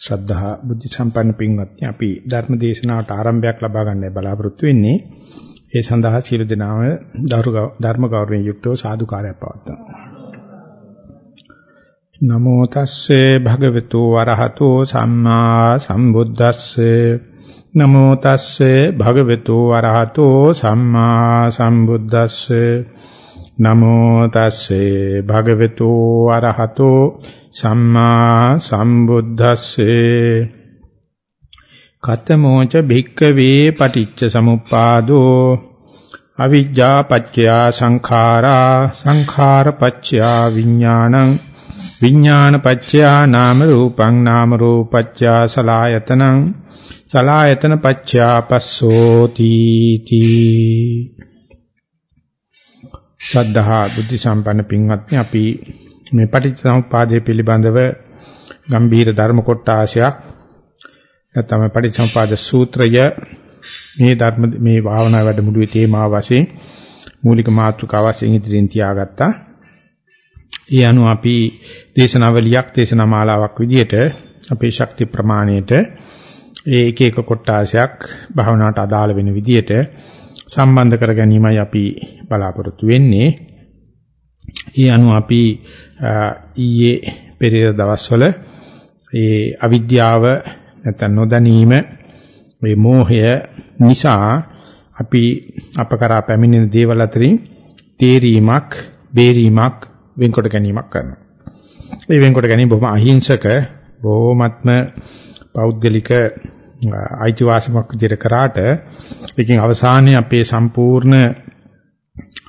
ශ්‍රද්ධා බුද්ධ සම්පන්න පින්වත්නි අපි ධර්ම දේශනාවට ආරම්භයක් ලබා ගන්නයි බලාපොරොත්තු වෙන්නේ. ඒ සඳහා සියලු දෙනාම ධර්ම ගෞරවයෙන් යුක්තව සාදුකාරයක් පවත්වනවා. නමෝ තස්සේ භගවතු වරහතෝ සම්මා සම්බුද්දස්සේ නමෝ තස්සේ භගවතු වරහතෝ සම්මා සම්බුද්දස්සේ නමෝ තස්සේ භගවතු අරහතෝ සම්මා සම්බුද්දස්සේ. කතමෝච භික්කවේ පටිච්ච සමුප්පාදෝ අවිජ්ජා පච්චයා සංඛාරා සංඛාර පච්චයා විඥානං විඥාන පච්චයා නාම රූපං නාම රූපච්චයා සලායතනං සලායතන පච්චයා පස්සෝති තී ශ්‍රද්ධහා බුද්ධ සම්පන්න පින්වත්නි අපි මේ පටිච්චසමුප්පාදයේ පිළිබඳව ගම්භීර ධර්ම කොටාශයක් නැත්නම් පටිච්චසමුපාද සූත්‍රය මේ ධර්ම මේ භාවනා වැඩමුළුවේ තේමාව වශයෙන් මූලික මාතෘකාව වශයෙන් ඉදිරියෙන් තියාගත්තා. ඒ අනුව අපි දේශනාවලියක් දේශනා මාලාවක් විදිහට අපේ ශක්ති ප්‍රමාණයට ඒ එක එක කොටාශයක් භාවනාවට අදාළ වෙන විදිහට සම්බන්ධ කර ගැනීමයි අපි බලාපොරොත්තු වෙන්නේ. ඒ අනුව අපි ඊයේ පෙරේද දවස්වල ඒ අවිද්‍යාව නැත්නම් නොදැනීම මේ මෝහය නිසා අපි අප කරා පැමිණෙන දේවල් අතරින් තේරීමක්, බේරීමක්, වෙන්කොට ගැනීමක් කරනවා. මේ වෙන්කොට ගැනීම බොහොම අහිංසක, බොහොමත්ම පෞද්ගලික අයිතිවාසිකමක් විදිහට කරාට ඒකෙන් අවසානයේ අපේ සම්පූර්ණ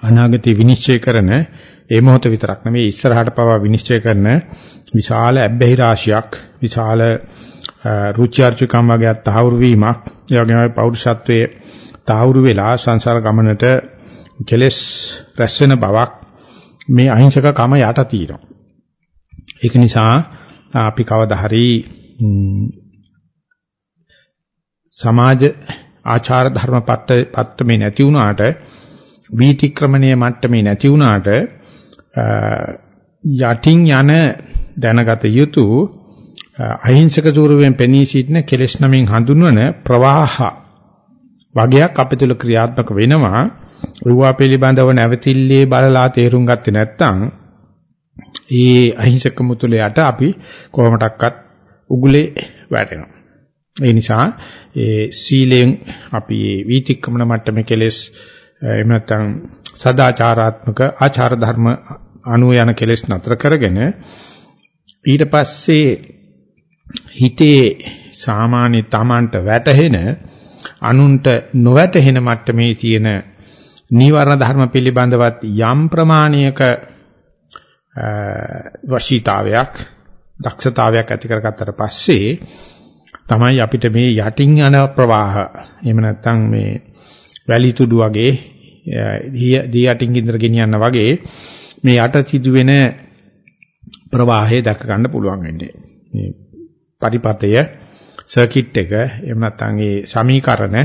අනාගතය විනිශ්චය කරන ඒ මොහොත විතරක් නෙවෙයි ඉස්සරහට පවා විනිශ්චය කරන විශාල අබ්බැහි රාශියක් විශාල රුචි අරුචිකම් වගේ තහවුරු වීමක් ඒ වගේම පෞරුෂත්වයේ තහවුරු වෙලා සංසාර ගමනට කෙලස් රැස් වෙන බවක් මේ අහිංසක කම යට තියෙනවා. ඒක නිසා අපි කවදා හරි සමාජ ආචාර ධර්ම පත්තමේ නැති වුණාට වීතික්‍රමණීය මට්ටමේ නැති වුණාට යටින් යන දැනගත යුතු අහිංසක ස්වරූපයෙන් පෙනී සිටින කෙලෙස් නමින් හඳුන්වන ප්‍රවාහ වගයක් අපිට තුල ක්‍රියාත්මක වෙනවා. රුවා පිළිබඳව නැවතිල්ලේ බලලා තේරුම් ගත්තේ නැත්නම් ඒ අහිංසක මුතුලයට අපි කොහොමඩක්වත් උගුලේ වැටෙනවා. ඒ නිසා ඒ සීලෙන් අපි මේ වීතික්‍රමන මට්ටමේ කෙලෙස් එහෙම නැත්නම් සදාචාරාත්මක ආචාර ධර්ම අනු යන කෙලෙස් නතර කරගෙන ඊට පස්සේ හිතේ සාමාන්‍ය තමන්ට වැටහෙන අනුන්ට නොවැටහෙන මට්ටමේ තියෙන නීවරණ ධර්ම පිළිබඳවත් යම් ප්‍රමාණයක වශීතාවයක් දක්ෂතාවයක් ඇති කරගත්තට පස්සේ තමයි අපිට මේ යටින් යන ප්‍රවාහ එහෙම නැත්නම් මේ වැලි තුඩු වගේ දී යටින් ඉඳලා ගෙනියන්න වගේ මේ යට සිදුවෙන ප්‍රවාහය දැක ගන්න පුළුවන් වෙන්නේ මේ පරිපතය සර්කිට් එක එහෙම නැත්නම් ඒ සමීකරණ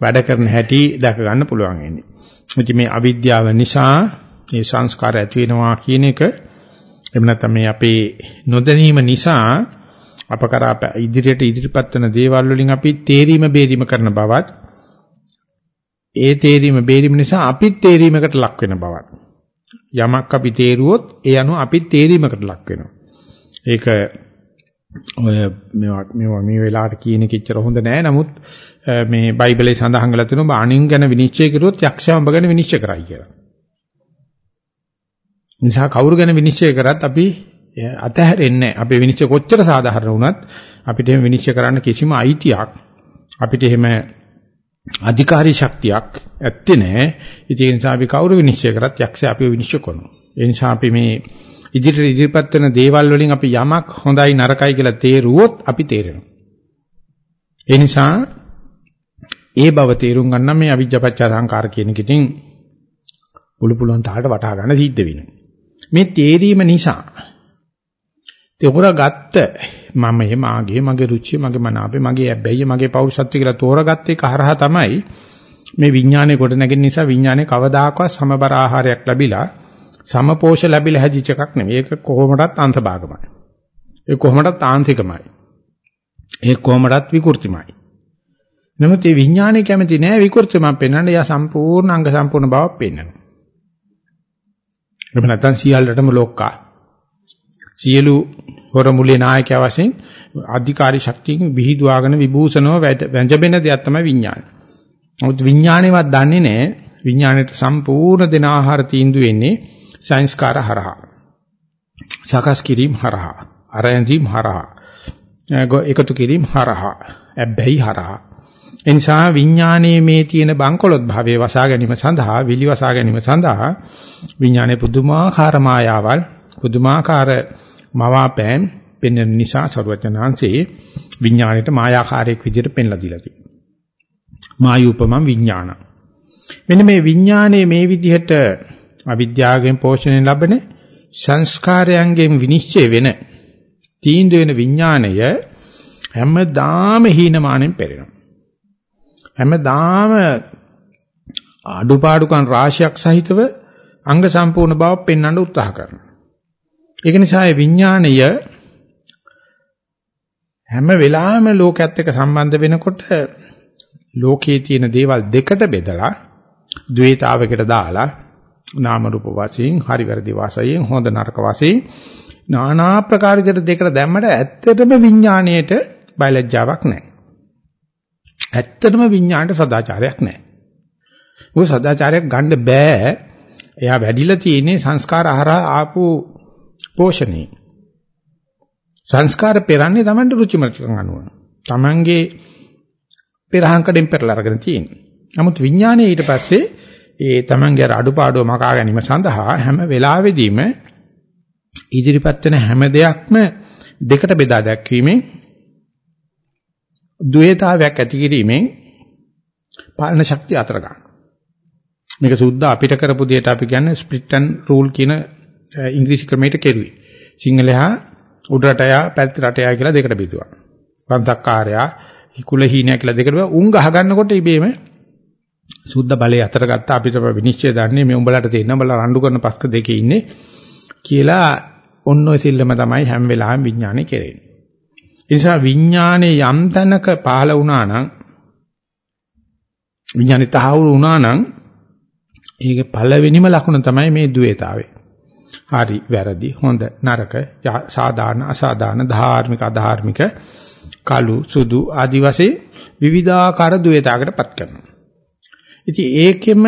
වැඩ කරන හැටි දැක ගන්න පුළුවන් වෙන්නේ. ඉතින් මේ අවිද්‍යාව නිසා මේ සංස්කාර ඇති වෙනවා කියන එක එහෙම නැත්නම් මේ අපේ නොදැනීම නිසා අප කරා ඉදිරියට ඉදිරිපත් වෙන දේවල් වලින් අපි තේරීම බේරීම කරන බවත් ඒ තේරීම බේරීම නිසා අපිත් තේරීමකට ලක් වෙන බවත්. යමක් අපි තේරුවොත් ඒ අනුව අපිත් තේරීමකට ලක් වෙනවා. ඒක ඔය මේවා මේවා මේ වෙලාවට කියන කිච්චර හොඳ නෑ. නමුත් මේ බයිබලයේ සඳහන් කරලා තියෙනවා බාණින් ගැන විනිශ්චය කරුවොත් යක්ෂයන්බ ගැන විනිශ්චය කරයි කියලා. නිසා කවුරු ගැන විනිශ්චය කරත් අපි අතහැරෙන්නේ නැහැ. අපේ විනිශ්චය කොච්චර සාධාරණ වුණත් අපිට එහෙම විනිශ්චය කරන්න කිසිම අයිතියක් අපිට එහෙම අධිකාරී ශක්තියක් ඇත්තේ නැහැ. ඒ නිසා අපි කවුරු විනිශ්චය කරත් යක්ෂය අපිව විනිශ්චය කරනවා. ඒ නිසා අපි මේ ඉදිරියට ඉදිරිපත් වෙන දේවල් වලින් අපි යමක් හොඳයි නරකයි කියලා තේරුවොත් අපි තේරෙනවා. ඒ නිසා ඒ බව තේරුම් ගන්න මේ අවිජ්ජාපච්ච සංකාර කියන එකකින් පුළු පුළුවන් තාලට වටහා ගන්න සිද්ධ වෙනවා. මේ තේරීම නිසා තෝරාගත්ත මම මාගේ මගේ රුචිය මගේ මනාපේ මගේ ඇබ්බැහිය මගේ පෞරුෂත්වය කියලා තෝරාගත්ත එක හරහා තමයි මේ විඥානයේ කොට නැගින නිසා විඥානයේ කවදාකවත් සමබර ආහාරයක් ලැබිලා සමපෝෂ ලැබිලා හැදිච්ච එකක් නෙවෙයි ඒක කොහොමදත් අන්තභාගමයි ඒ කොහොමදත් ආන්තිකමයි ඒ කොහොමඩත් විකෘතිමයි. නමුත් මේ විඥානය කැමති නෑ විකෘතිමත් පෙන්වන්න යා සම්පූර්ණ අංග සම්පූර්ණ බවක් පෙන්වනවා. එහෙම නැත්නම් සියල්ලටම ලෝකා. සියලු හොරමුලේ නායකයා වශයෙන් අධිකාරී ශක්තියකින් විහිදුවාගෙන විභූෂණව වැඳබෙන දෙයක් තමයි විඥානය. නමුත් විඥාණයවත් දන්නේ නැහැ විඥාණයට සම්පූර්ණ දෙන ආහාර තීන්දුව වෙන්නේ සංස්කාර හරහා. සකස් කිරීම හරහා. අරයන්දීම් හරහා. එකතු කිරීම හරහා. ඇබ්බැහි හරහා. එනිසා විඥානයේ මේ තියෙන බංකොලොත් භාවයේ වසා ගැනීම සඳහා විලි වසා ගැනීම සඳහා විඥානයේ පුදුමාකාර මායාවල් පුදුමාකාර මවාපෑම් පෙන්වන නිසා සරුවචනාංශේ විඥාණයට මායාකාරයක් විදිහට පෙන්ලා දීලා තියෙනවා. මායූපමං විඥාන. මෙන්න මේ විඥානයේ මේ විදිහට අවිද්‍යාවෙන් පෝෂණය ලැබෙන සංස්කාරයන්ගෙන් විනිශ්චය වෙන තීන්දුව වෙන විඥාණය හැමදාම හීනමානෙන් පෙරෙනවා. හැමදාම අඩුපාඩුකම් රාශියක් සහිතව අංග සම්පූර්ණ බව පෙන්වන්න උත්සාහ කරනවා. ඒක නිසා ඒ විඥාණය හැම වෙලාවෙම ලෝකයේත් එක්ක සම්බන්ධ වෙනකොට ලෝකයේ තියෙන දේවල් දෙකට බෙදලා ද්වේතාවයකට දාලා නාම රූප වශයෙන් හරි වැරදි වශයෙන් හොඳ නරක වශයෙන් নানা ආකාර විදිහට දෙකට දැම්මට ඇත්තටම විඥාණයට බයලජ්ජාවක් නැහැ. ඇත්තටම විඥාණයට සදාචාරයක් නැහැ. මොකද සදාචාරයක් ගන්න බෑ. එයා වැඩිලා තියෙන්නේ සංස්කාර ආහාර ආපු පෝෂණේ. සංස්කාර පෙරන්නේ Tamanට රුචිමරුචිකම් අනුව. Tamanගේ පෙරහංකඩෙන් පෙරලා අරගෙන තියෙන්නේ. නමුත් විඥානයේ ඊට පස්සේ ඒ Tamanගේ අර අඩුපාඩුව මකා ගැනීම සඳහා හැම වෙලාවෙදීම ඉදිරිපත් වෙන හැම දෙයක්ම දෙකට බෙදා දැක්වීමෙන් ද්වේතාවයක් ඇති කිරීමෙන් පාලන ශක්තිය අතර ගන්න. මේක සුද්ධ අපිට කරපු දෙයට අපි කියන්නේ ස්ප්ලිට් ඇන්ඩ් රූල් කියන ඉංග්‍රීසි ක්‍රමයට කෙරුවේ. සිංහලයා උඩ රටයා පැත්ත රටයා කියලා දෙකට බෙදුවා. වංශක්කාරයා කුල හීනයා කියලා දෙකට බෙදුවා. උන් ගහ ගන්නකොට ඉබේම සුද්ධ බලයේ අතර ගත්ත අපිට විනිශ්චය දන්නේ මේ උඹලට තියෙන උඹලා රණ්ඩු කරන පස්ක දෙකේ ඉන්නේ කියලා ඔන්න ඔය සිල්ලම තමයි හැම වෙලාවෙම විඥානේ කෙරෙන්නේ. ඒ නිසා විඥානේ යම් තැනක පහළ වුණා නම් විඥානේ තහවුරු වුණා නම් ඒකේ පළවෙනිම ලක්ෂණ තමයි මේ द्वේතාවය. හරි වැරදි හොඳ නරක සාධාරණ අසාධාරණ ධාර්මික අධාර්මික කළු සුදු ආදි වශයෙන් විවිධාකාර द्वේතාවකටපත් කරනවා. ඉතින් ඒකෙම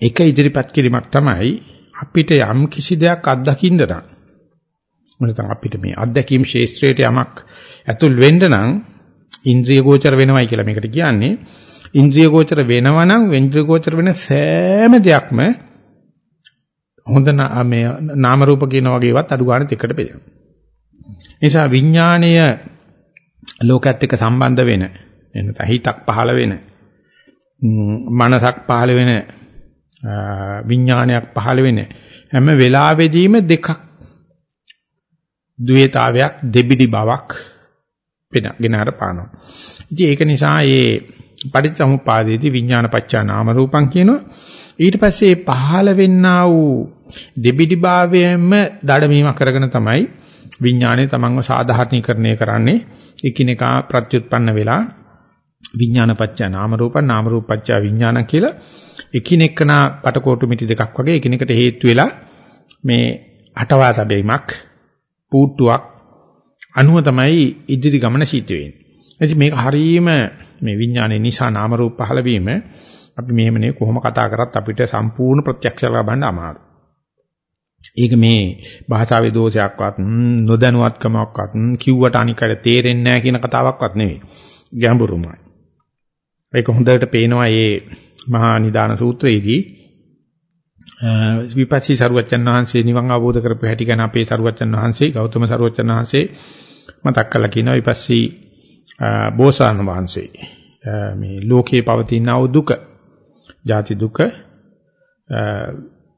එක ඉදිරිපත් කිරීමක් තමයි අපිට යම් කිසි දෙයක් අත්දකින්න නම් නැත්නම් අපිට මේ අත්දැකීම් ශේස්ත්‍රයට යමක් ඇතුල් වෙන්න නම් ඉන්ද්‍රිය ගෝචර වෙනවයි කියලා මේකට කියන්නේ ඉන්ද්‍රිය ගෝචර වෙනවා නම් ඉන්ද්‍රිය ගෝචර වෙන සෑම දෙයක්ම හොඳ මේ නාම රූප කියන වගේවත් අඩු ගන්න දෙකට බෙදෙනවා. නිසා විඥාණය ලෝකات එක්ක සම්බන්ධ වෙන එනත හිතක් පහළ වෙන මනසක් පහළ වෙන විඥානයක් පහළ වෙන හැම වෙලාවෙදීම දෙකක් ද්වේතාවයක් දෙබිඩි බවක් වෙනගෙන අර පානවා. ඉතින් ඒක නිසා මේ පටිච්චසමුපාදයේදී විඥාන පච්චා නාම රූපං කියනවා. ඊට පස්සේ පහළ වෙන්නා වූ දෙබිඩිභාවයෙන්ම දඩමීම කරගෙන තමයි විඥානය තමන්ව සාධාරණීකරණය කරන්නේ. එකිනෙකා ප්‍රත්‍යুৎපන්න වෙලා විඥානපච්චා නාම රූපං නාම රූපච්චා විඥාන කියලා එකිනෙකනා පටකොටු මිටි දෙකක් වගේ එකිනෙකට හේතු වෙලා මේ අටවා තැබීමක් පූට්ටුවක් අනුව තමයි ඉදිරි ගමන සිද්ධ වෙන්නේ. ඉතින් මේක හරීම මේ විඥානයේ නිසා නාම රූප පහළ වීම අපි මෙහෙමනේ කොහොම කතා කරත් අපිට සම්පූර්ණ ප්‍රත්‍යක්ෂ ලබන්න අමාරුයි. ඒක මේ භාෂාවේ දෝෂයක්වත් නොදැනුවත්කමක්වත් කිව්වට අනිකට තේරෙන්නේ නැහැ කියන කතාවක්වත් නෙවෙයි. ගැඹුරුමයි. ඒක හොඳට පේනවා මේ මහා නිදාන සූත්‍රයේදී විපස්සී සරුවච්චන් වහන්සේ නිවන් අවබෝධ කරපු හැටි ගැන අපේ සරුවච්චන් වහන්සේ ගෞතම සරුවච්චන් වහන්සේ මතක් කරලා කියනවා විපස්සී බෝසාන වහන්සේ මේ ලෝකේ පවතින දුක ජාති දුක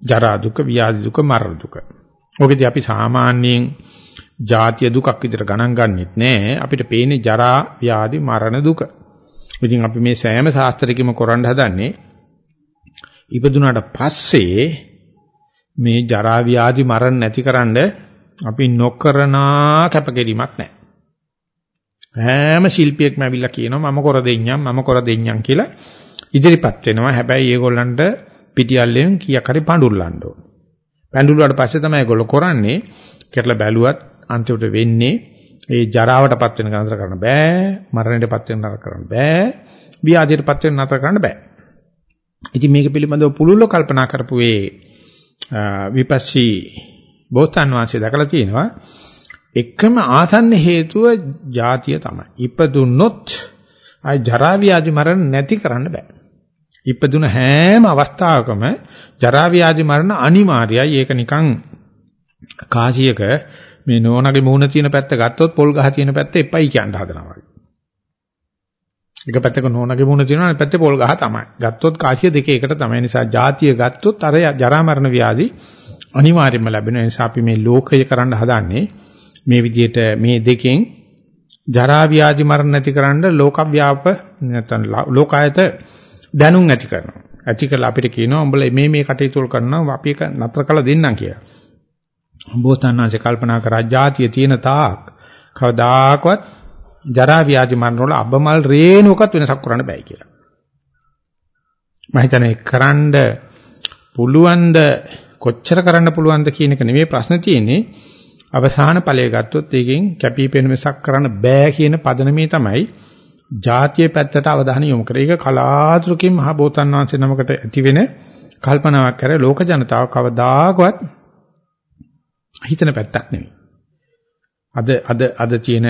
ජරා දුක ව්‍යාධි දුක මරණ දුක. ඔකදී අපි සාමාන්‍යයෙන් ජාතිය දුකක් විදිහට ගණන් ගන්නෙත් නෑ අපිට පේන්නේ ජරා ව්‍යාධි මරණ දුක. ඉතින් අපි මේ සෑම ශාස්ත්‍රයකම කරන්න හදන්නේ ඉපදුනාට පස්සේ මේ ජරා ව්‍යාධි මරණ නැතිකරන්න අපි නොකරනා කැපකිරීමක් නැහැ. හැම ශිල්පියෙක්ම ඇවිල්ලා කියනවා මම කර දෙන්නම් මම කර දෙන්නම් කියලා ඉදිරිපත් වෙනවා. හැබැයි ඒගොල්ලන්ට පිටියල්ලෙන් කීයක් හරි පඳුල්ලන්න ඕන. පඳුල්ලාට පස්සේ තමයි ඒගොල්ලෝ කරන්නේ. කියලා බැලුවත් අන්තිමට වෙන්නේ ඒ ජරාවටපත් වෙන නතර කරන්න බෑ. මරණයටපත් වෙන නතර කරන්න බෑ. ව්‍යාධියටපත් වෙන නතර කරන්න බෑ. ඉතින් මේක පිළිබඳව පුළුල්ව කල්පනා කරපු ඒ විපස්සී බෝසතාන් වහන්සේ දැකලා තියෙනවා එකම ආසන්න හේතුව ಜಾතිය තමයි. ඉපදුනොත් ආය ජරා ව්‍යාධි මරණ නැති කරන්න බෑ. ඉපදුන හැම අවස්ථාවකම ජරා ව්‍යාධි මරණ අනිවාර්යයි. ඒක නිකන් කාසියක මේ නෝනගේ මූණ තියෙන පැත්ත ගත්තොත් පොල් ගහ තියෙන පැත්ත එපයි කියන්න හදනවා වගේ. එක පැත්තක නෝනගේ මූණ තියෙනවා අනිත් පැත්තේ පොල් ගහ තමයි. ගත්තොත් කාසිය දෙක එකට තමයි. නිසා ಜಾතිය ගත්තොත් අර ජරා මරණ ව්‍යාධි අනිවාර්යයෙන්ම ලැබෙන නිසා අපි මේ ලෝකය කරන්න හදන්නේ මේ විදිහට මේ දෙකෙන් ජරා ව්‍යාධි මරණ නැතිකරන්න ලෝක ව්‍යාප නැත්නම් ලෝකායත දැනුම් ඇති කරනවා. ඇති කළ අපිට කියනවා උඹලා මේ මේ කටයුතු කරනවා අපි එක නතර කළ දෙන්නම් කියලා. බෝසතාණන්සේ කල්පනා කරා જાතිය තියෙන තාක් කවදාකවත් ජරා ව්‍යාධි මරණ වල අබමල් රේණුවකත් වෙනසක් කරන්න බෑ කියලා. මම හිතන්නේ කරන්න පුළුවන්ද කොච්චර කරන්න පුළුවන්ද කියන එක නෙමෙයි ප්‍රශ්නේ තියෙන්නේ. අවසාන ඵලය ගත්තොත් ඒකෙන් කැපිපෙන වෙසක් කරන්න බෑ කියන පදනමේ තමයි ජාතිය පැත්තට අවධානය යොමු කරේ. ඒක කලාතුරකින් මහ බෝතන් වහන්සේ නමකට ඇති වෙන කල්පනාවක් කර ලෝක ජනතාව කවදාකවත් හිතන පැත්තක් නෙමෙයි. අද අද අද තියෙන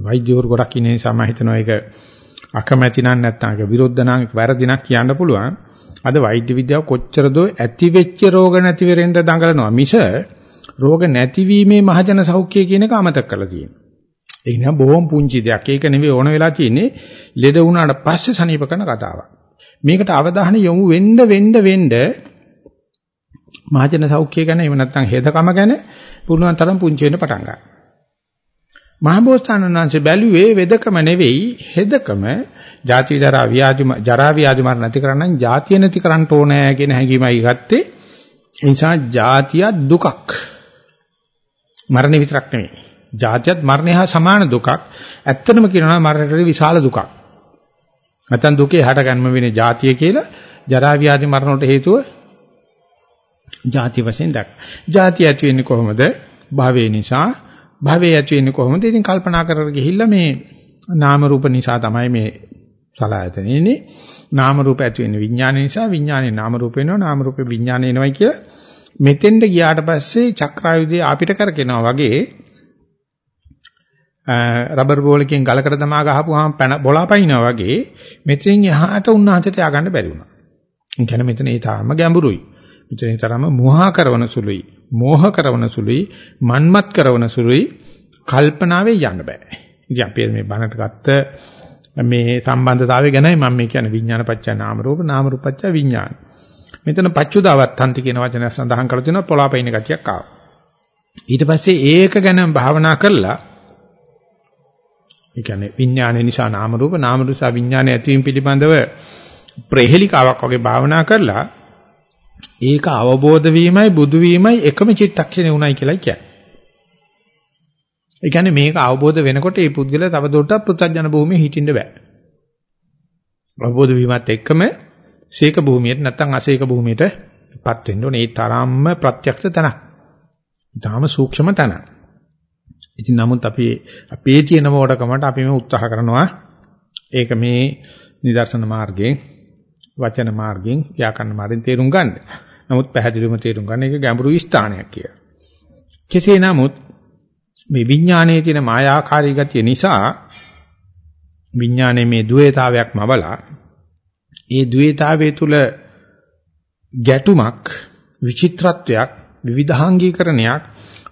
වෛද්‍යවරු ගොඩක් ඉන්නේ නිසා මම හිතනවා ඒක අකමැති නම් නැත්නම් ඒක විරුද්ධ නම් වැරදි නම් කියන්න පුළුවන්. අද වෛද්‍ය විද්‍යාව කොච්චර දෝ ඇති වෙච්ච රෝග නැති වෙරෙන්න දඟලනවා මිස රෝග නැතිවීමේ මහජන සෞඛ්‍යය කියන එක අමතක කරලා තියෙනවා. ඒක නෑ බොහොම පුංචි දෙයක්. ඒක නෙවෙයි ඕන වෙලා තියෙන්නේ ලෙඩ වුණාට පස්සේ සනීප කරන කතාවක්. මේකට අවධානය යොමු වෙන්න වෙන්න වෙන්න මහජන සෞඛ්‍යය ගැන එහෙම නැත්නම් හෙදකම ගැන පුළුවන් තරම් පුංචි වෙන්න පටන් ගන්නවා. මහබෝසතාණන්වංශේ බැලුවේ වෙදකම නෙවෙයි හෙදකම ජාති ජරා ව්‍යාධි ජරා ව්‍යාධි මරණ නැති කරන්න ජාතිය නැති කරන්න ඕනේ කියන හැඟීමයි ගත්තේ. ඒ නිසා ජාතිය දුකක්. මරණ විතරක් නෙවෙයි. ජාතියත් මරණය හා සමාන දුකක්. ඇත්තටම කියනවා මරණයට විශාල දුකක්. නැත්නම් දුකේ හට ගන්න වෙන්නේ ජාතිය කියලා ජරා ව්‍යාධි මරණ වලට හේතුව ජාති වශයෙන් දක්. ජාතිය ඇති වෙන්නේ කොහොමද? භවය නිසා. භවය ඇති වෙන්නේ කොහොමද? ඉතින් කල්පනා කරගෙන ගිහිල්ලා මේ නාම රූප නිසා තමයි මේ සලආයතනෙ ඉන්නේ. නාම රූප ඇති වෙන්නේ විඥාන නිසා. විඥානේ නාම රූප වෙනවා. නාම රූපේ විඥාන එනවයි කියලා මෙතෙන්ට ගියාට පස්සේ චක්‍රායුධය අපිට කරකිනවා වගේ රබර් බෝලකින් ගලකට දමා ගහපුවාම පැන බොලාපයින්නා වගේ මෙතෙන් එහාට උන්වහන්සේට ය아가න්න බැරි වුණා. ඒ කියන්නේ මෙතන ඒ තාම ගැඹුරුයි. මෙතන තරම මෝහා කරන සුළුයි. මෝහ කරන සුළුයි. මන්මත් කරන සුළුයි. කල්පනාවේ යන්න බෑ. ඉතින් අපි මේ බණට ගත්ත මේ සම්බන්ධතාවය ගැනයි මම මේ කියන්නේ විඥාන පත්‍ය නාම රූප නාම රූප පත්‍ය විඥාන. මෙතන පච්චුදාවත්තන්ති කියන වචනය සඳහන් කරලා තිනවා පොළාපයින් ගතියක් ආවා. ඊට පස්සේ ඒක ගැන භාවනා කරලා ඒ කියන්නේ විඥානය නිසා නාම රූප නාම රූප නිසා විඥානය ඇතිවීම පිළිබඳව ප්‍රහෙලිකාවක් වගේ භාවනා කරලා ඒක අවබෝධ වීමයි බුදු වීමයි එකම චිත්තක්ෂණේ උණයි කියලා කියන්නේ. ඒ කියන්නේ මේක අවබෝධ වෙනකොට මේ පුද්ගලයා තව දුරටත් පෘථග්ජන භූමියේ හිටින්න බෑ. අවබෝධ වීමත් එක්කම සීක භූමියට නැත්නම් අසීක භූමියටපත් වෙන්න ඕනේ. ඒ තරම්ම ප්‍රත්‍යක්ෂ තැන. ඊටාම සූක්ෂම තැන. ඉතින් නමුත් අපි අපේ තියෙන මොඩකමට අපි මේ උත්සාහ කරනවා ඒක මේ නිදර්ශන මාර්ගයෙන් වචන මාර්ගයෙන් ව්‍යාකරණ මාර්ගයෙන් තේරුම් ගන්න. නමුත් පැහැදිලිවම තේරුම් ගන්න ඒක ගැඹුරු ස්ථානයක් කියලා. කෙසේ නමුත් මේ විඥානයේ තියෙන මායාකාරී ගතිය නිසා විඥානයේ මේ ද්වේතාවයක්ම අවලා ඒ ද්වේතාවයේ තුල ගැටුමක් විචිත්‍රත්වයක් විවිධාංගීකරණයක්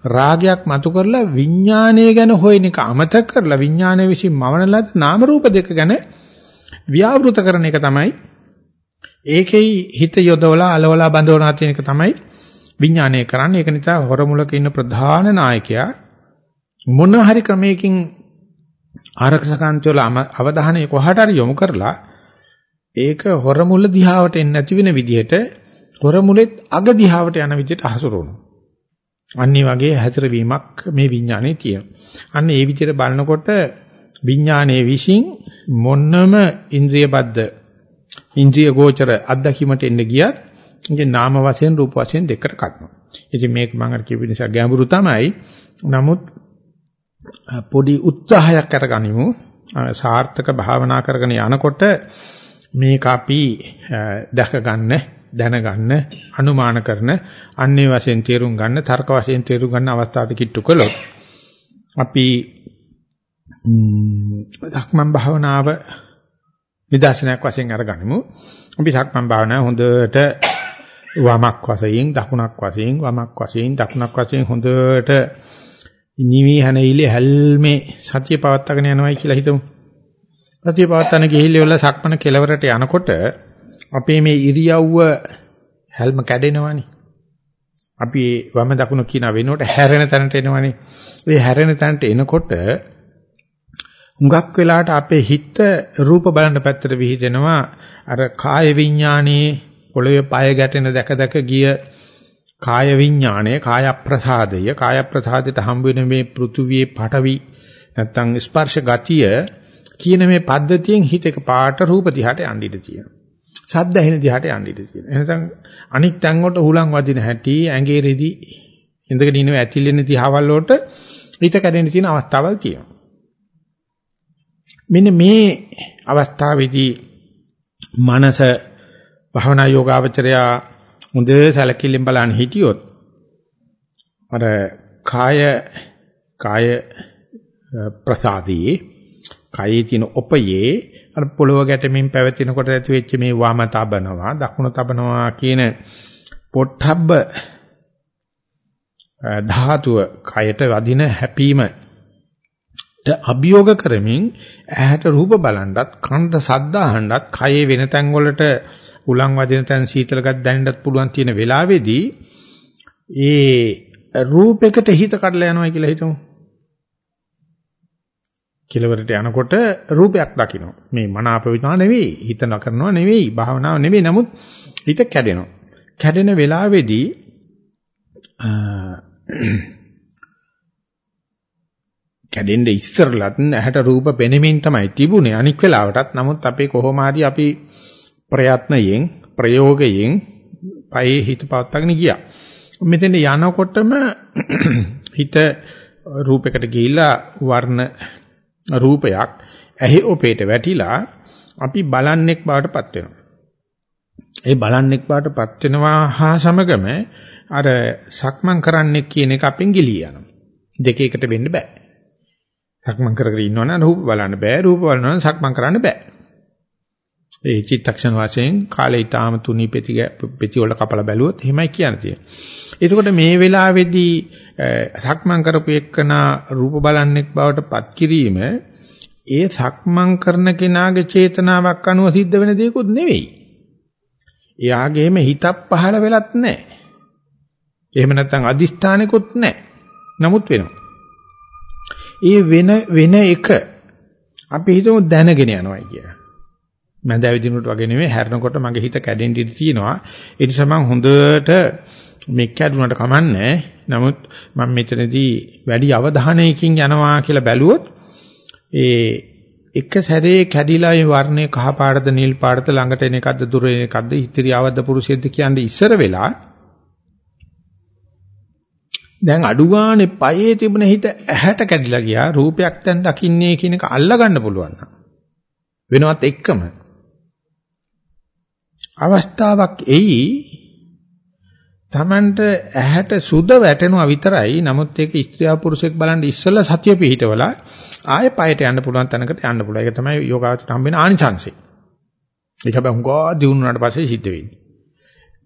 රාගයක් මතු කරලා විඥානය ගැන හොයන එක අමතක කරලා විඥානය විසින් මවන ලද නාම රූප දෙක ගැන ව්‍යාවෘත කරන එක තමයි. ඒකෙයි හිත යොදවලා අලවලා බඳවනා තියෙන එක තමයි විඥානය කරන්නේ. ඒක නිසා හොරමුලක ඉන්න ප්‍රධාන නායකයා මොන හරි ක්‍රමයකින් ආරක්ෂකන්ත වල අවධානය කොහාට හරි යොමු කරලා ඒක හොරමුල දිහාවට එන්නේ නැති වෙන විදිහට හොරමුලෙත් අග දිහාවට යන විදිහට හසුරුවනවා. අනිත් වගේ හැසිරවීමක් මේ විඥානේ තියෙනවා. අන්න ඒ විදිහට බලනකොට විඥානයේ විශ්ින් මොන්නම ඉන්ද්‍රිය බද්ධ ඉන්ද්‍රිය ගෝචර අත්දැකීමට එන්න ගියත් ඉතින් නාම වශයෙන් රූප වශයෙන් දෙකට කඩනවා. ඉතින් මේක මම අර කියපු නිසා ගැඹුරු තමයි. නමුත් පොඩි උත්සාහයක් අරගනිමු. සාර්ථක භාවනා කරගෙන යනකොට මේක අපි දැක ගන්න, දැනගන්න, අනුමාන කරන, අන්නේ වශයෙන් තේරුම් ගන්න, තර්ක වශයෙන් තේරුම් ගන්න අවස්ථාවට කිට්ටු කළොත් අපි ධක්මන් භාවනාව නිදර්ශනයක් වශයෙන් අරගනිමු. අපි සක්මන් භාවනාව හොඳට වමක් වශයෙන් දකුණක් වශයෙන් වමක් වශයෙන් දකුණක් වශයෙන් හොඳට නිවි හැනෙයිලි හැල්මේ සතිය පවත්වාගෙන යනවායි කියලා හිතමු. සතිය පවත්වාන ගිහිල්ලා වල සක්මන කෙලවරට යනකොට අපේ මේ ඉරියව්ව හැල්ම කැඩෙනවනේ. අපි වම දකුණ කියන වෙනකොට හැරෙන තැනට එනවනේ. ඒ හැරෙන තැනට එනකොට හුඟක් වෙලාට අපේ හිත රූප බලන පැත්තට විහිදෙනවා අර කාය විඥානයේ පොළවේ පය ගැටෙන දැක දැක ගිය කාය විඥානය කාය ප්‍රසාදය කාය ප්‍රසාදයට හම්බ වෙන මේ පෘථුවියේ පටවි නැත්තම් ස්පර්ශ ගතිය කියන මේ පද්ධතියෙන් හිත එක පාට රූප දිහාට යන්න ඉඩ තියෙනවා. සද්ද ඇහෙන දිහාට යන්න ඉඩ තියෙනවා. එහෙනම් අනික් තැන් වලට හුලං වදින හැටි ඇඟේ රෙදි ඉඳගෙන ඉනව ඇතිලෙන දිහාවල් වලට හිත කැඩෙන්න තියෙන අවස්ථාවල් තියෙනවා. මෙන්න මේ අවස්ථාවේදී මනස භවනා යෝගාවචරයා හොඳ සැලකිල්ලෙන් බලන්න හිටියොත් අර කාය කාය ප්‍රසාදී කායේ තියෙන ඔපයේ අර පොළව ගැටෙමින් පැවතිනකොට ඇති වෙච්ච මේ වම තබනවා දකුණ තබනවා කියන පොට්ටබ්බ ධාතුව කයට වදින හැපීම අභියෝග කරමින් ඇහැට රූප බලනවත් කනට ශබ්ද අහනවත් කයේ වෙන තැන් වලට උලන් වදින තැන් සීතලකත් දැනෙන්නත් පුළුවන් තියෙන වෙලාවේදී ඒ රූපයකට හිත කඩලා යනවා කියලා හිතමු. කෙලවරට යනකොට රූපයක් දකින්න. මේ මනාප විනා නෙවෙයි, හිත නකරනවා නෙවෙයි, භාවනාව නෙවෙයි. නමුත් හිත කැඩෙනවා. කැඩෙන වෙලාවේදී කැඩෙන්න ඉස්සරලත් ඇහැට රූප පෙනෙමින් තමයි තිබුණේ අනික් වෙලාවටත් නමුත් අපේ කොහොම හරි අපි ප්‍රයත්නයෙන් ප්‍රයෝගයෙන් පයේ හිත පවත්වාගෙන ගියා. මෙතෙන් යනකොටම හිත රූපයකට ගිහිල්ලා වර්ණ රූපයක් ඇහි ඔපේට වැටිලා අපි බලන්නෙක් බවටපත් වෙනවා. ඒ බලන්නෙක් බවටපත් වෙනවා හා සමගම අර සක්මන් කරන්නෙක් කියන එක අපෙන් ගිලී යනවා. දෙක එකට වෙන්න බෑ. සක්මන් කර කර ඉන්නවනම් රූප බලන්න බෑ. රූප බලනවනම් සක්මන් කරන්න බෑ. ඒ චිත්තක්ෂණ වශයෙන් කාලේ ඊටාම තුනී පෙති පෙති වල කපලා බැලුවොත් එහෙමයි කියන්නේ. එතකොට මේ වෙලාවේදී සක්මන් කරපු එක්කන රූප බලන්නෙක් බවට පත් කිරීම ඒ සක්මන් කරන කෙනාගේ චේතනාවක් අනුව සිද්ධ වෙන දෙයක්වත් නෙවෙයි. එයාගේම හිතක් පහළ වෙලත් නැහැ. එහෙම නැත්නම් අදිෂ්ඨානෙකුත් නැහැ. නමුත් වෙනවා. ඒ වෙන වෙන එක අපි හිතමු දැනගෙන යනවා කියලා. මම දැවිදිනුට වගේ නෙමෙයි හැරෙනකොට මගේ හිත කැඩෙන්න ඉඩ තියෙනවා. ඒ නිසා මම හොඳට මේ කැඩුනට කමන්නේ. නමුත් මම මෙතනදී වැඩි අවධානයකින් යනවා කියලා බැලුවොත් ඒ එක සැරේ කැඩිලා මේ වර්ණේ කහ පාටද නිල් පාටද ළඟට එන එකක්ද දුර එන එකක්ද ඉතිරියවද්ද පුරුෂයෙක්ද කියන්නේ ඉස්සර වෙලා දැන් අඩුගානේ පයේ තිබුණ හිත ඇහැට කැඩිලා ගියා රූපයක් දැන් දකින්නේ කියන එක අල්ලා ගන්න පුළුවන් වෙනවත් එක්කම අවස්ථාවක් එයි. Tamanට ඇහැට සුද වැටෙනවා විතරයි. නමුත් ඒක ස්ත්‍රියා පුරුෂයෙක් බලන් ඉස්සෙල්ලා සතිය පිහිටවලා ආයෙ පයට යන්න පුළුවන් තැනකට යන්න පුළුවන්. ඒක තමයි යෝගාවචරයට හම්බෙන ආනිසංසය ඒක හැබැයි හුඟා දිනුනාට පස්සේ සිද්ධ වෙන්නේ.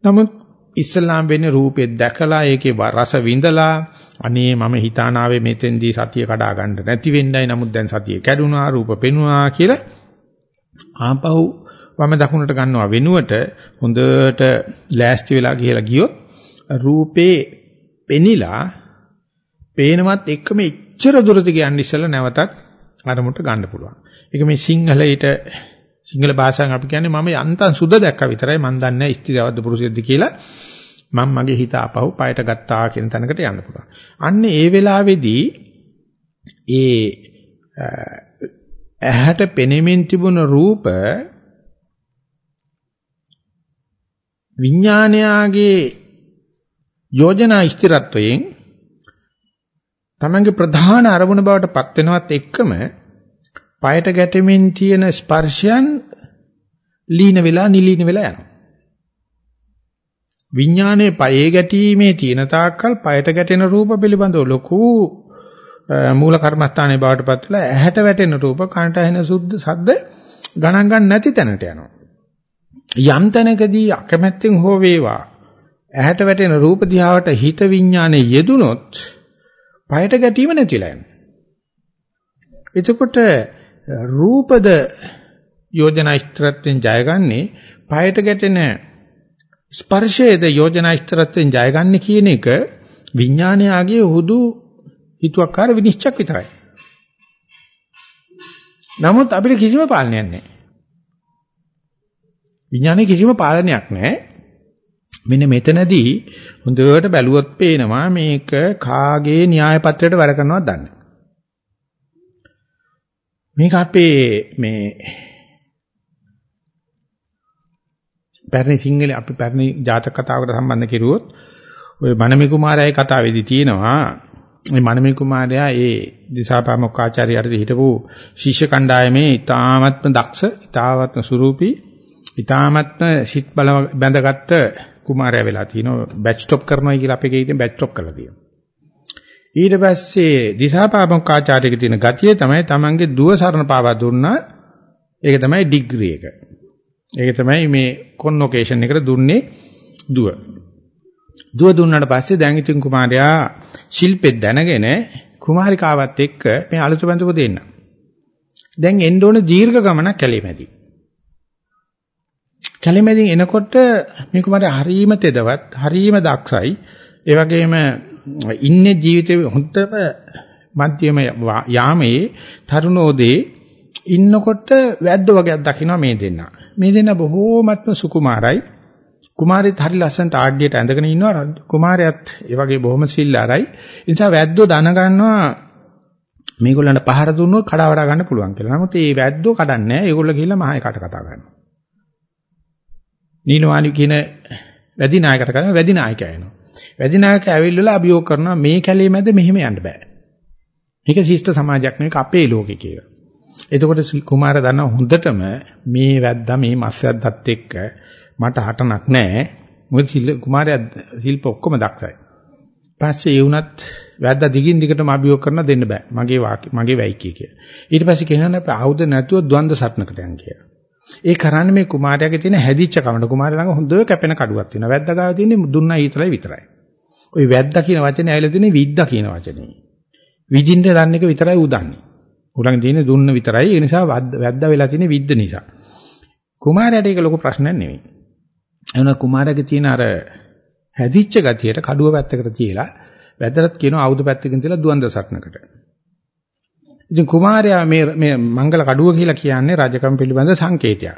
නමුත් ඉස්ලාම් වෙන්නේ රූපේ දැකලා ඒකේ රස විඳලා අනේ මම හිතානාවේ මෙතෙන්දී සතිය කඩා ගන්න නැති වෙන්නයි. නමුත් දැන් සතිය කැඩුනා රූප පෙනුනා කියලා ආපහු වම දකුණට ගන්නවා වෙනුවට හොඳට ලෑස්ති වෙලා ගිහලා ගියොත් රූපේ පෙනිලා පේනවත් එක්කම එච්චර දුරට ගියන්න ඉස්සලා නැවතත් අරමුණට ගන්න පුළුවන්. ඒක මේ සිංහලයට සිංහල භාෂාවෙන් අපි කියන්නේ මම යන්තම් සුද දැක්කා විතරයි මම දන්නේ ස්ත්‍රීවද්ද පුරුෂයද්ද කියලා මම මගේ හිත ආපහු পায়ට ගත්තා කියන තැනකට යන්න පුළුවන්. අන්න ඒ වෙලාවේදී ඒ ඇහැට පෙනෙමින් තිබුණ රූප විඥානයාගේ යෝජනා ස්ථිරත්වයෙන් තමන්ගේ ප්‍රධාන අරමුණ බවට පත් වෙනවත් එක්කම পায়ට ගැටෙමින් තියෙන ස්පර්ශයන් ලීන වෙලා නිලීන වෙලා යනවා. විඥානයේ පයේ ගැටීමේ තියෙන තාක්කල් পায়ට ගැටෙන රූප පිළිබඳව ලොකු මූල කර්මස්ථානයේ බවට පත් වෙලා ඇහැට වැටෙන රූප කනට ඇහෙන සුද්ධ සද්ද ගණන් ගන්න නැති තැනට යනවා. යම් තැනකදී අකමැත්තෙන් හෝ වේවා ඇහැට වැටෙන රූප දිහාවට හිත විඥානේ යෙදුනොත් পায়ට ගැටීම නැතිලා යනවා. එතකොට රූපද යෝජනා ස්ථිරත්වයෙන් ජයගන්නේ පායට ගැටෙන ස්පර්ශයේද යෝජනා ස්ථිරත්වයෙන් ජයගන්නේ කියන එක විඥානයාගේ හුදු හිතුවක්කාර විනිශ්චයක් විතරයි. නමුත් අපිට කිසිම පාලනයක් නැහැ. විඥානයේ කිසිම පාලනයක් නැහැ. මෙන්න මෙතනදී හොඳට බැලුවොත් පේනවා මේක කාගේ න්‍යාය පත්‍රයට වැඩ කරනවද දන්නේ. මේක අපේ මේ පැරණි සිංහලේ අපි පැරණි ජාතක කතාවකට සම්බන්ධ කෙරුවොත් ඔය මනමේ කුමාරයාගේ කතාවේදී තියෙනවා මේ මනමේ කුමාරයා ඒ දිසාපාමොක් ආචාර්යයාට හිටපු ශිෂ්‍ය කණ්ඩායමේ ඊ타මත්ම දක්ෂ ඊ타වත්ම සුරූපී ඊ타මත්ම සිත් බල බැඳගත්ත කුමාරයා වෙලා තිනවා බැච් ස්ටොප් කරනවා කියලා අපේ කීයෙන් බැච් ස්ටොප් කරලා තියෙනවා ඊට පස්සේ දිසාපාමොක් ආචාර්යගේ තියෙන ගතිය තමයි Tamange දුව සරණ පාවා දුන්නා ඒක තමයි ඩිග්‍රී එක ඒක තමයි මේ කොන්නොකේෂන් එකට දුන්නේ දුව. දුව දුන්නාට පස්සේ දැන් ඉතින් කුමාරයා ශිල්පෙත් දැනගෙන කුමාරිකාවත් එක්ක මේ අලුත බඳපු දෙන්න. දැන් එන්න ඕන දීර්ඝ ගමනක් කැලේමැදි. කැලේමැදින් එනකොට මේ කුමාරයා හරීම තෙදවත්, හරීම දක්ෂයි. ඒ වගේම ඉන්නේ ජීවිතේ හොඳම මධ්‍යම යාමේ තරුණෝදේ ඉන්නකොට වැද්ද වගේක් දකින්න මේ දෙන්නා. මේ දෙන්න බොහෝමත්ම සුකුමාරයි. කුමාරිත් හරි ලස්සනට ආඩ්‍යයට ඇඳගෙන ඉන්නවා. කුමාරයාත් ඒ වගේ බොහොම සිල්ලාරයි. ඒ නිසා වැද්දෝ දන ගන්නවා මේගොල්ලන්ට පහර දුන්නොත් කඩාවඩා ගන්න පුළුවන් කියලා. නමුත් මේ වැද්දෝ කඩන්නේ නැහැ. ඒගොල්ලෝ ගිහිල්ලා මහා එකට කතා කරනවා. නීලවාණි කියන වැදි නායකට කරන වැදි නායකයා එනවා. වැදි නායකයා ඇවිල්ලා අභියෝග කරනවා මේ කැලේ මැද මෙහෙම යන්න බෑ. මේක ශිෂ්ට සමාජයක් නෙවෙයි අපේ ලෝකේ කියලා. එතකොට කුමාර දන්නා හොඳටම මේ වැද්දා මේ මස් වැද්දත් එක්ක මට හටනක් නැහැ. මොකද කුමාරයා ශිල්ප ඔක්කොම දක්ෂයි. පස්සේ ඒ වුණත් වැද්දා දිගින් දිගටම අභියෝග කරන දෙන්න බෑ. මගේ මගේ වැයිකිය කියලා. ඊට පස්සේ කියනවා ආයුධ නැතුව ද්වන්ද සටනකට යන්න කියලා. ඒ කරන්නේ මේ කුමාරයාගේ තියෙන හැදිච්ච කමඩ කුමාරයා ළඟ හොඳ කැපෙන කඩුවක් තියෙනවා. වැද්දා ගාව තියෙන්නේ දුන්නා ඊතරයි විතරයි. ওই වැද්දා කියන වචනේ ඇවිල්ලා තියෙන්නේ විද්දා කියන වචනේ. විජින්න දන්න එක විතරයි උදන්නේ. උලඟ තියෙන දුන්න විතරයි. ඒ නිසා වැද්දා වෙලා තියෙන විද්ද නිසා. කුමාරයාට ඒක ලොකු ප්‍රශ්නයක් නෙවෙයි. එවන කුමාරයාගේ තියෙන අර හැදිච්ච ගතියට කඩුව පැත්තකට තියලා වැද්දට කියනවා ආයුධ පැත්තකින් තියලා දුවන්ද සටනකට. ඉතින් කුමාරයා මේ මේ මංගල කඩුව කියලා කියන්නේ රජකම් පිළිබඳ සංකේතයක්.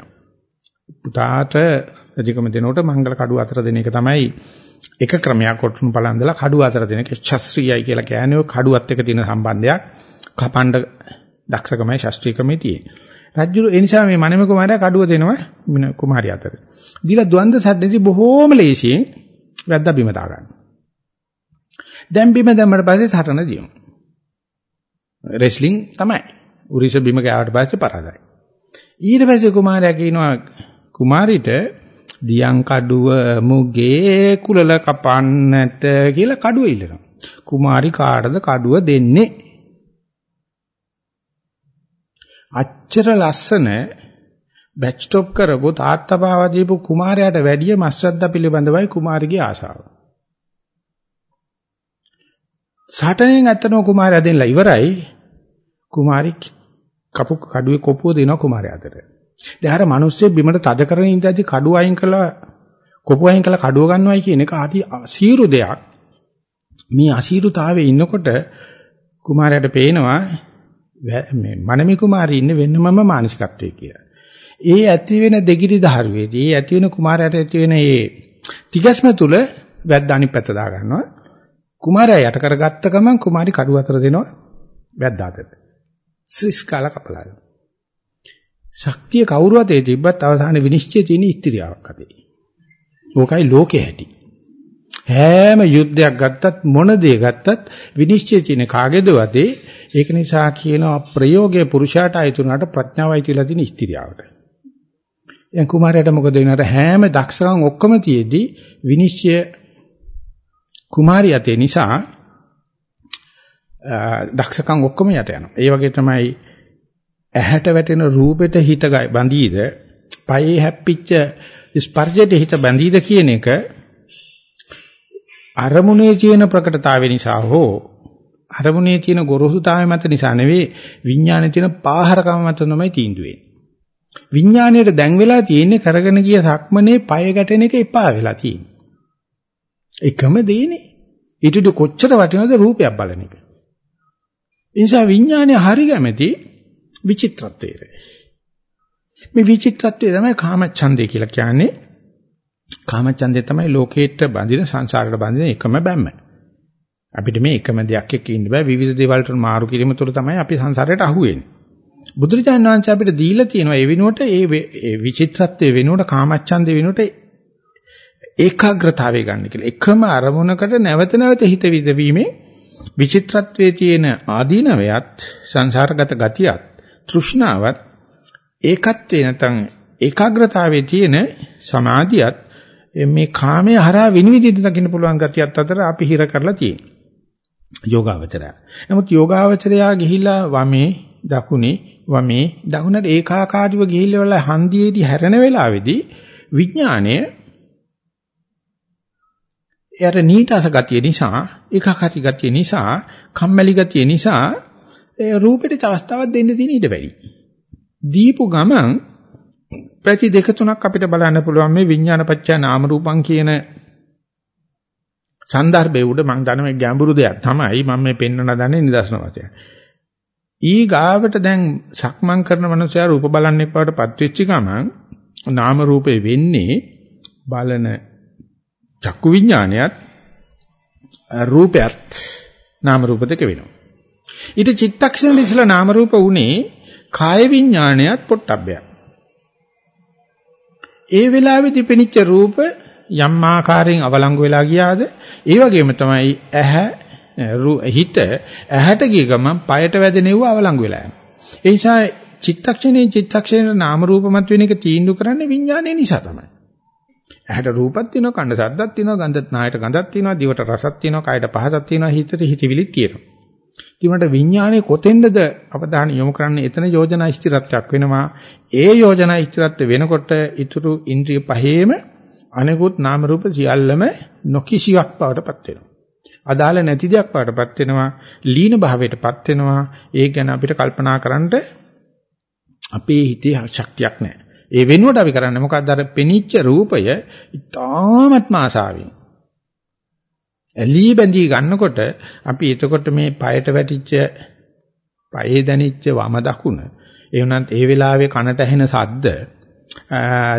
පුතාට රජකම දෙනකොට මංගල කඩුව අතර දෙන එක තමයි එක ක්‍රමයක් කොටුණු පලන්දලා කඩුව අතර දෙන එක ශාස්ත්‍රීයයි කියලා කියන්නේ ඔය කඩුවත් එක්ක තියෙන සම්බන්ධයක් කපණ්ඩ දක්ෂකමයි ශාස්ත්‍රීයකමයි තියෙන්නේ. රජු ඒ නිසා මේ මනම කුමාරයා කඩුව දෙනවා කුමාරිය අතර. දීලා ද්වන්ද සද්දේදී බොහෝම ලේසියෙන් වැද්දා බිම දා ගන්න. දැන් බිම දැම්මට පස්සේ සටන දියුම්. රෙස්ලිං තමයි. උරිස බිම ගෑවට පස්සේ පරාදයි. ඊට පස්සේ කුමාරයා කියනවා කුමාරිට දියං කඩුව මුගේ කුලල කපන්නට කියලා කඩුව ඉල්ලනවා. කුමාරි කාටද කඩුව දෙන්නේ? අච්චර ලස්සන බැච් ස්ටොප් කරපු තාත්තා පාවා දීපු කුමාරයාට වැඩිය මස්සද්ද පිළිබඳවයි කුමාරිගේ ආශාව. සටනෙන් ඇත්තනෝ කුමාරයා දෙන්නලා ඉවරයි. කුමාරි කපු කඩුවේ කොපුව දෙනවා කුමාරයාට. දැන් අර මිනිස්සු බිමට තද කරගෙන ඉඳද්දි කඩුව අයින් කළා කොපුව අයින් කළා කඩුව ගන්නවයි කියන එක අටි අසීරු දෙයක්. මේ අසීරුතාවයේ ඉන්නකොට කුමාරයාට පේනවා මේ මනමි කුමාරී ඉන්නේ වෙනමම මානසිකත්වයේ කියලා. ඒ ඇති වෙන දෙගිරි ධාරුවේදී ඒ ඇති වෙන කුමාරයාට ඇති වෙන ඒ තිගස්ම තුල වැද්ද අනිත් පැත්ත දා ගන්නවා. කුමාරයා යට කරගත්ත ගමන් කුමාරි කඩුව අතර දෙනවා වැද්ද අතට. ශ්‍රිස් කාල කපලා. ශක්තිය කවුරු අතේ තිබ්බත් අවසාන විනිශ්චය තියෙන ස්ත්‍රියාවක් අතේ. ඕකයි ලෝකේ හැටි. හැම යුද්ධයක් ගත්තත් මොන දේ ගත්තත් විනිශ්චය තියෙන කාගේද වතේ ඒක නිසා කියනවා ප්‍රයෝගයේ පුරුෂයාට අයිතුනට ප්‍රඥාවයි කියලා තියෙන ස්ත්‍රියාවට. දැන් කුමාරයාට මොකද වෙනවද හැම දක්ෂකම් ඔක්කොම තියේදී විනිශ්චය කුමාරිය අතේ නිසා දක්ෂකම් ඔක්කොම යට යනවා. ඒ වගේ තමයි ඇහැට වැටෙන රූපෙට හිත බඳීද, පයේ හැප්පිච්ච ස්පර්ශයට හිත බඳීද කියන එක අරමුණේ තියෙන ප්‍රකටතාවය නිසා හෝ අරමුණේ තියෙන ගොරෝසුතාවය මත නිසා නෙවෙයි විඥානයේ තියෙන පාහරකම මත තමයි තීන්දුව වෙන්නේ. විඥාණයට දැන් වෙලා තියෙන්නේ කරගෙන ගිය සක්මනේ පය ගැටෙන එක එපා වෙලා තියෙන්නේ. එකම දෙයනේ. ඊටු කොච්චර වටිනවද රූපයක් බලන එක. ඒ නිසා විඥානය හරි කැමැති විචිත්‍රත්වයට. මේ විචිත්‍රත්වය තමයි කාමච්ඡන්දේ කියලා කියන්නේ. කාමච්ඡන්දේ තමයි ලෝකේට බඳින සංසාරයට බඳින එකම බැම්ම. අපිට මේ එකම දෙයක් එක්ක ඉන්න බෑ විවිධ දේවල් වලට මාරු කිරීම තුළ තමයි අපි සංසාරයට අහු වෙන්නේ. බුදුරජාණන් වහන්සේ අපිට දීලා තියෙනවා ඒ වෙනුවට ඒ විචිත්‍රත්වයේ වෙනුවට කාමච්ඡන්දේ වෙනුවට ඒකාග්‍රතාවය ගන්න කියලා. එකම අරමුණකට නැවත නැවත හිත විදවීමේ විචිත්‍රත්වයේ තියෙන ආදීනවයත් සංසාරගත ගතියත් තෘෂ්ණාවත් ඒකත්වේ නැත්නම් ඒකාග්‍රතාවයේ තියෙන සමාධියත් මේ කාමයේ හරහා විනිවිදින්න දකින්න පුළුවන් ගතියත් අතර අපි හිර කරලා තියෙනවා. යෝගාවචරය. නමුත් යෝගාවචරයා ගිහිලා වමේ දකුණේ වමේ දකුණට ඒකාකාරීව ගිහිල්ලා හන්දියේදී හැරෙන වෙලාවේදී විඥාණය එයාට නීටස ගතිය නිසා, ඒකාකාරී ගතිය නිසා, කම්මැලි ගතිය නිසා ඒ රූපෙට අවස්ථාවක් දෙන්න තියෙන ඊට වැඩි. දීපු ගමන් පැති දෙක තුනක් අපිට බලන්න පුළුවන් මේ විඥානපච්චය නාම රූපං කියන සන්දර්භයේ උඩ මම දන්න මේ ගැඹුරු දෙයක් තමයි මම මේ පෙන්වන දන්නේ නිදර්ශන වශයෙන්. ඊ ගාවට දැන් සක්මන් කරන මනුස්සයා රූප බලන්නේ බවට පත් වෙච්ච ගමන් නාම රූපේ වෙන්නේ බලන චක්කු විඥානයත් රූපයත් නාම රූප දෙක වෙනවා. ඊට චිත්තක්ෂණ ඉස්සලා නාම රූප උනේ කාය විඥානයත් පොට්ටබ්බයක්. ඒ වෙලාවේදී පෙනිච්ච රූප යම් ආකාරයෙන් අවලංගු වෙලා ගියාද ඒ වගේම තමයි ඇහැ හිත ඇහැට ගිය ගමන් পায়ට වැදෙනෙව අවලංගු වෙලා යනවා. ඒ නිසා චිත්තක්ෂණේ චිත්තක්ෂණේ නාම රූපමත් වෙන එක තීන්දුව කරන්නේ විඥානයේ නිසා තමයි. ඇහැට රූපක් තියෙනවා, කණ්ඩ සද්දක් තියෙනවා, ගන්ධත් නායට ගඳක් තියෙනවා, දිවට රසක් තියෙනවා, කයට පහසක් තියෙනවා, හිතට හිතවිලිත් තියෙනවා. ඊට විඥානයේ කොතෙන්ද අවධානය යොමු කරන්නේ එතන යෝජනා ස්ථිරත්වයක් වෙනවා. ඒ යෝජනා ස්ථිරත්ව වෙනකොට ඊතුරු ඉන්ද්‍රිය පහේම අනෙකුත් නාම රූප සියල්ලම නොකිසියක් බවටපත් වෙනවා. අදාළ නැති දෙයක් බවටපත් වෙනවා. ලීන භාවයටපත් වෙනවා. ඒ ගැන අපිට කල්පනා කරන්න අපේ හිතේ ශක්තියක් නැහැ. ඒ වෙනුවට අපි කරන්නේ මොකක්ද අර පෙනිච්ච රූපය ඉතාමත්ම ආසාවෙන්. ඇලී බැඳී ගන්නකොට අපි එතකොට මේ পায়ට වැටිච්ච পাයේ දැනිච්ච වම දකුණ ඒ උනත් ඒ වෙලාවේ කනට ඇහෙන සද්ද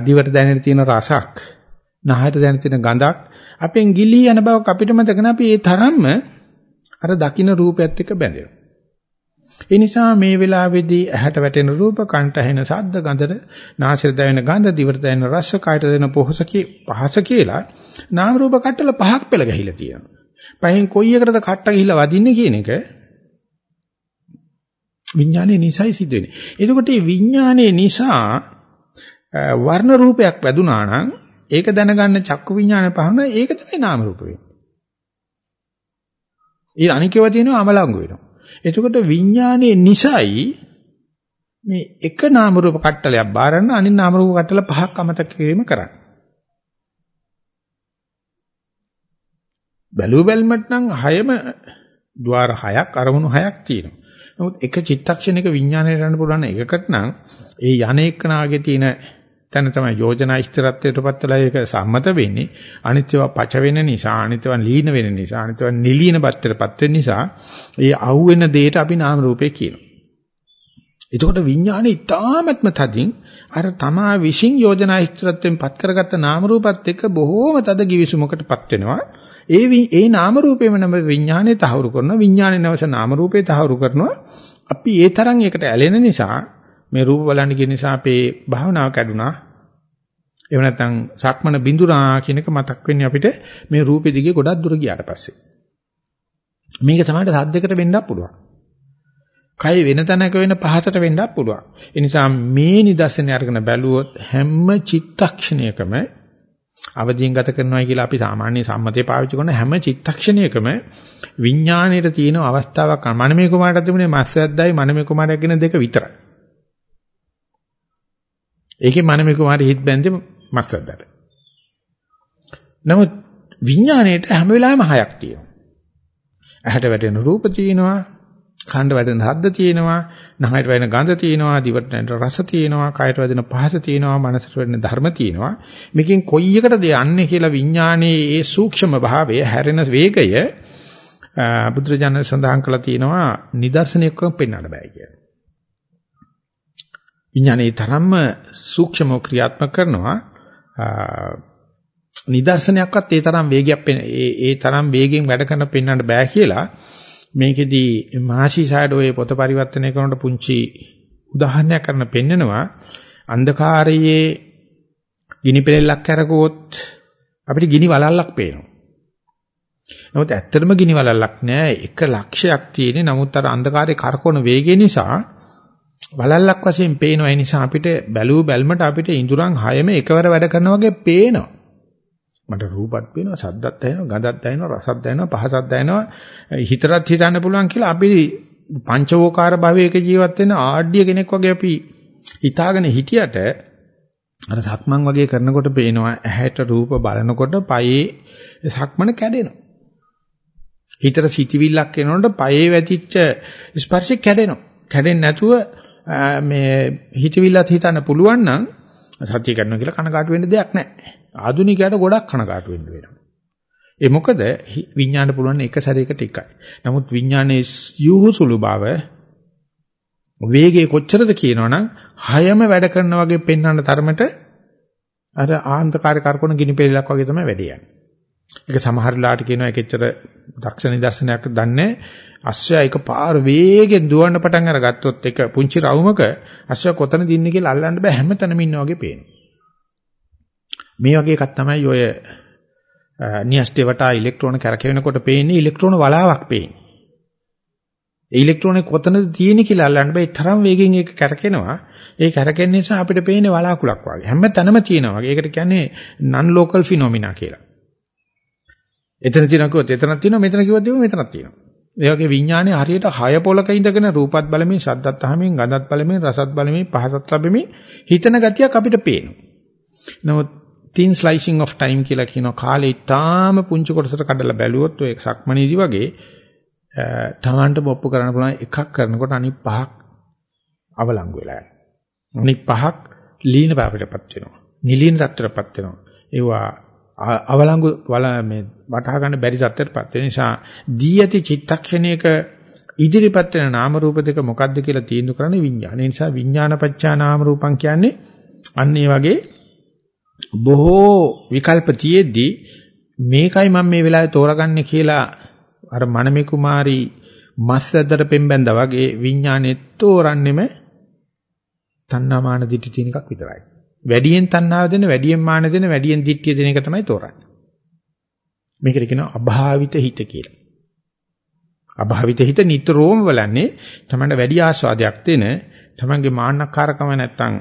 දිවට දැනෙන තියෙන රසක් නහයට දැනෙන තියෙන ගඳක් අපෙන් ගිලී යන බවක් අපිට මතක නැහැ අපි ඒ තරම්ම අර දකින්න රූපයත් එක්ක බැඳෙනවා. ඒ නිසා මේ වෙලාවේදී ඇහැට වැටෙන රූප, කන්ට ඇහෙන ශබ්ද, ගඳට, නාසයට දැනෙන ගඳ, දිවට දැනෙන රස, කයට දැනෙන පොහස පහස කියලා නාම රූප කට්ටල පහක් පෙළ ගහිලා තියෙනවා. පහෙන් කොයි එකටද කට්ට ගිහිලා වදින්නේ කියන එක විඥානයේ නිසයි සිද්ධ වෙන්නේ. එතකොට මේ විඥානයේ නිසා වර්ණ රූපයක් වැදුනා නම් ඒක දැනගන්න චක්කු විඥානය පහන ඒක තමයි නාම රූප වෙන්නේ. ඒ අනිකේව තියෙනවා අමලංගු වෙනවා. එතකොට විඥානයේ නිසයි මේ එක නාම රූප කට්ටලයක් බාරන්න අනිත් නාම රූප කට්ටල පහක් අමතක කිරීම කරන්නේ. බැලුව බැලමට නම් හයම ద్వාර හයක් අරමුණු හයක් තියෙනවා. නමුත් එක චිත්තක්ෂණයක විඥානයට යන්න පුළුවන් එකකට නම් ඒ යන එක්කනාගේ තියෙන තැන තමයි යෝජනා ස්ථිරත්වයටපත් වෙලා ඒක සම්මත වෙන්නේ. අනිත්‍යව පච වෙන නිසා අනිත්‍යව ලීන වෙන නිසා අනිත්‍යව නිලීන බත්තරපත් වෙන නිසා ඒ අහුවෙන දෙයට අපි නාම රූපේ කියනවා. එතකොට විඥානේ ඊ타ත්ම තදින් අර තමා විශ්ින් යෝජනා ස්ථිරත්වයෙන් පත් කරගත්ත නාම රූපත් එක්ක බොහෝම තද givisුමකටපත් වෙනවා. ඒ ඒ නාම රූපේම නම විඥානේ තහවුරු කරනවා. විඥානේ නැවස නාම රූපේ තහවුරු කරනවා. අපි ඒ තරම් ඒකට ඇලෙන නිසා මේ රූප බලන්න කියන නිසා අපේ භාවනාව කැඩුනා. එහෙම නැත්නම් සක්මන බිඳුනා කියන එක මතක් වෙන්නේ අපිට මේ රූපෙ දිගේ ගොඩක් දුර ගියාට පස්සේ. මේක තමයි සද්දයකට වෙන්නත් පුළුවන්. කය වෙන තැනක වෙන පහසට වෙන්නත් පුළුවන්. ඒ නිසා මේ නිදර්ශනය අරගෙන බැලුවොත් හැම චිත්තක්ෂණයකම අවදීන් ගත කරනවා කියලා අපි සාමාන්‍ය සම්මතය පාවිච්චි කරන හැම චිත්තක්ෂණයකම විඥාණයට තියෙන අවස්ථාවක් මනමේ කුමාරට තිබුණේ මස්සද්දයි මනමේ කුමාරය කියන දෙක විතරයි. ඒකේ මනමේ කුමාරය හිට බැඳේ මස්සද්දට. නමුත් විඥාණයට හැම වෙලාවෙම හයක් තියෙනවා. ඇහැට වැටෙන රූප තියෙනවා, කණ්ඩ වැටෙන ශබ්ද තියෙනවා, නහයට වැටෙන ගඳ තියෙනවා, දිවට වැටෙන රස තියෙනවා, කයට වැටෙන පහස තියෙනවා, මනසට වැටෙන ධර්ම තියෙනවා. මේකෙන් කොයි එකටද යන්නේ කියලා විඥානයේ ඒ සූක්ෂම භාවය, හැරෙන වේගය බුදුරජාණන් සඳහන් කළා තියෙනවා නිදර්ශනයක්ව පෙන්වන්න බෑ කියලා. විඥානයේ තරම්ම සූක්ෂම ක්‍රියාත්මක කරනවා නිදර්ශනයක්වත් ඒ තරම් වේගයක් ඒ ඒ තරම් වේගෙන් වැඩ කරන පෙන්වන්න බෑ කියලා මේකෙදී මහසි සාඩෝයේ පොත පරිවර්තනය කරනකොට පුංචි උදාහරණයක් කරන පෙන්නනවා අන්ධකාරයේ ගිනි පෙරෙල්ලක් කරගොත් අපිට ගිනි වලල්ලක් පේනවා. නමුත් ඇත්තටම ගිනි වලල්ලක් නෑ එක ලක්ෂයක් තියෙන්නේ. නමුත් අර අන්ධකාරයේ කරකවන වේගය නිසා වලල්ලක් වශයෙන් පේනවා. ඒ නිසා අපිට බැලූ බැල්මට අපිට ඉඳුරන් 6ම එකවර වැඩ කරනවා වගේ පේනවා. මට රූපත් පේනවා, සද්දත් ඇහෙනවා, ගඳත් ඇහෙනවා, රසත් දැනෙනවා, පහසත් දැනෙනවා. හිතරත් හිතන්න පුළුවන් කියලා අපි පංචවෝකාර භවයක ජීවත් වෙන ආඩ්‍ය කෙනෙක් වගේ අපි හිතාගෙන හිටියට අර සක්මන් වගේ කරනකොට පේනවා ඇහැට රූප බලනකොට පයේ සක්මන කැඩෙනවා. හිතට සිටිවිල්ලක් එනකොට පයේ වැටිච්ච ස්පර්ශය කැඩෙනවා. කැඩෙන්නේ නැතුව මේ හිතවිල්ලත් හිතන්න පුළුවන් නම් සත්‍ය කරනවා කියලා කනකාට වෙන්න දෙයක් නැහැ. ආධුනිකයට ගොඩක් කනකාට වෙන්න වෙනවා. ඒ මොකද විඥාණය පුළුවන් එක සැරයකට එකයි. නමුත් විඥානයේ යොහුසුළු බව වේගය කොච්චරද කියනවනම් හයම වැඩ කරනා වගේ පෙන්වන්න තරමට අර ආන්තකාර කරකවන ගිනි පෙරලක් වගේ තමයි වැඩ යන්නේ. ඒක සමහර ලාට කියනවා ඒකෙච්චර දක්ෂ නිදර්ශනයක් දන්නේ අශ්වය එක පාර වේගෙන් දුවන්න පටන් අරගත්තොත් එක පුංචි රවුමක අශ්වය කොතනද ඉන්නේ කියලා අල්ලන්න බෑ හැමතැනම ඉන්නා වගේ පේනවා. මේ වගේ එකක් තමයි ඔය නියස්ටේ වටා ඉලෙක්ට්‍රෝන කරකවෙනකොට පේන්නේ ඉලෙක්ට්‍රෝන වලාවක් පේන්නේ. ඒ ඉලෙක්ට්‍රෝනේ කොතනද තියෙන්නේ කියලා අල්ලන්න බෑ. ඒ තරම් වේගෙන් ඒක කරකිනවා. ඒ කරකෙන නිසා අපිට පේන්නේ වලාකුලක් වගේ. හැම තැනම තියෙනවා වගේ. ඒකට කියන්නේ non local phenomena කියලා. එතන තියෙනවා කිව්වොත් එතනක් තියෙනවා මෙතන කිව්වොත් මෙතනක් තියෙනවා. ඒ වගේ විඥානේ හරියට හය පොලක ඉඳගෙන රූපත් බලමින්, ශබ්දත් අහමින්, ගඳත් බලමින්, රසත් බලමින්, පහසත් ලැබෙමින් හිතන ගතියක් අපිට පේනවා. නමුත් thin slicing of time කියලා කියන කාලේ ඊටාම පුංචි කොටසට කඩලා බැලුවොත් ඔය සක්මණේදී වගේ තමන්ට බොප්පු කරන්න පුළුවන් එකක් කරනකොට අනිත් පහක් අවලංගු වෙලා යනවා. අනිත් පහක් ලීන පාපයටපත් වෙනවා. නිලීන තත්ත්වයටපත් වෙනවා. ඒවා අවලංගු වල මේ වටහා ගන්න බැරි තත්ත්වයටපත් වෙන නිසා දී ඇති චිත්තක්ෂණයක ඉදිරිපත් වෙන නාම රූප දෙක මොකද්ද කියලා තීන්දුව කරන්නේ විඥාන. ඒ නිසා විඥානපච්චා නාම රූපං කියන්නේ අන්න ඒ වගේ බොහෝ විකල්ප තියෙද්දී මේකයි මම මේ වෙලාවේ තෝරගන්නේ කියලා අර මනමේ කුමාරි මස් ඇද්දට පෙම්බැන්දා වගේ විඥානේ තෝරන්නෙම තණ්හාමාන දිටි තියෙන එකක් විතරයි. වැඩියෙන් තණ්හාව දෙන, වැඩියෙන් මාන දෙන, වැඩියෙන් දිට්ඨිය දෙන එක තමයි තෝරන්නේ. මේකට කියනවා අභාවිත හිත කියලා. අභාවිත හිත නිතරම බලන්නේ තමන්ට වැඩි ආස්වාදයක් දෙන, තමන්ගේ මාන්නකාරකම නැත්තම්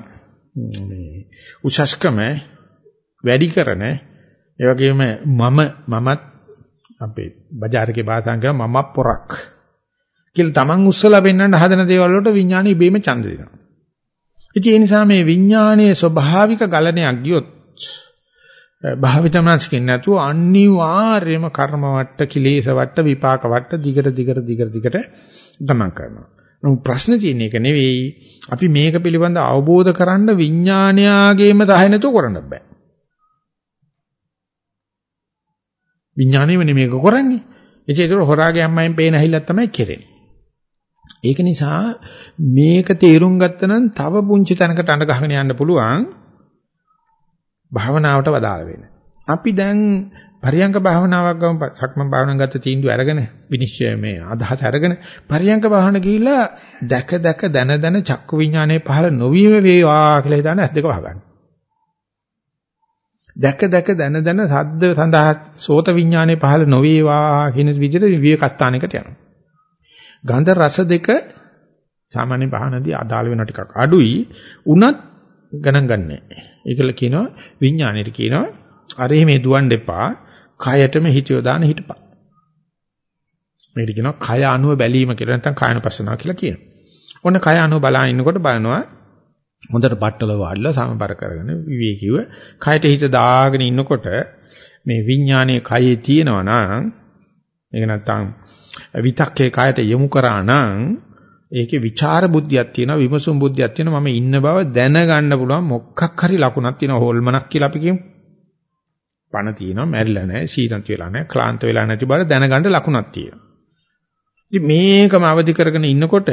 මේ උසස්කම වැඩි කරන ඒ වගේම මම මමත් අපේ බજારකේ භාෂාවෙන් කියව මම පොරක් කියලා Taman උස්සලා පෙන්වන්න හදන දේවල් වලට විඥානය ඉබේම ඡන්ද දෙනවා. ඉතින් ඒ නිසා මේ විඥානයේ ස්වභාවික ගලණයක් ගියොත් භාවිතමනස්කින් නැතුව අනිවාර්යයෙන්ම කර්ම වට, කිලේශ වට, විපාක වට දිගට දිගට දිගට දිගට ගමන් කරනවා. නමුත් ප්‍රශ්න තියෙන එක නෙවෙයි අපි මේක පිළිබඳ අවබෝධ කරන්න විඥානයාගේම දහය නැතුව කරන්න බෑ. විඥාණයම නෙමෙයි කරන්නේ. ඒක ඒක හොරාගේ අම්මෙන් පේන ඇහිල්ලක් තමයි කෙරෙන්නේ. ඒක නිසා මේක තේරුම් ගත්තනම් තව පුංචි තැනකට අඬ ගහගෙන යන්න පුළුවන් භාවනාවට වදාළ වෙන. අපි දැන් පරියංක භාවනාවක් ගම සක්මන් භාවනාවක් ගත්ත තීන්දුව අරගෙන විනිශ්චය මේ අදහස අරගෙන පරියංක භාවන ගිහිල්ලා දැක දැක දන දන චක්කු විඥානයේ පහළ නොවීම වේවා කියලා හිතාන ඇස් දෙක වහගන්න. දැක දැක දන දන සද්ද සඳහා සෝත විඥානයේ පහළ නොවේවා කියන විදිහට විවේක ස්ථානයකට යනවා. ගන්ධ රස දෙක සාමාන්‍ය භාවනදී අදාළ වෙන ටිකක් අඩුයි. උනත් ගණන් ගන්නෑ. ඒකල කියනවා විඥාණයට කියනවා අරේ මේ දුවන්න එපා. කයටම හිත යොදාන හිටපන්. මේකට කියනවා කය අණුව බැලීම කියලා නැත්නම් කායනුපස්සනාව කියලා කියනවා. ඔන්න කය අණුව බලාගෙන ඉන්නකොට බලනවා හොඳට පట్టල වාඩිලා සමබර කරගෙන විවේකීව කයට හිත දාගෙන ඉන්නකොට මේ විඥානයේ කයේ තියෙනවා නම් ඒක නැත්තම් විතක්කේ කයට යොමු කරා නම් ඒකේ විචාර බුද්ධියක් තියෙනවා විමසුම් බුද්ධියක් තියෙනවා. මම ඉන්න බව දැනගන්න පුළුවන් මොකක් හරි ලකුණක් තියෙනවා හොල්මනක් කියලා අපි කියමු. පණ තියෙනවා මැරිලා නැහැ සීතන්ත වෙලා නැහැ ක්ලාන්ත වෙලා නැති බව දැනගන්න ලකුණක් තියෙනවා. ඉතින් මේකම අවදි කරගෙන ඉන්නකොට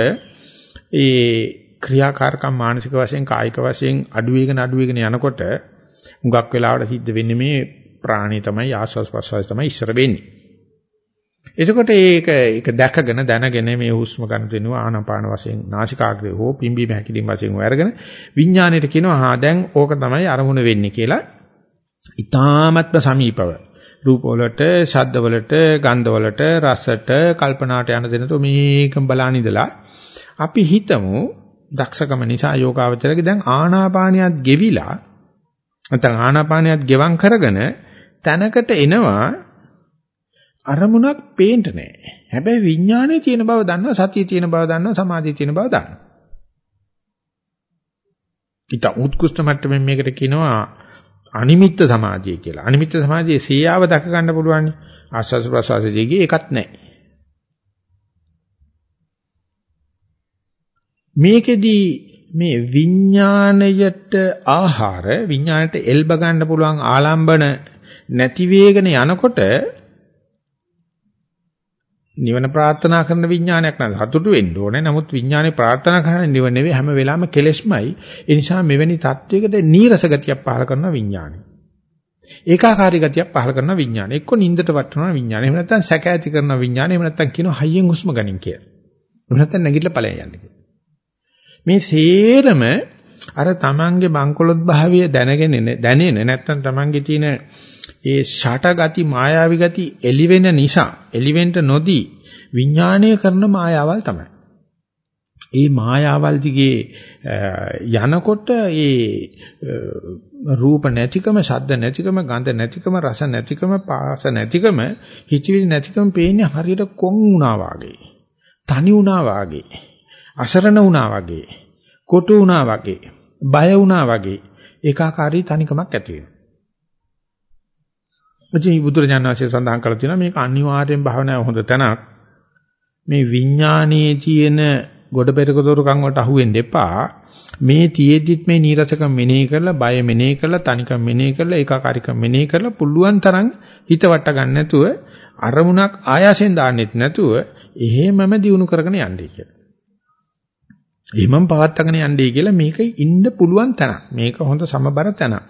ඒ ක්‍රියාකාරකම් මානසික වශයෙන් කායික වශයෙන් අඩු වෙගෙන අඩු වෙගෙන යනකොට හුඟක් වෙලාවට සිද්ධ වෙන්නේ මේ ප්‍රාණී තමයි ආස්වාස් ප්‍රසවාස තමයි ඉස්සර වෙන්නේ. එතකොට ඒක ඒක දැකගෙන දැනගෙන මේ හුස්ම ගන්න දෙනවා ආනාපාන වශයෙන් නාසිකාග්‍රේ හෝ පිම්බීම හැකිලිම වශයෙන් අරගෙන විඥාණයට කියනවා හා දැන් ඕක තමයි අරමුණ වෙන්නේ කියලා. ඊ타මත්ම සමීපව රූප වලට ශබ්ද වලට ගන්ධ වලට රසට කල්පනාට යන දෙනතෝ මේක බලන ඉඳලා අපි හිතමු දක්ෂකම නිසා යෝගාවචරයේ දැන් ආනාපානියත් ගෙවිලා නැත්නම් ආනාපානියත් ගෙවම් කරගෙන තැනකට එනවා අරමුණක් පේන්න නැහැ. හැබැයි විඥානයේ තියෙන බව දන්නවා, සතියේ තියෙන බව දන්නවා, සමාධියේ තියෙන බව දන්නවා. ඊට උත්කෘෂ්ඨ මට්ටමින් මේකට කියනවා අනිමිත්ත සමාධිය කියලා. අනිමිත්ත සමාධියේ සියාව දක ගන්න පුළුවන්. ආස්වාද ප්‍රසවාසයේදී ඒකත් නැහැ. මේකෙදි මේ විඥාණයට ආහාර විඥාණයට එල්බ ගන්න පුළුවන් ආලම්බන නැති වේගන යනකොට නිවන ප්‍රාර්ථනා කරන විඥානයක් නේද සතුටු වෙන්න ඕනේ. නමුත් විඥානේ ප්‍රාර්ථනා කරන නිවන නෙවෙයි හැම වෙලාවෙම කෙලෙස්මයි. ඒ නිසා මෙවැනි தත්වයකට නීරස ගතියක් පහල කරන විඥානය. ඒකාකාරී ගතියක් පහල කරන විඥානය. එක්ක නින්දට වටනවා විඥානය. එහෙම නැත්නම් සැක ඇති කරන විඥානය. එහෙම නැත්නම් කියනවා හයියෙන් හුස්ම ගනින් කියලා. එහෙම නැත්නම් නැගිටලා ඵලයන් යන්න කියලා. මේ සේරම අර තමන්ගේ බංකොලොත් භාවය දැනගෙන දැනෙන නැත්නම් තමන්ගේ තියෙන ඒ ෂට ගති මායාවි ගති එලිවෙන නිසා එලිවෙන්න නොදී විඥාණය කරන මායාවල් තමයි. ඒ මායාවල් දිගේ යනකොට ඒ රූප නැතිකම, ශබ්ද නැතිකම, ගන්ධ නැතිකම, රස නැතිකම, පාස නැතිකම, හිචිවිලි නැතිකම පේන්නේ හරියට කොන් වුණා වගේ. තනි වුණා වගේ. අසරණ වුණා වගේ. කොටු වුණා වගේ. බය වුණා වගේ. ඒකාකාරී තනිකමක් ඇති වෙනවා. ඉතින් බුදුරජාණන් වහන්සේ සඳහන් කරලා තියෙනවා මේක අනිවාර්යෙන් භාවනාවේ හොඳ තැනක්. මේ විඥානයේ තියෙන ගොඩ පෙරක දොරකම් වලට අහු වෙන්න එපා. මේ තියේදිත් මේ නීරසකම් මෙනෙහි කරලා බය මෙනෙහි කරලා තනිකම් මෙනෙහි කරලා ඒකාකාරීකම් මෙනෙහි කරලා පුළුවන් තරම් හිත වට ගන්න නැතුව අරමුණක් ආයාසෙන් දාන්නෙත් නැතුව එහෙමම දිනු කරගෙන යන්නේ කියලා. එහෙමම පවත්වාගෙන යන්නේ කියලා මේක ඉන්න පුළුවන් තැනක්. මේක හොඳ සමබර තැනක්.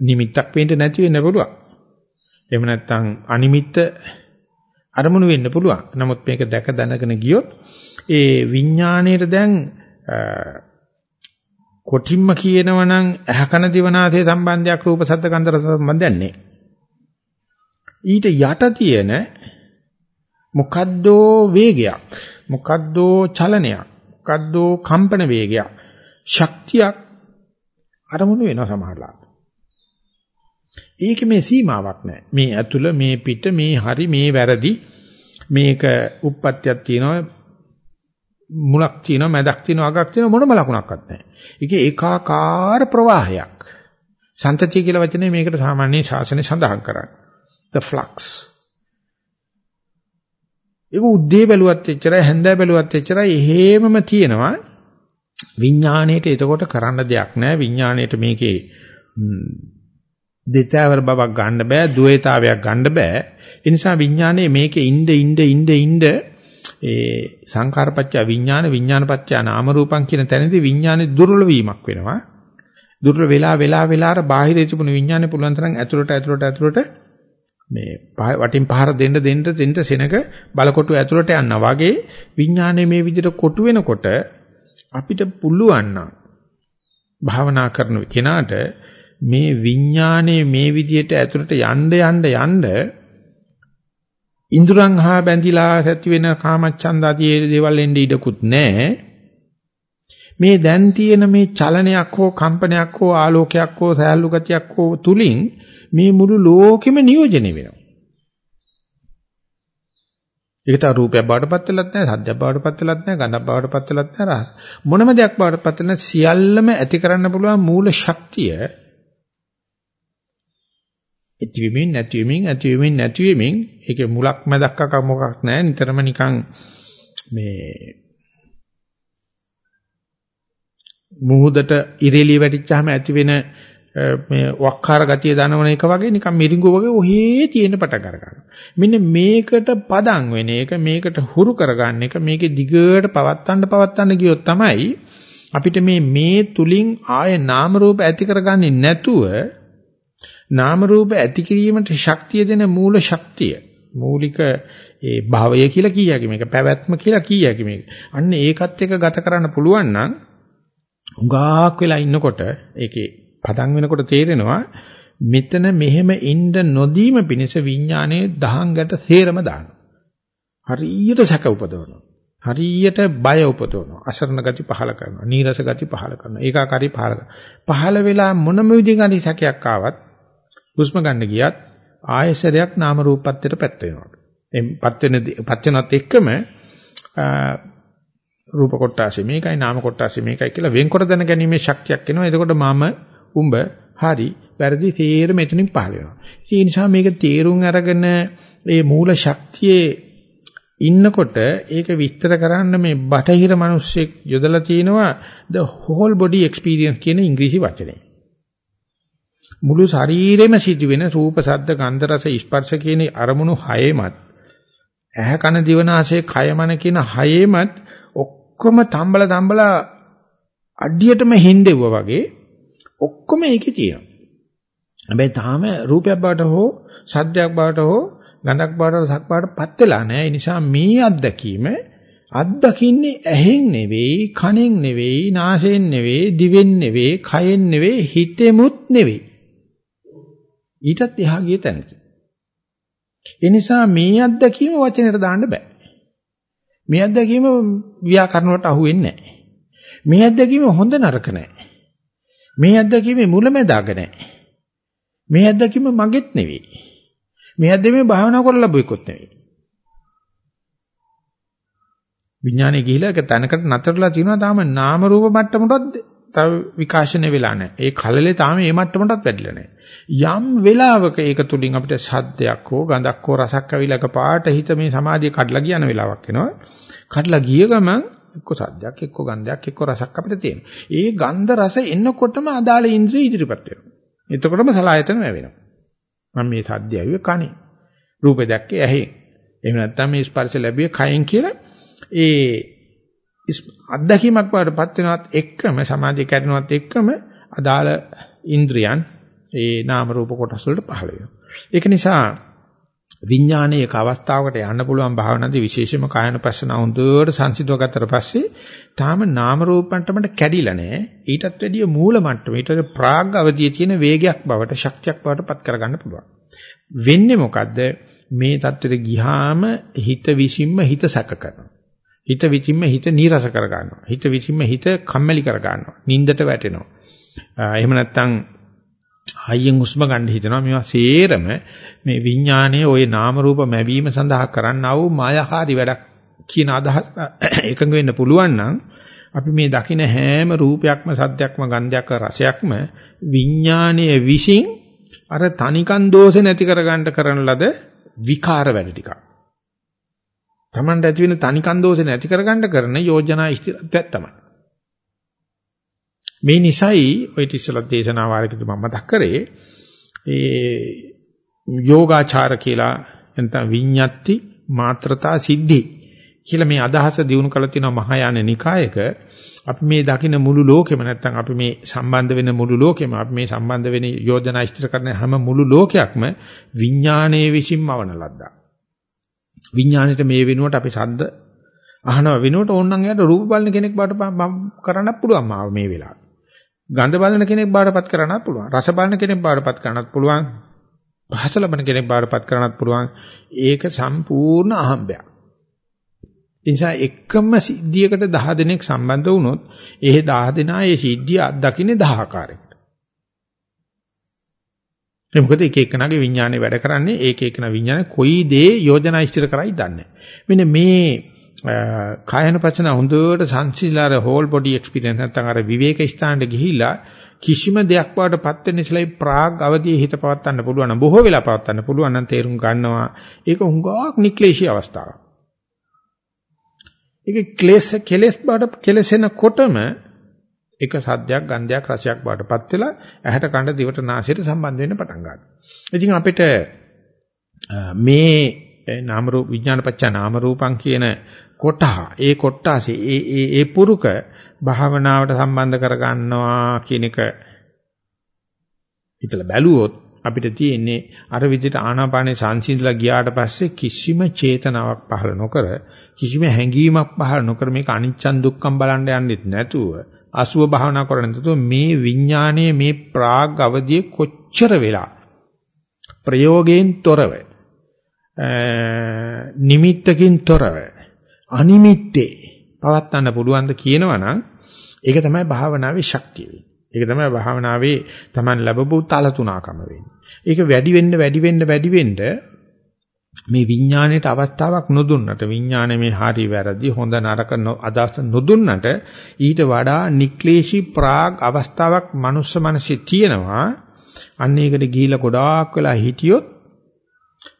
නිමිත්තක් වෙන්න නැති වෙන්න පුළුවන්. එහෙම නැත්නම් අනිමිත්ත අරමුණු වෙන්න පුළුවන්. නමුත් මේක දැක දැනගෙන ගියොත් ඒ විඥාණයට දැන් කොටිම්ම කියනවනම් ඇහකන දිවනාසේ සම්බන්ධයක් රූප සද්ද ගන්ධ රස සම්බන්ධයක් නැහැ. ඊට යට තියෙන මොකද්දෝ වේගයක් මොකද්දෝ චලනයක් මොකද්දෝ කම්පන වේගයක් ශක්තියක් අරමුණු වෙනවා සමහරලා. ඒකේ මේ සීමාවක් නැහැ. මේ ඇතුළ මේ පිට මේ හරි මේ වැරදි මේක උප්පත්තියක් තියෙනවා මුලක් තියෙනවා මැදක් තියෙනවා අගක් තියෙනවා මොනම ලකුණක්වත් නැහැ. ඒකේ ඒකාකාර ප්‍රවාහයක්. සන්තතිය කියලා වචනේ මේකට සාමාන්‍ය ශාසනය සඳහන් කරන්නේ. the flux. ඒක උද්දී බැලුවත් එච්චරයි හැන්දෑ බැලුවත් එච්චරයි එහෙමම තියෙනවා. විඥාණයට එතකොට කරන්න දෙයක් නැහැ. විඥාණයට මේකේ දෙතෑවර බවක් ගන්න බෑ, ද්වේතාවයක් ගන්න බෑ. ඒ නිසා විඥානයේ මේකේ ඉnde ඉnde ඉnde ඉnde ඒ සංඛාරපච්චය විඥාන විඥානපච්චය නාම රූපං කියන තැනදී විඥානේ දුර්වල වීමක් වෙනවා. දුර්වල වෙලා වෙලා වෙලා අර බාහිරේ තිබුණු විඥානේ පුළුවන් තරම් ඇතුළට ඇතුළට ඇතුළට මේ වටින් පහර දෙන්න දෙන්න දෙන්න සෙනක බලකොටු ඇතුළට යනවා වගේ විඥානේ මේ විදිහට කොටු වෙනකොට අපිට පුළුවන් නම් භාවනා කරන කෙනාට මේ විඥානේ මේ විදිහට ඇතුළට යන්න යන්න යන්න ඉන්ද්‍රයන් හා බැඳිලා ඇති වෙන කාමච්ඡන්ද ආදී දේවල් එන්නේ ඉඩකුත් නැහැ. මේ දැන් තියෙන මේ චලනයක් හෝ කම්පනයක් හෝ ආලෝකයක් හෝ සෑල්ලු ගතියක් හෝ තුලින් මේ මුළු ලෝකෙම නියෝජනය වෙනවා. ඒකට රූපයක් බවට පත් වෙලත් නැහැ, සද්දයක් බවට පත් වෙලත් නැහැ, ගඳක් බවට පත් වෙලත් නැහැ. මොනම දෙයක් බවට පත් වෙන සියල්ලම ඇති කරන්න පුළුවන් මූල ශක්තිය ඇතිවීමෙන් නැතිවීමෙන් ඇතිවීමෙන් නැතිවීමෙන් ඒකේ මුලක් මැදක් අක මොකක් නැහැ නිතරම නිකන් මේ මුහුදට ඉරෙලිය වැටිච්චාම ඇති වෙන මේ වක්කාර ගතිය දනවන එක වගේ නිකන් මිරිඟු වගේ ඔහේ තියෙන පටන් ගන්නවා. මෙන්න මේකට පදම් වෙන එක මේකට හුරු කරගන්න එක මේකේ දිගට පවත්තන්න පවත්තන්න ගියොත් තමයි අපිට මේ මේ තුලින් ආය නාම රූප ඇති කරගන්නේ නැතුව නාම රූප ඇති කිරීමට ශක්තිය දෙන මූල ශක්තිය මූලික ඒ භාවය කියලා කියයි මේක පැවැත්ම කියලා කියයි මේක. අන්න ඒකත් එක්ක ගත කරන්න පුළුවන් නම් උගාක් වෙලා ඉන්නකොට ඒකේ පදන් වෙනකොට තේරෙනවා මෙතන මෙහෙම ඉන්න නොදීම පිණිස විඥානයේ දහංගට සේරම දානවා. හරියට සැක උපදවනවා. හරියට බය උපදවනවා. අසරණ ගති පහල කරනවා. නීරස ගති පහල කරනවා. ඒකාකාරී පහල කරනවා. පහල වෙලා මොනම විදිහකින් හරි සැකයක් ආවත් හුස්ම ගන්න ගියත් ආයසරයක් නාම රූපත්වයට පැත්ත වෙනවා. එම් පත් වෙන පත් වෙනත් එක්කම රූප කොටාසි මේකයි නාම කොටාසි මේකයි කියලා වෙන්කොට දැන ගැනීමේ ශක්තියක් එනවා. එතකොට මම උඹ හරි වැරදි තේරෙම එතනින් පහළ වෙනවා. ඒ නිසා මේක තේරුම් අරගෙන මේ මූල ශක්තියේ ඉන්නකොට ඒක විස්තර කරන්න මේ බටහිර මිනිස්සෙක් යොදලා තිනවා the whole body experience කියන ඉංග්‍රීසි වචනේ. මුළු ශරීරෙම සිදුවෙන රූප, ශබ්ද, ගන්ධ, රස, ස්පර්ශ කියන අරමුණු හයේමත් ඇහැ කන දිව නාසය කය මන කියන හයේමත් ඔක්කොම තම්බල තම්බල අඩියටම හින්දෙව්වා වගේ ඔක්කොම ඒකේ තියෙනවා. හැබැයි තාම රූපයක් බවට හෝ සද්දයක් බවට හෝ ගඳක් බවට රසක් බවට පත් වෙලා නැහැ. ඒ නිසා මේ අත්දැකීම අත්දකින්නේ ඇහෙන් නෙවෙයි, කනෙන් නෙවෙයි, නාසයෙන් නෙවෙයි, දිවෙන් නෙවෙයි, කයෙන් නෙවෙයි, හිතෙමුත් නෙවෙයි. ඊටත් එහා ගිය තැනක. ඒ නිසා මේ අත්දැකීම වචනෙට දාන්න බෑ. මේ අත්දැකීම ව්‍යාකරණ වලට අහු වෙන්නේ නැහැ. මේ අත්දැකීම හොඳ නරක නැහැ. මේ අත්දැකීමේ මුලැමැදාග නැහැ. මේ අත්දැකීම මගෙත් නෙවෙයි. මේ අත්දැකීම භාවනා කරලා ලැබුවෙකුත් නෙවෙයි. විඥානේ ගිහිලා ඒක තැනකට නතරලා තිනවා තාම නාම රූප මට්ටමටත් තව විකාශනය වෙලා නැහැ. ඒ කලලේ තාම මේ මට්ටමටත් වැඩිලා නැහැ. යම් වෙලාවක ඒක තුලින් අපිට සද්දයක් හෝ ගඳක් හෝ රසක් ඇවිල්ලා පාට හිත මේ සමාධිය කඩලා ගියන වෙලාවක් එනවා. කඩලා ගිය ගමන් එක්ක සද්දයක් එක්ක ගන්ධයක් එක්ක රසක් අපිට තියෙනවා. ඒ ගන්ධ රස එන්නකොටම අදාළ ඉන්ද්‍රිය ඉදිරිපත් වෙනවා. එතකොටම සලායතන වෙනවා. මම මේ සද්දය ඇවිත් කනේ. රූපේ දැක්කේ ඇහෙන්. එහෙම නැත්නම් මේ ස්පර්ශ ලැබුවේ කයෙන් කියලා ඒ අත්දැකීමක් වඩපත් වෙනවත් එක්කම සමාධිය කැඩෙනවත් එක්කම අදාළ ඉන්ද්‍රියන් ඒ නාම රූප කොටස් වලට පහළ වෙනවා. ඒක නිසා විඥානයේ එක අවස්ථාවකට යන්න පුළුවන් භාවනාවේ විශේෂම කායනුපස්සන හොඳට සංසිඳව ගත්තට පස්සේ තාම නාම රූප මට්ටමට කැඩිලා නැහැ. ඊටත් වැඩිය මූල මට්ටම ඊට ප්‍රාග් අවධියේ තියෙන වේගයක් බවට ශක්තියක් බවට පත් කරගන්න පුළුවන්. වෙන්නේ මොකද්ද? මේ தත්වෙට ගියාම හිත විසින්ම හිත සැක කරනවා. හිත විසින්ම හිත නීරස කර ගන්නවා. හිත විසින්ම හිත කම්මැලි කර ගන්නවා. නින්දට වැටෙනවා. එහෙම නැත්නම් හයියෙන් හුස්ම ගන්න හිතනවා මේවා සේරම මේ විඥානයේ ওই නාම රූප මැවීම සඳහා කරන්නා වූ මායාකාරී වැඩක් කියන අදහස එකඟ වෙන්න පුළුවන් නම් අපි මේ දකින හැම රූපයක්ම සද්දයක්ම ගන්ධයක් රසයක්ම විඥානයේ විසින් අර තනිකන් දෝෂ නැති කරගන්න කරන ලද විකාර වැඩ ටිකක්. Tamanට ඇති වෙන තනිකන් දෝෂ නැති කරගන්න කරන යෝජනා ඉස්තිරත්වයක් තමයි. මේ නිසයි ඔය ඉස්සලා දේශනා වාරයකදී මම මතක් කරේ ඒ යෝගාචාර කියලා නැත්නම් විඤ්ඤාති මාත්‍රතා සිද්ධි කියලා මේ අදහස දිනු කළ තියෙනවා මහායාන නිකායක අපි මේ දකින්න මුළු ලෝකෙම නැත්තම් අපි මේ සම්බන්ධ වෙන මුළු ලෝකෙම අපි මේ සම්බන්ධ වෙන යෝජනා ඉදිරි කරන හැම මුළු ලෝකයක්ම විඥානයේ විසින්ම වන ලද්දා. විඥාණයට මේ වෙනුවට අපි ශබ්ද අහනව වෙනුවට ඕනනම් එයාට රූප බලන කෙනෙක් බාට කරන්නත් පුළුවන් මාව මේ වෙලාවේ. ගන්ධ බලන කෙනෙක් බාටපත් කරන්නත් පුළුවන්. රස බලන කෙනෙක් බාටපත් කරන්නත් පුළුවන්. භාෂ ලබන කෙනෙක් බාටපත් කරන්නත් පුළුවන්. ඒක සම්පූර්ණ අහම්බයක්. නිසා එකම සිද්ධියකට 10 දෙනෙක් සම්බන්ධ වුණොත් ඒ 10 දෙනා ඒ සිද්ධිය අත්දකින්නේ 10 ආකාරයකට. ඒ මොකද එක එකනාගේ විඥානේ වැඩ කරන්නේ ඒක එකනා විඥානේ කොයි දේ යෝජනා ඉස්තර කරයි දන්නේ. මෙන්න මේ Äh, කායනපචන හොඳට සංසිලාර හෝල් බොඩි එක්ස්පීරියන්ස් නැත්නම් අර විවේක ස්ථානට ගිහිලා කිසිම දෙයක් වඩපත් වෙන්න ඉස්සෙල්ලා ප්‍රාග් අවදී හිත පවත්වන්න පුළුවන් නම් බොහෝ වෙලා පවත්වන්න පුළුවන් නම් තේරුම් ගන්නවා ඒක හුඟක් නික්ලේශී අවස්ථාවක්. ඒක ක්ලේශ කෙලස් බාට කෙලසෙනකොටම එක සද්දයක් ගන්ධයක් රසයක් බාටපත් වෙලා ඇහැට කන දිවට නාසයට සම්බන්ධ වෙන්න පටන් ගන්නවා. ඉතින් අපිට මේ නාම රූප විඥානපච්ච නාම රූපං කියන කොටහ. ඒ කොටාසේ ඒ ඒ ඒ පුරුක භාවනාවට සම්බන්ධ කරගන්නවා කියන එක හිතලා බැලුවොත් අපිට තියෙන්නේ අර විදිහට ආනාපානේ සංසිඳලා ගියාට පස්සේ කිසිම චේතනාවක් පහළ නොකර කිසිම හැඟීමක් පහළ නොකර මේක අනිච්චන් දුක්ඛම් බලන්න යන්නෙත් නැතුව අසුව භාවනා කරන්නේ නැතුව මේ විඥානයේ මේ ප්‍රාග් අවදියේ කොච්චර වෙලා ප්‍රයෝගයෙන් තොරව නිමිත්තකින් තොරව අනිමිත්තේ පවත්වන්න පුළුවන් ද කියනවනම් ඒක තමයි භාවනාවේ ශක්තිය වෙන්නේ. ඒක තමයි භාවනාවේ Taman ලැබපු තල තුනකම වෙන්නේ. ඒක වැඩි වෙන්න වැඩි වෙන්න වැඩි වෙන්න මේ විඥාණයට අවස්ථාවක් නොදුන්නට විඥාණය මේ හරි වැරදි හොඳ නරක අදහස් නොදුන්නට ඊට වඩා නික්ලේශී ප්‍රාග් අවස්ථාවක් මනුස්ස මනසේ තියෙනවා අන්න ඒකට ගිහිලා ගොඩාක් වෙලා හිටියොත්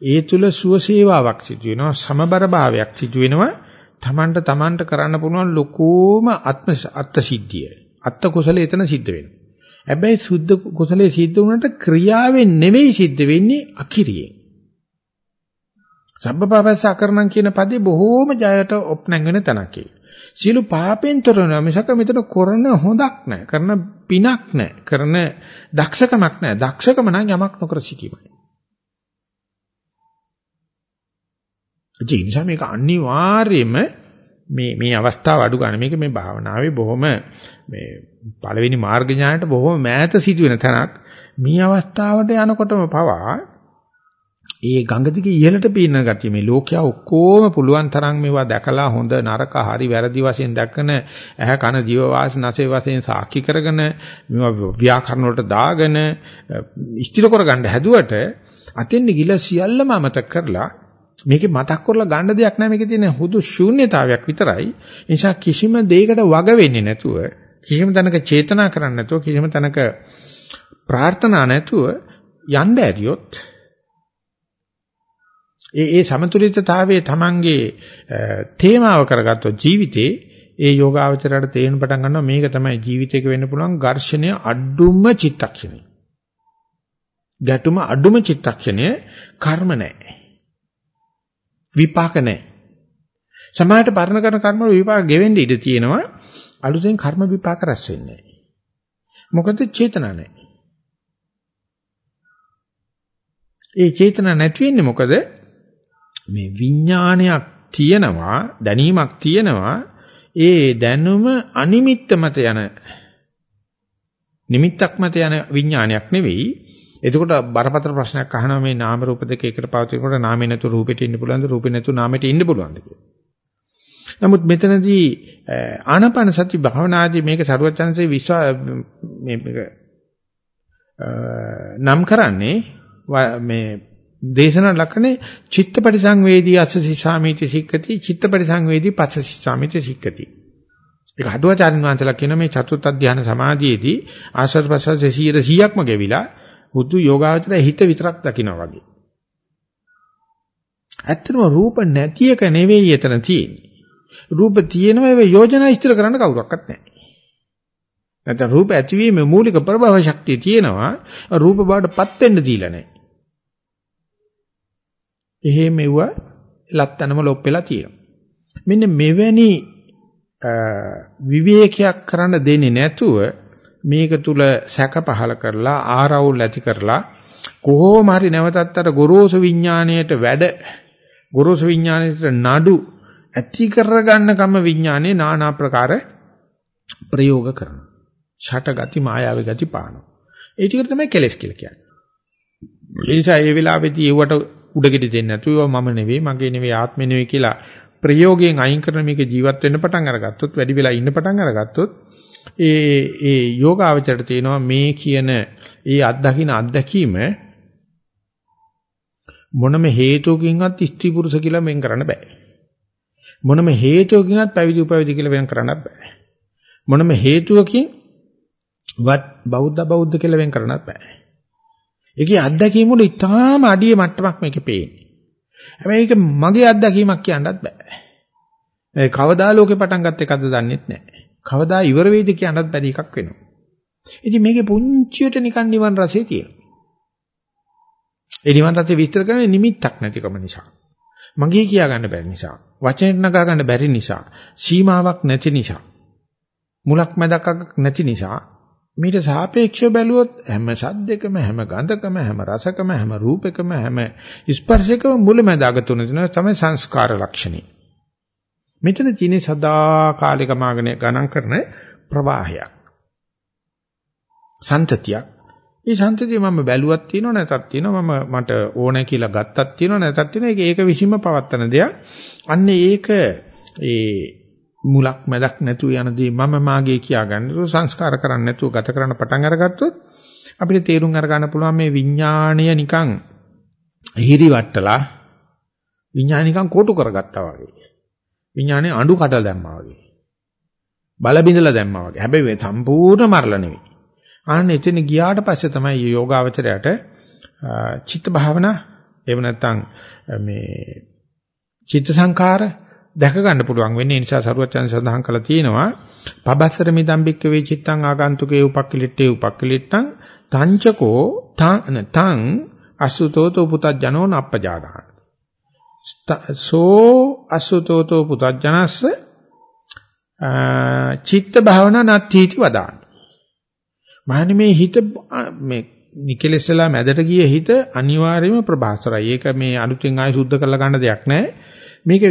ඒ තුල සුවසේවාවක් සිදු වෙනවා සමබර භාවයක් සිදු වෙනවා තමන්ට තමන්ට කරන්න පුළුවන් ලොකෝම ආත්ම අත්ත්‍ය සිද්ධිය අත්ත්‍ය කුසලයේ එතන සිද්ධ වෙනවා හැබැයි සුද්ධ කුසලයේ සිද්ධ වුණාට ක්‍රියාවෙන් නෙවෙයි සිද්ධ වෙන්නේ අකිරියෙන් සබ්බපාපස්ස අකරණම් කියන පදේ බොහෝම ජයට ඔප්නං වෙන තැනක් ඒක. සියලු පාපෙන් තොර වෙනවා මිසක මෙතන කරන හොඳක් නැහැ. කරන පිනක් නැහැ. කරන දක්ෂකමක් නැහැ. දක්ෂකම නම් යමක් නොකර සිටීමයි. ඒ නිසා මේක අනිවාර්යයෙන්ම මේ මේ අවස්ථාව අඩු ගන්න. මේක මේ භාවනාවේ බොහොම මේ පළවෙනි මාර්ග ඥානයට බොහොම මෑත සිදුවෙන තැනක්. මේ අවස්ථාවට යනකොටම පවා ඒ ගඟ දිගේ ඉහළට පීනන ගතිය මේ ලෝකයා ඔක්කොම පුළුවන් තරම් මේවා දැකලා හොඳ නරක හරි වැරදි වශයෙන් දැක්කන ඇහ කන දිව වාස නැසේ වශයෙන් සාක්ෂි කරගෙන මේවා ව්‍යාකරණ වලට දාගෙන ස්ථිර කරගන්න හැදුවට අතෙන් ගිල සියල්ලම අමතක කරලා මේකේ මතක් කරලා ගන්න දෙයක් නැහැ මේකේ තියෙන හුදු ශූන්‍යතාවයක් විතරයි ඒ නිසා කිසිම දෙයකට වග වෙන්නේ නැතුව කිසිම තැනක චේතනා කරන්නේ නැතුව කිසිම තැනක ප්‍රාර්ථනා නැතුව යන්න ඇරියොත් ඒ ඒ සමතුලිතතාවයේ Tamange තේමාව කරගත්තොත් ජීවිතේ ඒ යෝගාවචරයට තේරෙන පටන් ගන්නවා මේක තමයි ජීවිතේක වෙන්න පුළුවන් ඝර්ෂණය අඩුම චිත්තක්ෂණය. ගැටුම අඩුම චිත්තක්ෂණය කර්ම නැහැ. විපාක නැහැ. සමාහයට පරණ කරන කර්ම වල විපාක ගෙවෙන්න ඉඩ තියෙනවා. අලුතෙන් කර්ම විපාක රැස් වෙන්නේ නැහැ. මොකද චේතනා නැහැ. ඒ චේතනා නැති වෙන්නේ මොකද? මේ විඥානයක් තියෙනවා දැනීමක් තියෙනවා ඒ දැනුම අනිමිත්ත මත යන නිමිත්තක් මත යන විඥානයක් නෙවෙයි එතකොට බරපතල ප්‍රශ්නයක් අහනවා මේ නාම රූප දෙක එකට පවතිනකොට නාමේ නැතු රූපෙට ඉන්න පුළුවන්ද රූපේ නැතු නාමෙට ඉන්න පුළුවන්ද නමුත් මෙතනදී ආනාපාන සති භාවනාදී මේක සරුවචනසේ විශ්වා මේ නම් කරන්නේ මේ දේශනා ලක්ෂණේ චිත්තපටි සංවේදී අස්සසි සාමීති සික්කති චිත්තපටි සංවේදී පස්සසි සාමීති සික්කති. ඒක හදුවාචාරින් වහන්සේලා කියන මේ චතුත් අධ්‍යාන සමාධියේදී ආශ්‍රද ප්‍රසවාස 100%ක්ම ගෙවිලා හුදු යෝගාවචර හිත විතරක් දකිනවා වගේ. ඇත්තටම රූප නැති එක නෙවෙයි එතන තියෙන්නේ. රූප තියෙනවා ඒ යෝජනා ඉස්තර කරන්න කවුරක්වත් නැහැ. නැත්නම් රූප ඇතිවීමේ මූලික ප්‍රභව ශක්තිය තියෙනවා රූප බවට පත් වෙන්න දීලා නැහැ. එහෙම මෙව්ව ලත්තනම ලොප් වෙලා තියෙනවා. මෙන්න මෙවැනි විවේකයක් කරන්න දෙන්නේ නැතුව මේක තුල සැක පහල කරලා ආරවුල් ඇති කරලා කොහොම හරි නැවතත් අර ගොරෝසු විඥාණයට වැඩ ගොරෝසු විඥාණයට නඩු ඇති කරගන්න කම විඥානේ নানা ප්‍රකාර ප්‍රයෝග කරනවා. ඡට ගති මායාවේ ගති පානවා. ඒ ටික තමයි කෙලස් කියලා කියන්නේ. ඒ නිසා ඒ වෙලාවේදී ඒවට උඩගෙඩි දෙන්නේ නැතුව මම නෙවෙයි මගේ නෙවෙයි ආත්මෙ නෙවෙයි කියලා ප්‍රයෝගයෙන් අයින් කරන මේක ජීවත් වෙන්න පටන් අරගත්තොත් වැඩි වෙලා ඉන්න පටන් අරගත්තොත් ඒ ඒ යෝගාවචරයට තියෙනවා මේ කියන ඒ අත්දකින්න අත්දැකීම මොනම හේතුවකින්වත් ස්ත්‍රී පුරුෂ කියලා වෙන් කරන්න බෑ. මොනම හේතුවකින්වත් පැවිදි උපවිදි කියලා වෙන් කරන්න බෑ. මොනම හේතුවකින් වත් බෞද්ධ බෞද්ධ කියලා වෙන් කරන්නත් බෑ. ඒකේ අත්දැකීම වල ඉතාම අඩිය මට්ටමක් මේකේ පේන්නේ. හැබැයි ඒක මගේ අත්දැකීමක් කියන්නත් බෑ. ඒ කවදා ලෝකේ පටන් ගත්ත එකද දන්නෙත් නෑ. කවදා ඉවර වෙයිද කියන්නත් බැරි එකක් වෙනවා. ඉතින් මේකේ පුංචියට නිකන් නිවන් රසය තියෙනවා. ඒ නිවන් රසය විස්තර කරන්නේ නිමිත්තක් නැතිකම නිසා. මගේ කියා ගන්න බැරි නිසා. වචනෙට නගා ගන්න බැරි නිසා. සීමාවක් නැති නිසා. මුලක් මැදක් නැති නිසා මීට සාපේක්ෂව බැලුවොත් හැම සද්දකම හැම ගඳකම හැම රසකම හැම රූපකම හැම ස්පර්ශකම මුල මැද අග තුන දෙනවා තමයි සංස්කාර ලක්ෂණේ. මෙතන තියෙන සදා කාලික මාගන ගණන් කරන ප්‍රවාහයක්. සන්තතියක්. මේ සන්තතිය මම බැලුවක් තියෙනව නැතත් තියෙනව මම මට ඕන කියලා ගත්තක් තියෙනව නැතත් තියෙනව ඒක ඒක විසීම පවත්තන දෙයක්. අන්න ඒක ඒ මුලක් මැදක් නැතුව යනදී මම මාගේ කියා ගන්න සංස්කාර කරන්නේ නැතුව ගත කරන්න පටන් අරගත්තොත් අපිට තේරුම් අරගන්න පුළුවන් මේ විඥාණය නිකන් හිරිවට්ටලා විඥාණය නිකන් කොටු කරගත්තා වගේ. විඥාණය අඬු කඩලා දැම්මා වගේ. බල බිඳලා දැම්මා වගේ. හැබැයි සම්පූර්ණ මරලා නෙවෙයි. ආන්න එතන ගියාට පස්සේ තමයි යෝගාවචරයට චිත්ත භාවනා එහෙම නැත්නම් මේ චිත්ත සංකාර දැක ගන්න පුළුවන් වෙන්නේ ඒ නිසා සරුවචන් සඳහන් කළා තියෙනවා පබස්සර මිදම්බික්ක වේ චිත්තං ආගන්තුකේ උපක්ඛලිට්ඨේ උපක්ඛලිට්ඨං තංචකෝ තං අසුතෝතෝ පුතඥෝ නප්පජානහං සෝ අසුතෝතෝ පුතඥස්ස චිත්ත භාවනා නත්ථීති වදාන මහනි මේ හිත මේ නිකලෙසලා මැදට ගිය හිත අනිවාර්යයෙන්ම ප්‍රභාසරයි. ඒක මේ අලුතෙන් ආයෙ සුද්ධ කරලා ගන්න දෙයක් නැහැ. මේක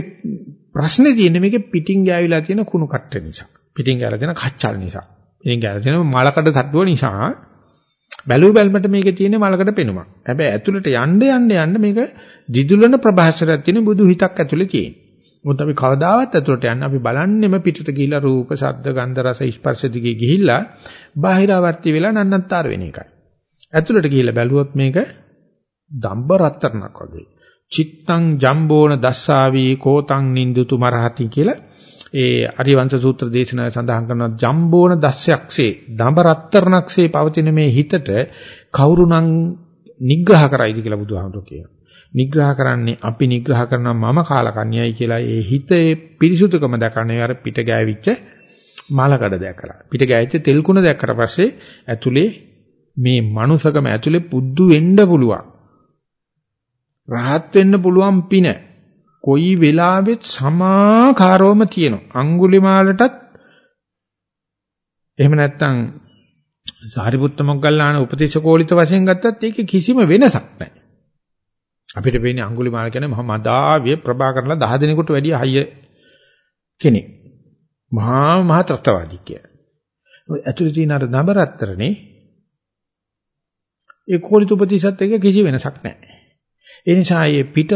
ප්‍රශ්නේ තියෙන්නේ මේකේ පිටින් ගෑවිලා තියෙන කුණු කට්ට නිසා. පිටින් ගෑලා තියෙන කච්චල් නිසා. පිටින් ගෑලා තියෙන මලකඩ තට්ටුව නිසා බැලු බැලමට මේකේ තියෙන මලකඩ පෙනුමක්. හැබැයි ඇතුළට යන්න යන්න යන්න මේක දිදුලන ප්‍රභාසරයක් තියෙන බුදු හිතක් ඇතුළේ තියෙන. මොකද අපි කවදාවත් ඇතුළට යන්න අපි බලන්නෙම පිටට ගිහිලා රූප, ශබ්ද, ගන්ධ, රස, ස්පර්ශ දිගේ ගිහිල්ලා බාහිරවර්ති වෙලා නන්නත්තර වෙන එකයි. ඇතුළට ගිහිල්ලා බැලුවොත් මේක දම්බ රත්තරණක් වගේ. චිත්තං ජම්බෝන දස්සාවි කෝතං නින්දුතු මරහති කියලා ඒ අරිවංශ සූත්‍ර දේශනාවේ සඳහන් කරනවා ජම්බෝන දස්සයක්සේ දඹ රත්තරණක්සේ පවතින මේ හිතට කවුරුනම් නිග්‍රහ කරයිද කියලා බුදුහාමුදුරුවෝ කියනවා. නිග්‍රහ කරන්නේ අපි නිග්‍රහ කරනවා මම කාලකන්‍යයි කියලා ඒ හිතේ පිරිසුදුකම දක්වන්නේ අර පිට ගෑවිච්ච මාලකඩ දැකලා. පිට ගෑවිච්ච තෙල් කුණ දැක්කට පස්සේ ඇතුලේ මේ මනුසකම ඇතුලේ පුද්දු වෙන්න පුළුවන්. රහත් වෙන්න පුළුවන් පින කොයි වෙලාවෙත් සමාකාරවම තියෙනවා. අඟුලිමාලටත් එහෙම නැත්නම් සාරිපුත්ත මොග්ගල්ලාන උපදේශකෝලිත වශයෙන් ගත්තත් ඒකේ කිසිම වෙනසක් නැහැ. අපිට වෙන්නේ අඟුලිමාල කියන්නේ මහා මදාවිය ප්‍රභාකරලා 10 දිනකට වැඩිය හයිය කෙනෙක්. මහා මහා ත්‍ස්තවාදී කිය. ඇතුළේ තියෙන අර නබරත්තරනේ ඒ කෝලිත උපදේශත් එක කිසි වෙනසක් නැහැ. ඒ නිසා මේ පිට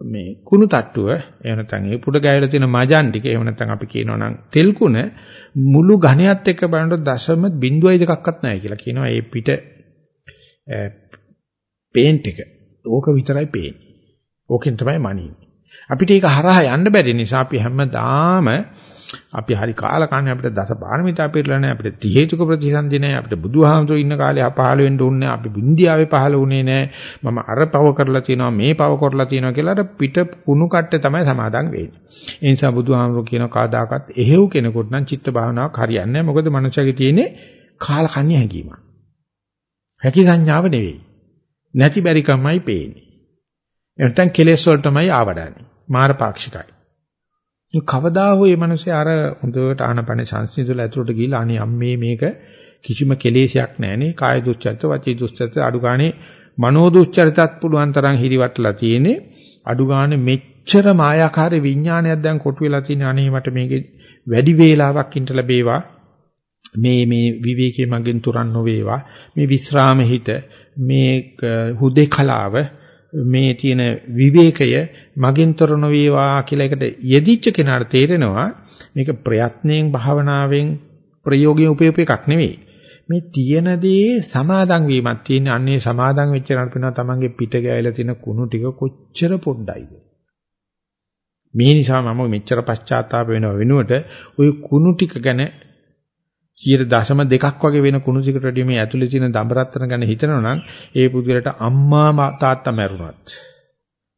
මේ කුණු තට්ටුව එහෙම නැත්නම් ඒ පුඩ ගෑවිලා තියෙන මජන් ටික එහෙම නැත්නම් අපි කියනවා නම් තෙල් කුණ මුළු ඝණයත් එක්ක බලනකොට දශම බිඳුවයි දෙකක්වත් නැහැ කියලා කියනවා මේ පිට පේන්ට් එක. ඕක විතරයි පේන්නේ. ඕකෙන් තමයි මනින්නේ. අපිට ඒක හරහා යන්න බැරි නිසා අපි හැමදාම අපි හරි කාලා කන්නේ අපිට දස පාරමිතා පිළිලා නැහැ අපිට ති හේතුක ප්‍රතිසන්දි නැහැ අපිට බුදුහාමුදුරු ඉන්න කාලේ පහළ වෙන්න ඕනේ අපි ඉන්දියාවේ පහළ වුණේ නැහැ. මම අර පව කරලා තියෙනවා මේ පව කරලා තියෙනවා කියලා අර පිට කුණු කට්ටේ තමයි සමාදන් වෙන්නේ. ඒ නිසා බුදුහාමුදුරු කියන කාදාකත් එහෙව් කෙනෙකුට නම් චිත්ත භාවනාවක් හරියන්නේ නැහැ. මොකද මනුෂ්‍යගේ තියෙන්නේ කාල කන්නේ හැඟීම හැකි සංඥාව නෙවෙයි. නැති බැරිකමයි පේන්නේ. එතෙන් කෙලෙස් වලටමයි ආවඩන්නේ. මාර පාක්ෂිකයි කවදා හෝ මේ මිනිස්සේ අර හොඳට ආනපන සංසිඳුල ඇතුළට ගිහිල්ලා අනේ අම්මේ මේක කිසිම කෙලෙසයක් නැහනේ කාය දුස්චරිත වචී දුස්චරිත අඩු ගානේ මනෝ දුස්චරිතත් පුළුවන් තරම් හිරිවටලා තියෙන්නේ. අඩු ගානේ මෙච්චර මායාකාරී විඥානයක් දැන් කොටු වෙලා තියෙන අනේ මට මේකේ වැඩි වේලාවක් ඉඳ ලැබේවා මේ මේ විවේකයේ මගෙන් තුරන් නොවේවා. මේ විස්රාම හිත මේ හුදේකලාව මේ තියෙන විවේකය මගෙන් තොර නොවේවා කියලා එකට යෙදිච්ච කෙනාට තේරෙනවා මේක ප්‍රයත්නයෙන් භාවනාවෙන් ප්‍රයෝගයෙන් උපයෝග එකක් නෙවෙයි. මේ තියෙන දේ සමාදන් වීමක් තියෙන අන්නේ සමාදන් වෙච්ච කෙනාට පේනවා තමන්ගේ පිට ගෑවිලා තියෙන කුණු ටික කොච්චර පොඩ්ඩයිද? මේ නිසා මම මෙච්චර පශ්චාත්තාප වෙනව වෙනුවට ওই කුණු ටික ගැන 0.2ක් වගේ වෙන කුණු සිකට වැඩිය මේ ඇතුලේ තියෙන දඹරත්තන ගැන හිතනවා නම් ඒ පුදුරට අම්මා තාත්තා මැරුණත්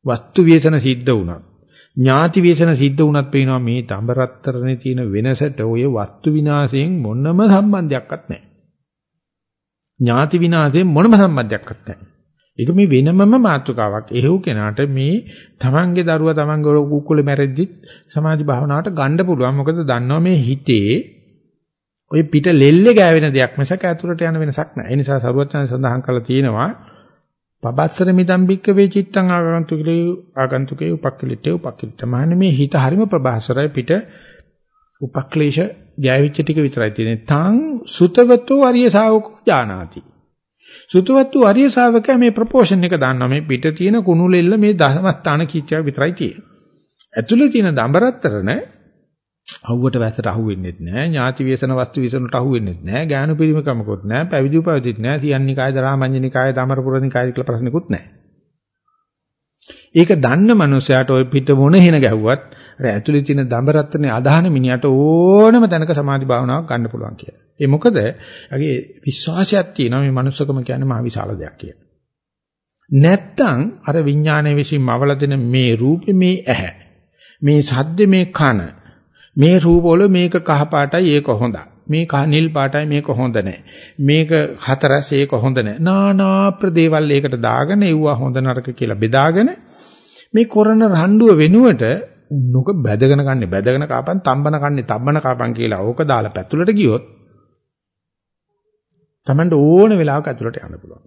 වස්තු විශේෂණ සිද්ධ වුණත් ඥාති විශේෂණ සිද්ධ වුණත් පේනවා මේ දඹරත්තරනේ තියෙන වෙනසට ඔය වස්තු විනාශයෙන් මොනම සම්බන්ධයක්වත් නැහැ. ඥාති විනාශයෙන් මොනම සම්බන්ධයක්වත් නැහැ. ඒක මේ වෙනමම මාතෘකාවක්. එහෙව් කෙනාට මේ තමන්ගේ දරුවා තමන්ගේ කුකුලේ මැරෙද්දිත් සමාධි භාවනාවට ගන්න පුළුවන්. මොකද දන්නවා මේ හිතේ ඔය පිට ලෙල්ලේ ගෑවෙන දෙයක් මිසක ඇතුළට යන වෙනසක් නැහැ. ඒ නිසා සරුවචන සඳහන් කරලා තියෙනවා පබස්සර මිදම්බික්ක වේ චිත්තං ආගන්තුකේ ආගන්තුකේ උපක්ඛලිටේ උපක්ඛලිට. මහන්නේ මේ හිත හරිම ප්‍රබහසරයි පිට උපක්ලේශ ගෑවිච්ච ටික විතරයි තියෙන්නේ. තං සුතවතෝ අරිය ශාවකෝ ජානාති. සුතවත්තු අරිය ශාවකයා මේ ප්‍රොපෝෂන් එක දාන්නවා මේ පිට තියෙන කුණුලෙල්ල මේ දහමස්ථාන කීච්චා විතරයි තියෙන්නේ. ඇතුලේ තියෙන දඹරත්තරන අවුවට වැසට අහුවෙන්නේ නැහැ ඥාති වේසන වස්තු විසනට අහුවෙන්නේ නැහැ ඥාන පිරිමකමකුත් නැහැ පැවිදි උපවිදිත් නැහැ සියන්නිකාය දරාමඤ්ඤනිකාය දමරපුරනිකාය කියලා ප්‍රශ්නකුත් නැහැ. ඒක දන්න මනුස්සයාට ওই පිට මොන හින ගැහුවත් අර ඇතුලේ තියෙන දඹරත්නේ අදහන මිනිහට ඕනම තැනක සමාධි භාවනාවක් ගන්න පුළුවන් කියලා. ඒ මොකද යගේ විශ්වාසයක් තියෙනවා මේ manussකම කියන්නේ මහ විශාල දෙයක් කියලා. නැත්තම් අර විඥානයේ විසින් මවල දෙන මේ රූපේ මේ ඇහැ මේ සද්ද මේ කන මේ රූපවල මේක කහ පාටයි ඒක හොඳයි මේ කහ නිල් පාටයි මේක හොඳ නැහැ මේක හතරස් ඒක හොඳ නැහැ නානා ප්‍රදේවල් ඒකට දාගෙන එව්වා හොඳ නරක කියලා බෙදාගෙන මේ කරන රණ්ඩුව වෙනුවට උන්නක බැදගෙන කන්නේ බැදගෙන කාපන් තම්බන කන්නේ තම්බන කාපන් කියලා ඕක දාලා පැතුලට ගියොත් Tamanට ඕන වෙලාවක ඇතුළට යන්න පුළුවන්.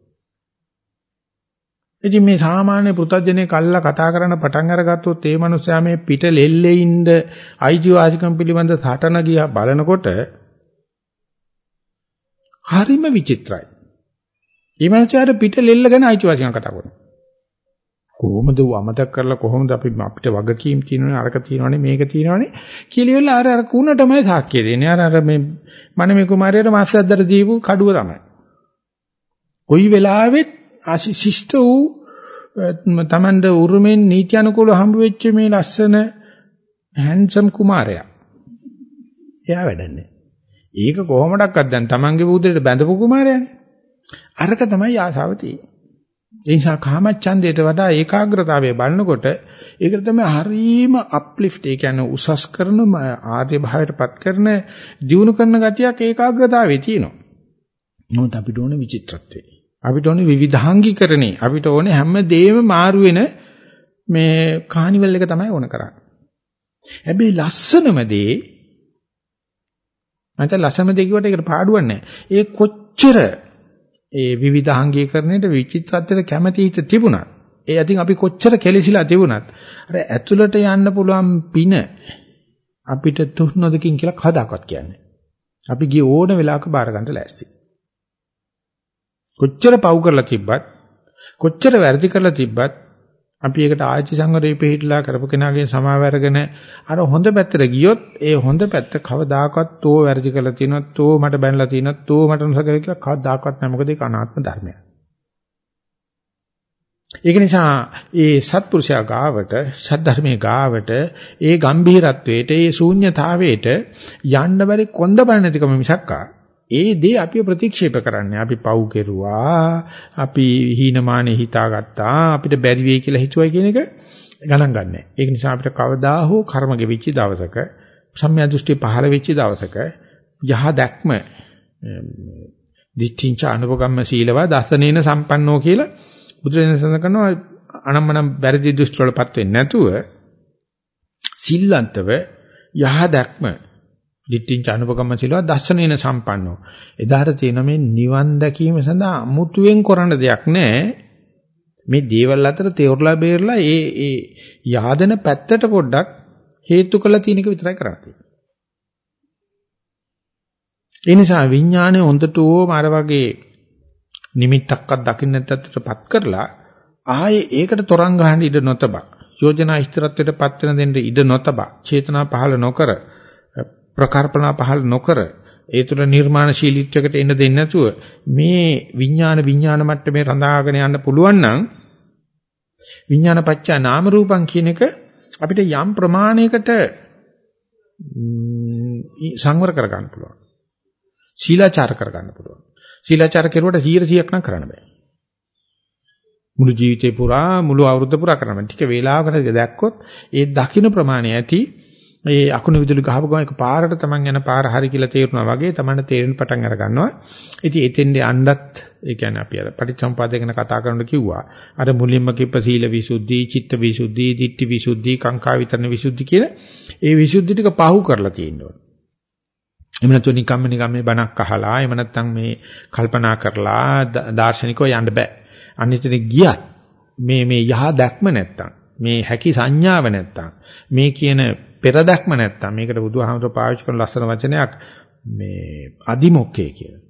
ඉතින් මේ සාමාන්‍ය පුතඥේ කල්ලා කතා කරන පටන් අරගත්තොත් ඒ මනුස්සයා මේ පිට ලෙල්ලේ ඉන්න අයිතිවාසිකම් පිළිබඳ සටන ගියා බලනකොට හරිම විචිත්‍රයි. මේ මනුස්සයාට පිට ලෙල්ල ගැන අයිතිවාසිකම් කතා කරනවා. කොහොමද අමතක කරලා කොහොමද අපි අපිට වගකීම් තියෙනවනේ අරක තියෙනවනේ මේක තියෙනවනේ කියලා ඉවරලා අර අර කුණටමයි සාක්කිය දෙන්නේ අර අර මේ මනමේ කුමාරයාට මාස්සද්දට දීපු කඩුව තමයි කොයි වෙලාවෙත් ශිෂ්ට වූ තමන්ට උරුමෙන් නීති අනුකූලව හම්බ වෙච්ච මේ ලස්සන හැන්සම් කුමාරයා එයා වැඩන්නේ ඒක කොහොමඩක්වත් දැන් තමන්ගේ බුදුරට බැඳපු කුමාරයානේ අරක තමයි ආසාව තියෙන්නේ ඒ නිසා කාමච්ඡන්දයට වඩා ඒකාග්‍රතාවය බලනකොට ඒකට තමයි හරීම අප්ලිෆ්ට් ඒ කියන්නේ උසස් කරන ආර්ය භාවයටපත් කරන දියුණු කරන ගතියක් ඒකාග්‍රතාවයේ තියෙනවා. නමුත් අපිට ඕනේ විචිත්‍රත්වය. අපිට ඕනේ විවිධාංගීකරණේ. අපිට ඕනේ හැම දෙයක්ම මාරු වෙන මේ කානිවල් එක තමයි ඕන කරන්නේ. හැබැයි ලස්සනම දේ මන්ට ලස්සනම දේ කිව්වට ඒකට පාඩුවක් නැහැ. ඒ කොච්චර ඒ විවිධාංගීකරණයට විචිත්‍රත්වයට කැමැති හිත තිබුණා. ඒ අතින් අපි කොච්චර කෙලිසිලා තිබුණත් අර ඇතුළට යන්න පුළුවන් පින අපිට තුස් නොදකින් කියලා කවදාකවත් කියන්නේ. අපි ගිය ඕන වෙලාවක බාර ගන්න ලෑස්ති. කොච්චර පව් කරලා තිබ්බත් කොච්චර වැරදි කරලා තිබ්බත් අපි ඒකට ආචි සංවරේ පිළිහිట్లా කරපු කෙනාගෙන් සමාව අරගෙන අර හොඳ පැත්තට ගියොත් ඒ හොඳ පැත්ත කවදාකවත් තෝ වැරදි කරලා තියෙනවත් තෝ මට බැනලා තියෙනවත් තෝ මට නොසකල කියලා කවදාකවත් නැහැ මොකද ඒක අනාත්ම ධර්මයක්. ඒක නිසා ඒ සත්පුරුෂයා ගාවට සද්ධර්මයේ ගාවට ඒ ගම්භීරත්වයට ඒ ශූන්‍යතාවයට යන්න බැරි කොන්ද බල නැතිකම මිසක්කා ඒ දේ අපි ප්‍රතික්ෂේප කරන්නේ. අපි පව් කෙරුවා, අපි හීනමානේ හිතාගත්තා, අපිට බැරි වෙයි කියලා හිතුවයි කියන එක ගණන් ගන්නෑ. ඒක නිසා අපිට කවදා හෝ කර්ම ගෙවිච්ච දවසක, සම්මිය දෘෂ්ටි පහළ වෙච්ච දවසක යහ දැක්ම දිට්ඨිංච අනුපගම්ම සීලවා දසනේන සම්පන්නෝ කියලා බුදුරජාණන් සඳහන් කරනවා අනම්මනම් වැරදි දෘෂ්ටි වලපත් වෙන්නේ නැතුව සිල්ලන්තව යහ දැක්ම දිට්ඨිං චානුපකම්ම සිලවා දස්සනේන සම්පන්නෝ. එදාට තියෙන මේ නිවන් දැකීම සඳහා අමුතුවෙන් කරන්න දෙයක් නැහැ. මේ දේවල් අතර තේරලා බේරලා ඒ ඒ yaadena පැත්තට පොඩ්ඩක් හේතු කළ තියෙනක විතරයි කරන්නේ. ඒ නිසා විඥානය හොඳටම අර වගේ නිමිත්තක්වත් දකින්න නැත්තටපත් කරලා ආයේ ඒකට තරංග ගහන්න ඉඩ නොතබා යෝජනා ස්ථිරත්වයට පත් වෙන දෙන්න ඉඩ නොතබා චේතනා පහළ නොකර ප්‍රකල්පනා පහළ නොකර ඒ තුළ නිර්මාණශීලීත්වයකට එන්න දෙන්නේ නැතුව මේ විඥාන විඥාන මට්ටමේ රඳාගෙන යන්න පුළුවන් නම් විඥාන පත්‍යා නාම රූපං කියන එක අපිට යම් ප්‍රමාණයකට සංවර කර ගන්න පුළුවන්. ශීලාචාර කර ගන්න පුළුවන්. ශීලාචාර කෙරුවට 100ක් නම් කරන්න බෑ. මුළු ජීවිතේ පුරා මුළු අවුරුද්ද පුරා කරන්න. ටික වේලාවකට දැක්කොත් ඒ දකින්න ප්‍රමාණය ඇති ඒ අකුණු විදුලි ගහපු ගමන් එක පාරට තමන් යන පාර හරි කියලා තේරුණා වගේ තමන්ට තේරෙන පටන් අර ගන්නවා. ඉතින් එතෙන්ද යන්නත් ඒ කියන්නේ අපි අර පටිච්චසමුපාදය ගැන කතා කරනකොට කිව්වා. අර මුලින්ම කිව්ව සීල විසුද්ධි, චිත්ත විසුද්ධි, ditthi විසුද්ධි, කාංකා විතරන විසුද්ධි කියලා ඒ විසුද්ධි ටික පහු කරලා තියෙනවා. එහෙම නැත්නම් නිකම්ම නිකම් මේ බණක් අහලා එහෙම නැත්නම් මේ කල්පනා කරලා දාර්ශනිකව යන්න බෑ. අනිත්‍යනේ ගියත් මේ මේ යහ දැක්ම නැත්තම් මේ හැකි සංඥාව නැත්තම් මේ කියන පෙරදක්ම නැත්තම් මේකට බුදුහාමර පාවිච්චි කරන ලස්සන වචනයක් මේ අදිමොක්කේ කියලා.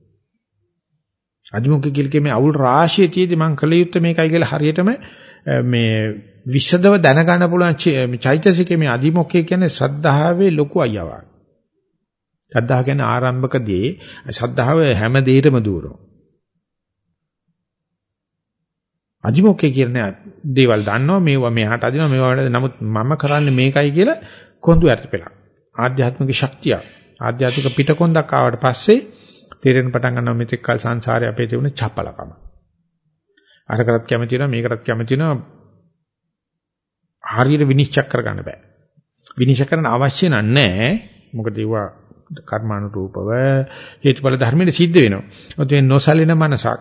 අදිමොක්කේ කියලා කියන්නේ අවුල් රාශිය තියේදී මං කල යුත්තේ මේකයි කියලා හරියටම මේ විෂදව දැනගන්න පුළුවන් චෛතසිකයේ මේ අදිමොක්කේ කියන්නේ ශ්‍රද්ධාවේ ලොකු අයවාක්. ශ්‍රද්ධාව කියන්නේ ආරම්භකදී ශ්‍රද්ධාව හැම දෙයකම දూరుනවා. අදිමොක්කේ කියන්නේ දේවල් දන්නවා මේවා මෙහාට අදිනවා මේවා නමුත් මම කරන්නේ මේකයි කියලා කොඳු ඇටපෙලක්. ආධ්‍යාත්මික ශක්තිය. ආධ්‍යාත්මික පිටකොන්දක් ආවට පස්සේ තේරෙන පටන් ගන්නවා මෙතෙක් කල සංසාරේ අපේ තිබුණ චපලකම. අරකටත් කැමති වෙනවා මේකටත් කැමති වෙනවා හරියට විනිශ්චය කරගන්න බෑ. විනිශ්චය කරන්න අවශ්‍ය නැහැ. මොකද ඒවා කර්මානුරූපව හේතුඵල ධර්මයේ සිද්ධ වෙනවා. ඔතන මේ නොසලින මනසක්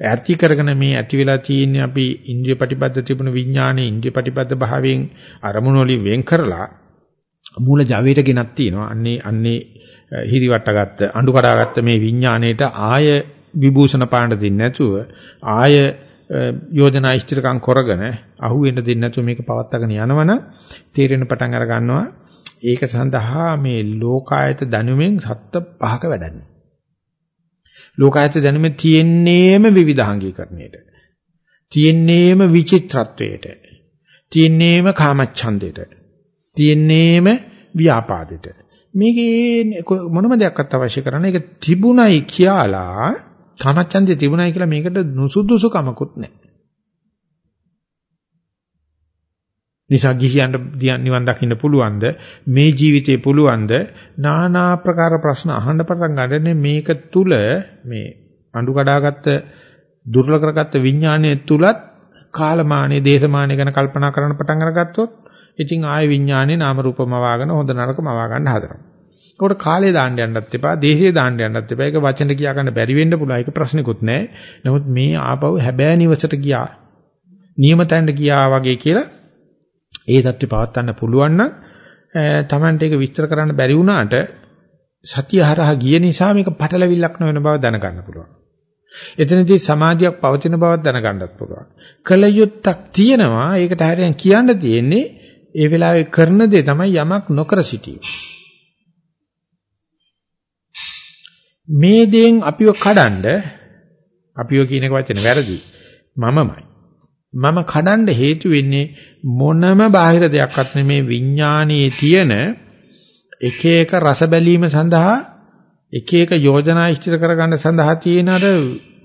ඇති කරගෙන මේ ඇති වෙලා තියෙන්නේ අපි ඉන්ද්‍රිය ප්‍රතිපද තිබුණු විඥානයේ ඉන්ද්‍රිය ප්‍රතිපද භාවයෙන් අරමුණු වලින් වෙන් කරලා මූල ජවයට ගෙනත් තියෙනවා. අන්නේ අන්නේ හිරිවට්ටගත්ත අඬු කඩාගත්ත මේ විඥාණයට ආය විභූෂණ පාණ්ඩ දෙන්නේ නැතුව ආය යෝජනා ඉෂ්ටිරකම් කරගෙන අහුවෙන්න දෙන්නේ නැතුව මේක පවත්වාගෙන යනවනම් තීරණ පටන් අර ගන්නවා ඒක සඳහා මේ ලෝකායත දැනුමෙන් සත්ත පහක වැඩන්නේ ලෝකායත දැනුමේ තියෙන්නේම විවිධාංගීකරණයට. තියෙන්නේම විචිත්‍රත්වයට. තියෙන්නේම කාමච්ඡන්දයට. තියෙන්නේම ව්‍යාපාදයට. මේකේ මොනම දෙයක්වත් අවශ්‍ය කරන්නේ ඒක තිබුණයි කියලා කාමච්ඡන්දේ තිබුණයි කියලා මේකට නුසුදුසු කමකුත් නැහැ. නිසා ගිහියන්ට නිවන් දකින්න පුළුවන්ද මේ ජීවිතේ පුළුවන්ද নানা ආකාර ප්‍රශ්න අහන්න පටන් ගන්නනේ මේක තුල මේ අඬු කඩාගත්ත දුර්ල කරගත්ත විඥානයේ තුලත් කාලමානයේ දේශමානයේ ගැන කල්පනා කරන්න පටන් අරගත්තොත් ඉතින් ආය විඥානේ නාම රූපම වාගෙන හොඳ නරකම වා ගන්න හදනවා. ඒකට කාලේ දාන්න යන්නත් එපා, දේශේ දාන්න යන්නත් එපා. ඒක වචන කියා ගන්න බැරි වෙන්න පුළුවන්. ඒක ප්‍රශ්නිකුත් නෑ. නමුත් මේ ආපහු හැබෑ නිවසට ගියා. නියමතෙන්ට ගියා වගේ කියලා ඒ தත්ත්වය පවත්වන්න පුළුවන් නම් Tamante ඒක විස්තර කරන්න බැරි වුණාට සතිය හරහා ගිය නිසා මේක පටලවිල්ලක් නොවන බව දැනගන්න පුළුවන්. එතනදී සමාධියක් පවතින බවක් දැනගන්නත් පුළුවන්. කලයුත්තක් තියෙනවා ඒකට හරියන් කියන්න තියෙන්නේ ඒ වෙලාවේ කරන දේ තමයි යමක් නොකර සිටීම. මේ දේෙන් අපිව කඩන්ඩ අපිව කියන එක වචනේ වැරදි. මමමයි. මම කඩන්න හේතු වෙන්නේ මොනම බාහිර දෙයක්වත් නෙමේ විඥානයේ තියෙන එක එක රස බැලීම සඳහා එක එක යෝජනා ඉදිරි කරගන්න සඳහා තියෙන අර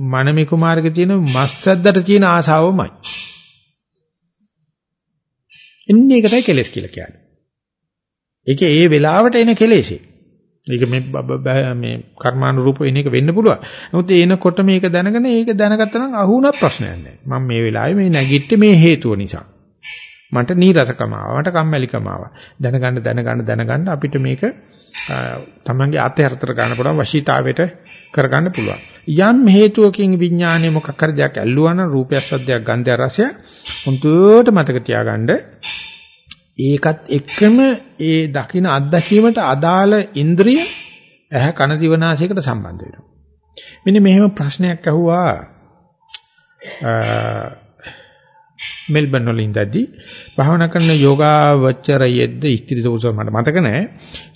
මනමේ කුමාරගේ තියෙන මස්සද්දට තියෙන ආසාවමයි. එන්නේ ඒකටයි කෙලස් කියලා කියන්නේ. ඒකේ ඒ වෙලාවට එන කෙලෙසේ. ඒක මේ මේ කර්මානුරූප වෙන එක වෙන්න පුළුවන්. නමුත් එනකොට මේක දැනගෙන ඒක දැනගත්තා නම් අහුණක් ප්‍රශ්නයක් නැහැ. මම මේ වෙලාවේ මේ නැගිට්ටේ මේ හේතුව නිසා. මට නීරසකම ආවා. මට කම්මැලිකම ආවා. දැනගන්න දැනගන්න දැනගන්න අපිට මේක තමන්ගේ අත්‍යර්ථතර ගන්න පුළුවන් වශීතාවයට කරගන්න පුළුවන්. යම් හේතුවකින් විඥානයේ මොකක් හරි දෙයක් ඇල්ලුවා නම් රූපය සද්දයක් ගන්ධය රසය හුදුට මතක තියාගන්න ඒකත් එක්කම ඒ දකින අත්දැකීමට අදාළ ඉන්ද්‍රිය ඇහ කන දිවනාසයකට සම්බන්ධ වෙනවා. මෙන්න මෙහෙම ප්‍රශ්නයක් අහුවා මෙල්බන් වල ඉඳදී භාවනා කරන යෝගාවචරයෙද්ද ස්ත්‍රී දෝෂ මට මතක නැහැ.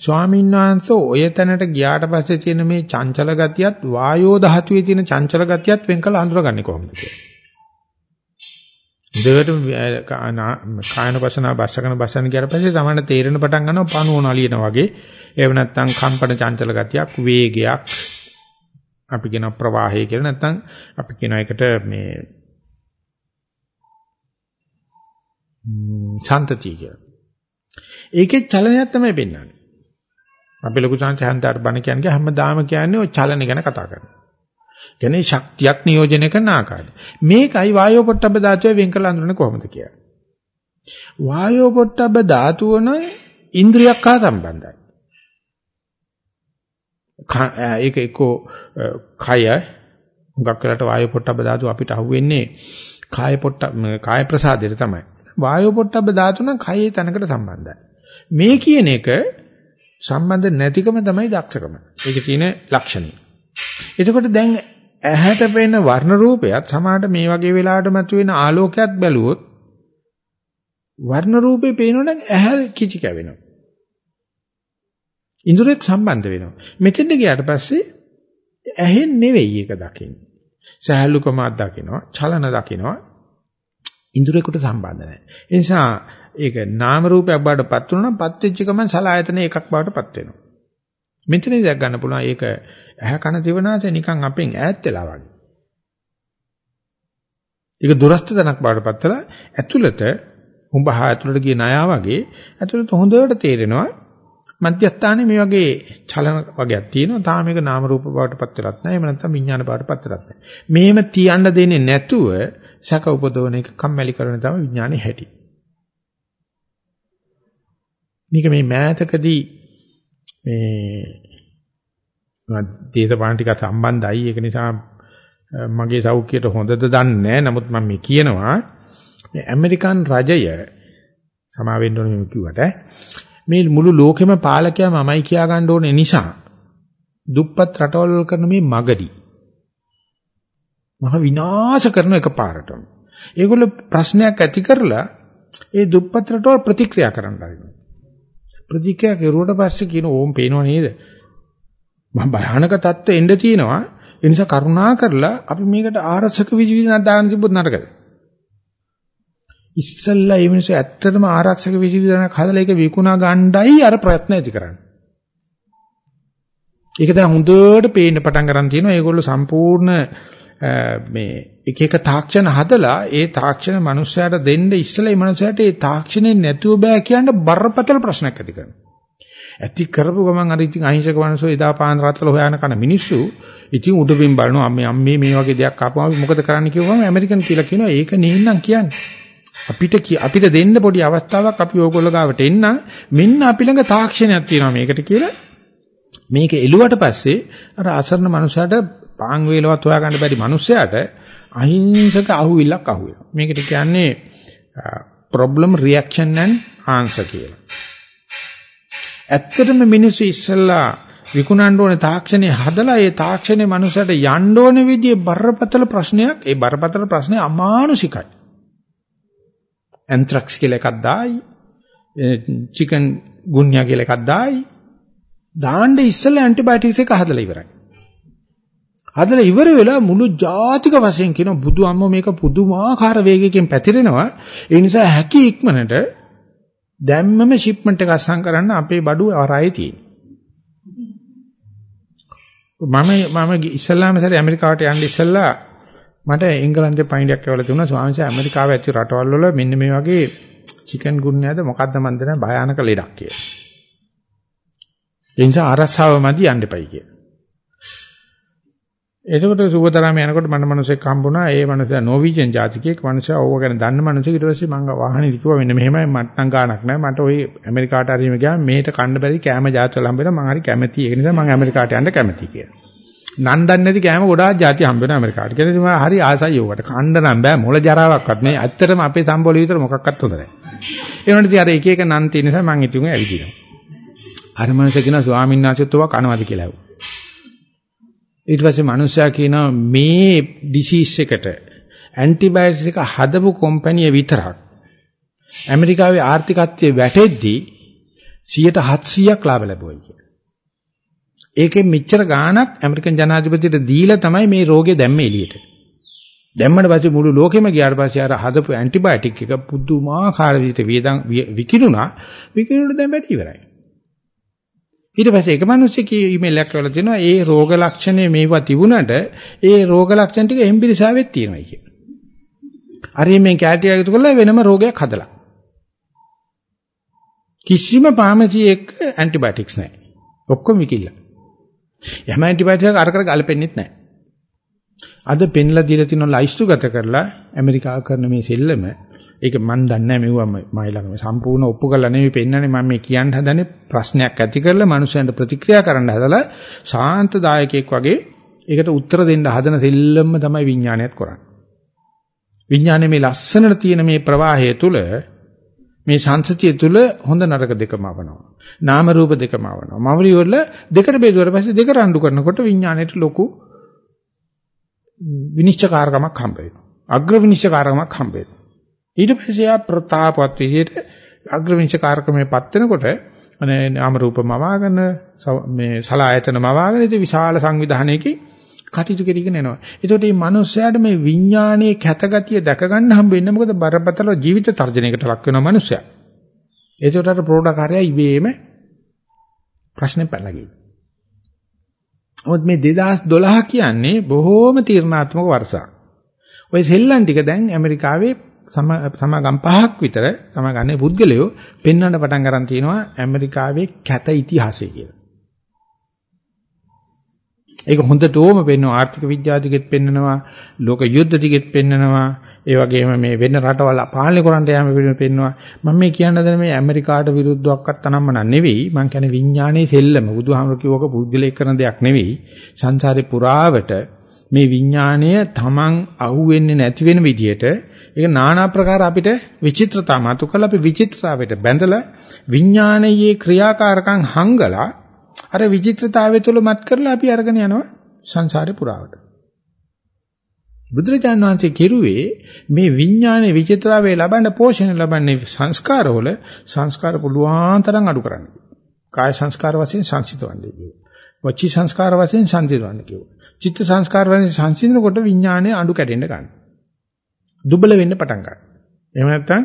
ස්වාමීන් වහන්සේ ඔය තැනට ගියාට පස්සේ තියෙන මේ චංචල ගතියත් වායෝ ධාතුවේ තියෙන චංචල ගතියත් වෙන් කළ හඳුනගන්නේ කොහොමද කියලා. දෙවට කායන වසනා බස්සකන බස්සන කියන පස්සේ තමයි තේරෙන පටන් ගන්නවා පණුව නලියන වගේ. එහෙම නැත්නම් කම්පන චංචල ගතියක් වේගයක් අපි කියන ප්‍රවාහය කියලා නැත්නම් අපි කියන එකට මේ සන්තතිය කියලා. ඒකේ චලනයක් තමයි පෙන්වන්නේ. අපි ලොකු සංචහන්තර බණ කියන්නේ හැමදාම කියන්නේ ওই චලන ගැන කතා කරනවා. කියන්නේ ශක්තියක් නියෝජනය කරන ආකාරය. මේකයි වායෝ පොට්ටබ්බ ධාතුවේ වෙන් කළ අඳුරන්නේ කොහොමද කියන්නේ. වායෝ පොට්ටබ්බ ධාතුවන ඉන්ද්‍රියක් හා සම්බන්ධයි. ඒක එක්කෝ කය හුඟක් වෙලාට වායෝ පොට්ටබ්බ ධාතුව අපිට අහුවෙන්නේ කාය පොට්ට කාය ප්‍රසාදයට තමයි. වායෝ පොට්ටබ්බ ධාතු නම් කයේ තැනකට සම්බන්ධයි. මේ කියන එක සම්බන්ධ නැතිකම තමයි දක්ෂකම. ඒකේ තියෙන ලක්ෂණය. එතකොට දැන් ඇහැට පෙනෙන වර්ණ රූපයත් සමහරට මේ වගේ වෙලාවට මතුවෙන ආලෝකයක් බැලුවොත් වර්ණ රූපේ පේනොනම් ඇහැ කිචි කැවෙනවා. ඉන්ද්‍රියක් සම්බන්ධ වෙනවා. මෙතෙන්ට ගියාට පස්සේ ඇහෙන් නෙවෙයි ඒක දකින්නේ. සහැල්ලුකමක් දකිනවා, චලන දකිනවා, ඉන්ද්‍රියකට සම්බන්ධ නැහැ. ඒ නිසා ඒක නාම රූපයක් බාටපත් වුණා නම් පත් වෙච්ච ගමන් සලායතන එකක් බාටපත් වෙනවා. මෙතනදී දැක් ගන්න පුළුවන් ඒක ඇහැ කන දිවනාසය නිකන් අපෙන් ඈත් වෙලා වගේ. ඒක දුරස්ත තනක් බාටපත් වෙලා ඇතුළත උඹහ ඇතුළට ගිය ණයා වගේ ඇතුළත හොඳට තේරෙනවා මධ්‍යස්ථානයේ මේ වගේ චලන වගේක් තියෙනවා. තාම මේක නාම රූප බවටපත් වෙලත් නැහැ. එහෙම නැත්නම් විඥාන බවටපත් වෙලත් නැහැ. මේම තියන්න දෙන්නේ නැතුව සැක උපදවන එක කම්මැලි කරන තමයි විඥානේ හැටි. මේක මේ මෑතකදී මේ දේශපාලන ටික සම්බන්ධයි ඒක නිසා මගේ සෞඛ්‍යයට හොඳද දන්නේ නැහැ. නමුත් මම මේ කියනවා මේ ඇමරිකන් රජය සමාවෙන්න ඕනේ කිව්වට මේ මුළු ලෝකෙම පාලකයා මමයි කියා ගන්න ඕනේ නිසා දුප්පත් රටවල් වල කරන මේ මගඩි මහ විනාශ කරන එකපාරටම. ඒගොල්ලෝ ප්‍රශ්නයක් ඇති කරලා ඒ දුප්පත් රටවල් ප්‍රතික්‍රියා කරන්න හරිනවා. ප්‍රතික්‍රියා කරුවට පස්සේ කියන ඕම් පේනව නේද? මම භයානක තත්ත්වෙ එන්න තියෙනවා. ඒ නිසා කරුණා කරලා අපි මේකට ආරක්ෂක විවිධනක් දාන්න තිබ්බොත් නරකද? ඉස්සල්ලා මේ මිනිස්සු ඇත්තටම ආරක්ෂක විවිධනක් හදලා ඒක විකුණා ගණ්ඩායි අර ප්‍රයත්න ඇති කරන්නේ. ඒක දැන් හොඳට පේන්න පටන් ගන්න තියෙනවා. ඒගොල්ලෝ සම්පූර්ණ මේ එක එක තාක්ෂණ හදලා ඒ තාක්ෂණ මිනිස්සයාට දෙන්න ඉස්සලා ඒ මිනිස්සයාට ඒ තාක්ෂණේ නැතුව බෑ කියන බරපතල ප්‍රශ්නයක් ඇති කරනවා. ඇති කරපු ගමන් අර ඉතින් අහිංසක මිනිස්සු එදා පාන් රාත්‍රල හොයාන කන මිනිස්සු ඉතින් උඩින් බලනවා අම්මේ අම්මේ මේ වගේ දෙයක් ආපුවම මොකද කරන්න කිව්වම ඇමරිකන් කියලා කියනවා ඒක නේන්නම් කියන්නේ. අපිට අපිට දෙන්න පොඩි අවස්ථාවක් අපි ඕගොල්ලෝ ගාවට එන්න මෙන්න අපි ළඟ තාක්ෂණයක් තියෙනවා මේකට කියලා මේක එළුවට පස්සේ අර අසරණ මනුස්සයාට පාන් වේලවත් හොයාගන්න බැරි මනුස්සයාට අහිංසක අහුවිල්ලක් අහුවෙනවා. මේකට කියන්නේ problem reaction and answer කියලා. ඇත්තටම මිනිස්සු ඉස්සල්ලා විකුණන්න ඕනේ තාක්ෂණය හදලා ඒ තාක්ෂණය මනුස්සයට යන්න ඕනේ විදිහේ බරපතල ප්‍රශ්නයක් ඒ බරපතල ප්‍රශ්නේ අමානුෂිකයි. ඇන්ත්‍රැක්ස් කියලා එකක් දායි. චිකන් ගුන්යා කියලා එකක් දායි. දාන්න ඉස්සෙල්ලා ඇන්ටිබයොටික්ස් එක හදලා ඉවරයි. හදලා ඉවර වෙලා මුළු ජාතික වශයෙන් කියන බුදු අම්ම මේක පුදුමාකාර වේගයකින් පැතිරෙනවා. ඒ නිසා හැකි ඉක්මනට දැම්මම ෂිප්මන්ට් එක අස්සම් කරන්න අපේ බඩු ආරායේ තියෙනවා. මම මම ඉස්ලාම සැරේ ඇමරිකාවට යන්න ඉස්සෙල්ලා මට එංගලන්තේ පයින්ඩයක් ඇවලා තිබුණා ස්වාමීන් වහන්සේ ඇමරිකාවේ ඇති රටවල් වල මෙන්න මේ වගේ චිකන් ගුන්නෑද මොකද්ද මන් දන්නේ භයානක ලෙඩක් කියලා. ඒ නිසා ආරස්සාව මදි යන්න එපයි කියලා. එතකොට සුවතරාම යනකොට මම මනුස්සෙක් හම්බුණා. ඒ මනුස්සයා නෝවිජන් ජාතිකයෙක්. මනුස්සයා ඕව ගැන දන්න මනුස්සයෙක්. ඊට පස්සේ මං වාහනේ ඉක්කුවා මෙන්න මෙහෙමයි මට නම් ගාණක් නැහැ. මට ওই ඇමරිකාට හරිම ගියා. මේට කන්න බැරි කෑම ජාතිවල හම්බෙන මං හරි කැමැති. ඒක නිසා මං ඇමරිකාට යන්න කැමැති කියලා. නන් දන්නේ නැති කෑම ගොඩාක් ජාති හම්බෙනවා ඇමරිකාට. කියලා ඉතින් මම හරි ආසයි ඕකට. කන්න නම් බෑ. මොළ ජරාවක්වත් මේ ඇත්තටම අපේ සම්බෝල විතර මොකක්වත් හොඳ නැහැ. ඒ වුණාට ඉතින් අර එක එක නන් තියෙන නිසා මං ඉතින් ඇවිදිනවා. අර මනුස්සයා කියනවා ස්වාමීන් වහන්සේත් ඔවා කනවාද කියලා ඇහුවා. ඊට පස්සේ මිනිස්සයා කියනවා මේ ඩිසීස් එකට ඇන්ටිබයොටික්ස් එක හදපු කම්පැනි විතරක් ඇමරිකාවේ ආර්ථිකත්වයේ වැටෙද්දී 100%ක් ලාභ ලැබුවයි කියලා. ඒකෙන් මෙච්චර ගාණක් ඇමරිකන් ජනාධිපතිට දීලා තමයි මේ රෝගේ දැම්මේ එළියට. දැම්මට පස්සේ මුළු ලෝකෙම ගියාට පස්සේ අර හදපු ඇන්ටිබයොටික් එක පුදුමාකාර විදිහට වේදන් විකිරුණා. විකිරුණුට දැන් වැඩි ඉවරයි. ඊට පස්සේ එක මිනිස්සෙක් ඊමේල් එකක් කරලා තියෙනවා ඒ රෝග ලක්ෂණ මේවා තිබුණට ඒ රෝග ලක්ෂණ ටික එම්බිරිසාවෙත් තියෙනවා කියන. අර මේ කැටි එකතු කරලා වෙනම රෝගයක් හදලා. කිසිම ෆාමසි එක ඇන්ටිබයොටික්ස් නැහැ. ඔක්කොම විකිල්ල. යම ඇන්ටිබයොටික් අර කර ගලපෙන්නෙත් නැහැ. අද පෙන්ලා දීලා තියෙන ලයිස්තු ගත කරලා ඇමරිකාව කරන මේ සෙල්ලම ඒක මන් දන්නේ නැහැ මෙවුවා මයි ළඟ සම්පූර්ණ ඔප්පු කරලා නෙවෙයි පෙන්නන්නේ මම මේ කියන්න හදන්නේ ප්‍රශ්නයක් ඇති කරලා මනුස්සයන්ට ප්‍රතික්‍රියා කරන්න හදලා ශාන්ත දායකයෙක් වගේ ඒකට උත්තර දෙන්න හදන සෙල්ලම්ම තමයි විඥානයත් කරන්නේ. විඥානයේ මේ ලස්සනට තියෙන මේ ප්‍රවාහය තුල මේ සංසතිය තුල හොඳ නරක දෙකම අවනවා. නාම රූප දෙකම අවනවා. මවලි වල දෙකට බෙදුවට පස්සේ දෙක රණ්ඩු කරනකොට විඥාණයට ලොකු විනිශ්චයකාරකමක් හම්බ වෙනවා. අග්‍ර විනිශ්චයකාරකමක් හම්බ වෙනවා. ඊට පස්සේ ආ ප්‍රතාපවත් විදිහට අග්‍රවිංශ කාර්කමේපත් වෙනකොට අනේ නාම රූපම වවාගෙන මේ සලායතන මවාගෙන ඉතින් විශාල සංවිධානයකින් කටයුතු කරගෙන එනවා. ඒකට මේ මිනිස්යාට මේ විඥානයේ කැතගතිය දැක ගන්න හම්බ වෙන්නේ මොකද බරපතල ජීවිත තර්ජනයකට ලක් වෙනවා මිනිස්සයා. ඒකට අර ප්‍රෝඩකාරය ඉබේම ප්‍රශ්නේ පැනලා ඔත් මේ 2012 කියන්නේ බොහෝම තීරණාත්මක වර්ෂයක්. ওই සෙල්ලම් ටික දැන් ඇමරිකාවේ සමාගම් පහක් විතර සමාගන්නේ පුද්ගලයෝ පෙන්වන්න පටන් ගන්න තියෙනවා ඇමරිකාවේ කැත ඉතිහාසය කියලා. ඒක හොඳටම පෙන්වනවා ආර්ථික විද්‍යාවදිගෙත් පෙන්වනවා ලෝක යුද්ධ දිගෙත් පෙන්වනවා ඒ වගේම මේ වෙන රටවල් පාලනය කරන්න යාම පෙන්වනවා. මම මේ කියන්න හදන මේ ඇමරිකාට විරුද්ධවක්වත් තනම්ම නෙවෙයි. මම කියන්නේ විඥානයේ සෙල්ලම. බුදුහාමුදුරු කිව්වක පුද්ගලයෙක් කරන දෙයක් නෙවෙයි. සංසාරේ පුරාවට මේ විඥාණය තමන් අහුවෙන්නේ නැති වෙන විදිහට ඒක নানা ප්‍රකාර අපිට විචිත්‍රතා මතු කළ අපි විචිත්‍රතාවයට බැඳලා විඥානයේ ක්‍රියාකාරකම් හංගලා අර විචිත්‍රතාවය තුළ මත් කරලා අපි අරගෙන යනවා සංසාරේ පුරාවට. බුදුරජාණන් වහන්සේ කිරුවේ මේ විඥානයේ විචිත්‍රතාවය ලබන්න පෝෂණය ලබන්නේ සංස්කාරවල සංස්කාර පුළුවන් තරම් අඩු කරන්න. කාය සංස්කාර වශයෙන් සංසිතවන්නේ කියුවා. වචී සංස්කාර වශයෙන් සංසිතවන්නේ කියුවා. චිත්ත සංස්කාර වශයෙන් සංසිඳනකොට විඥානයේ අඩු කැඩෙන්න ගන්නවා. දුබල වෙන්න පටන් ගන්නවා. එහෙම නැත්නම්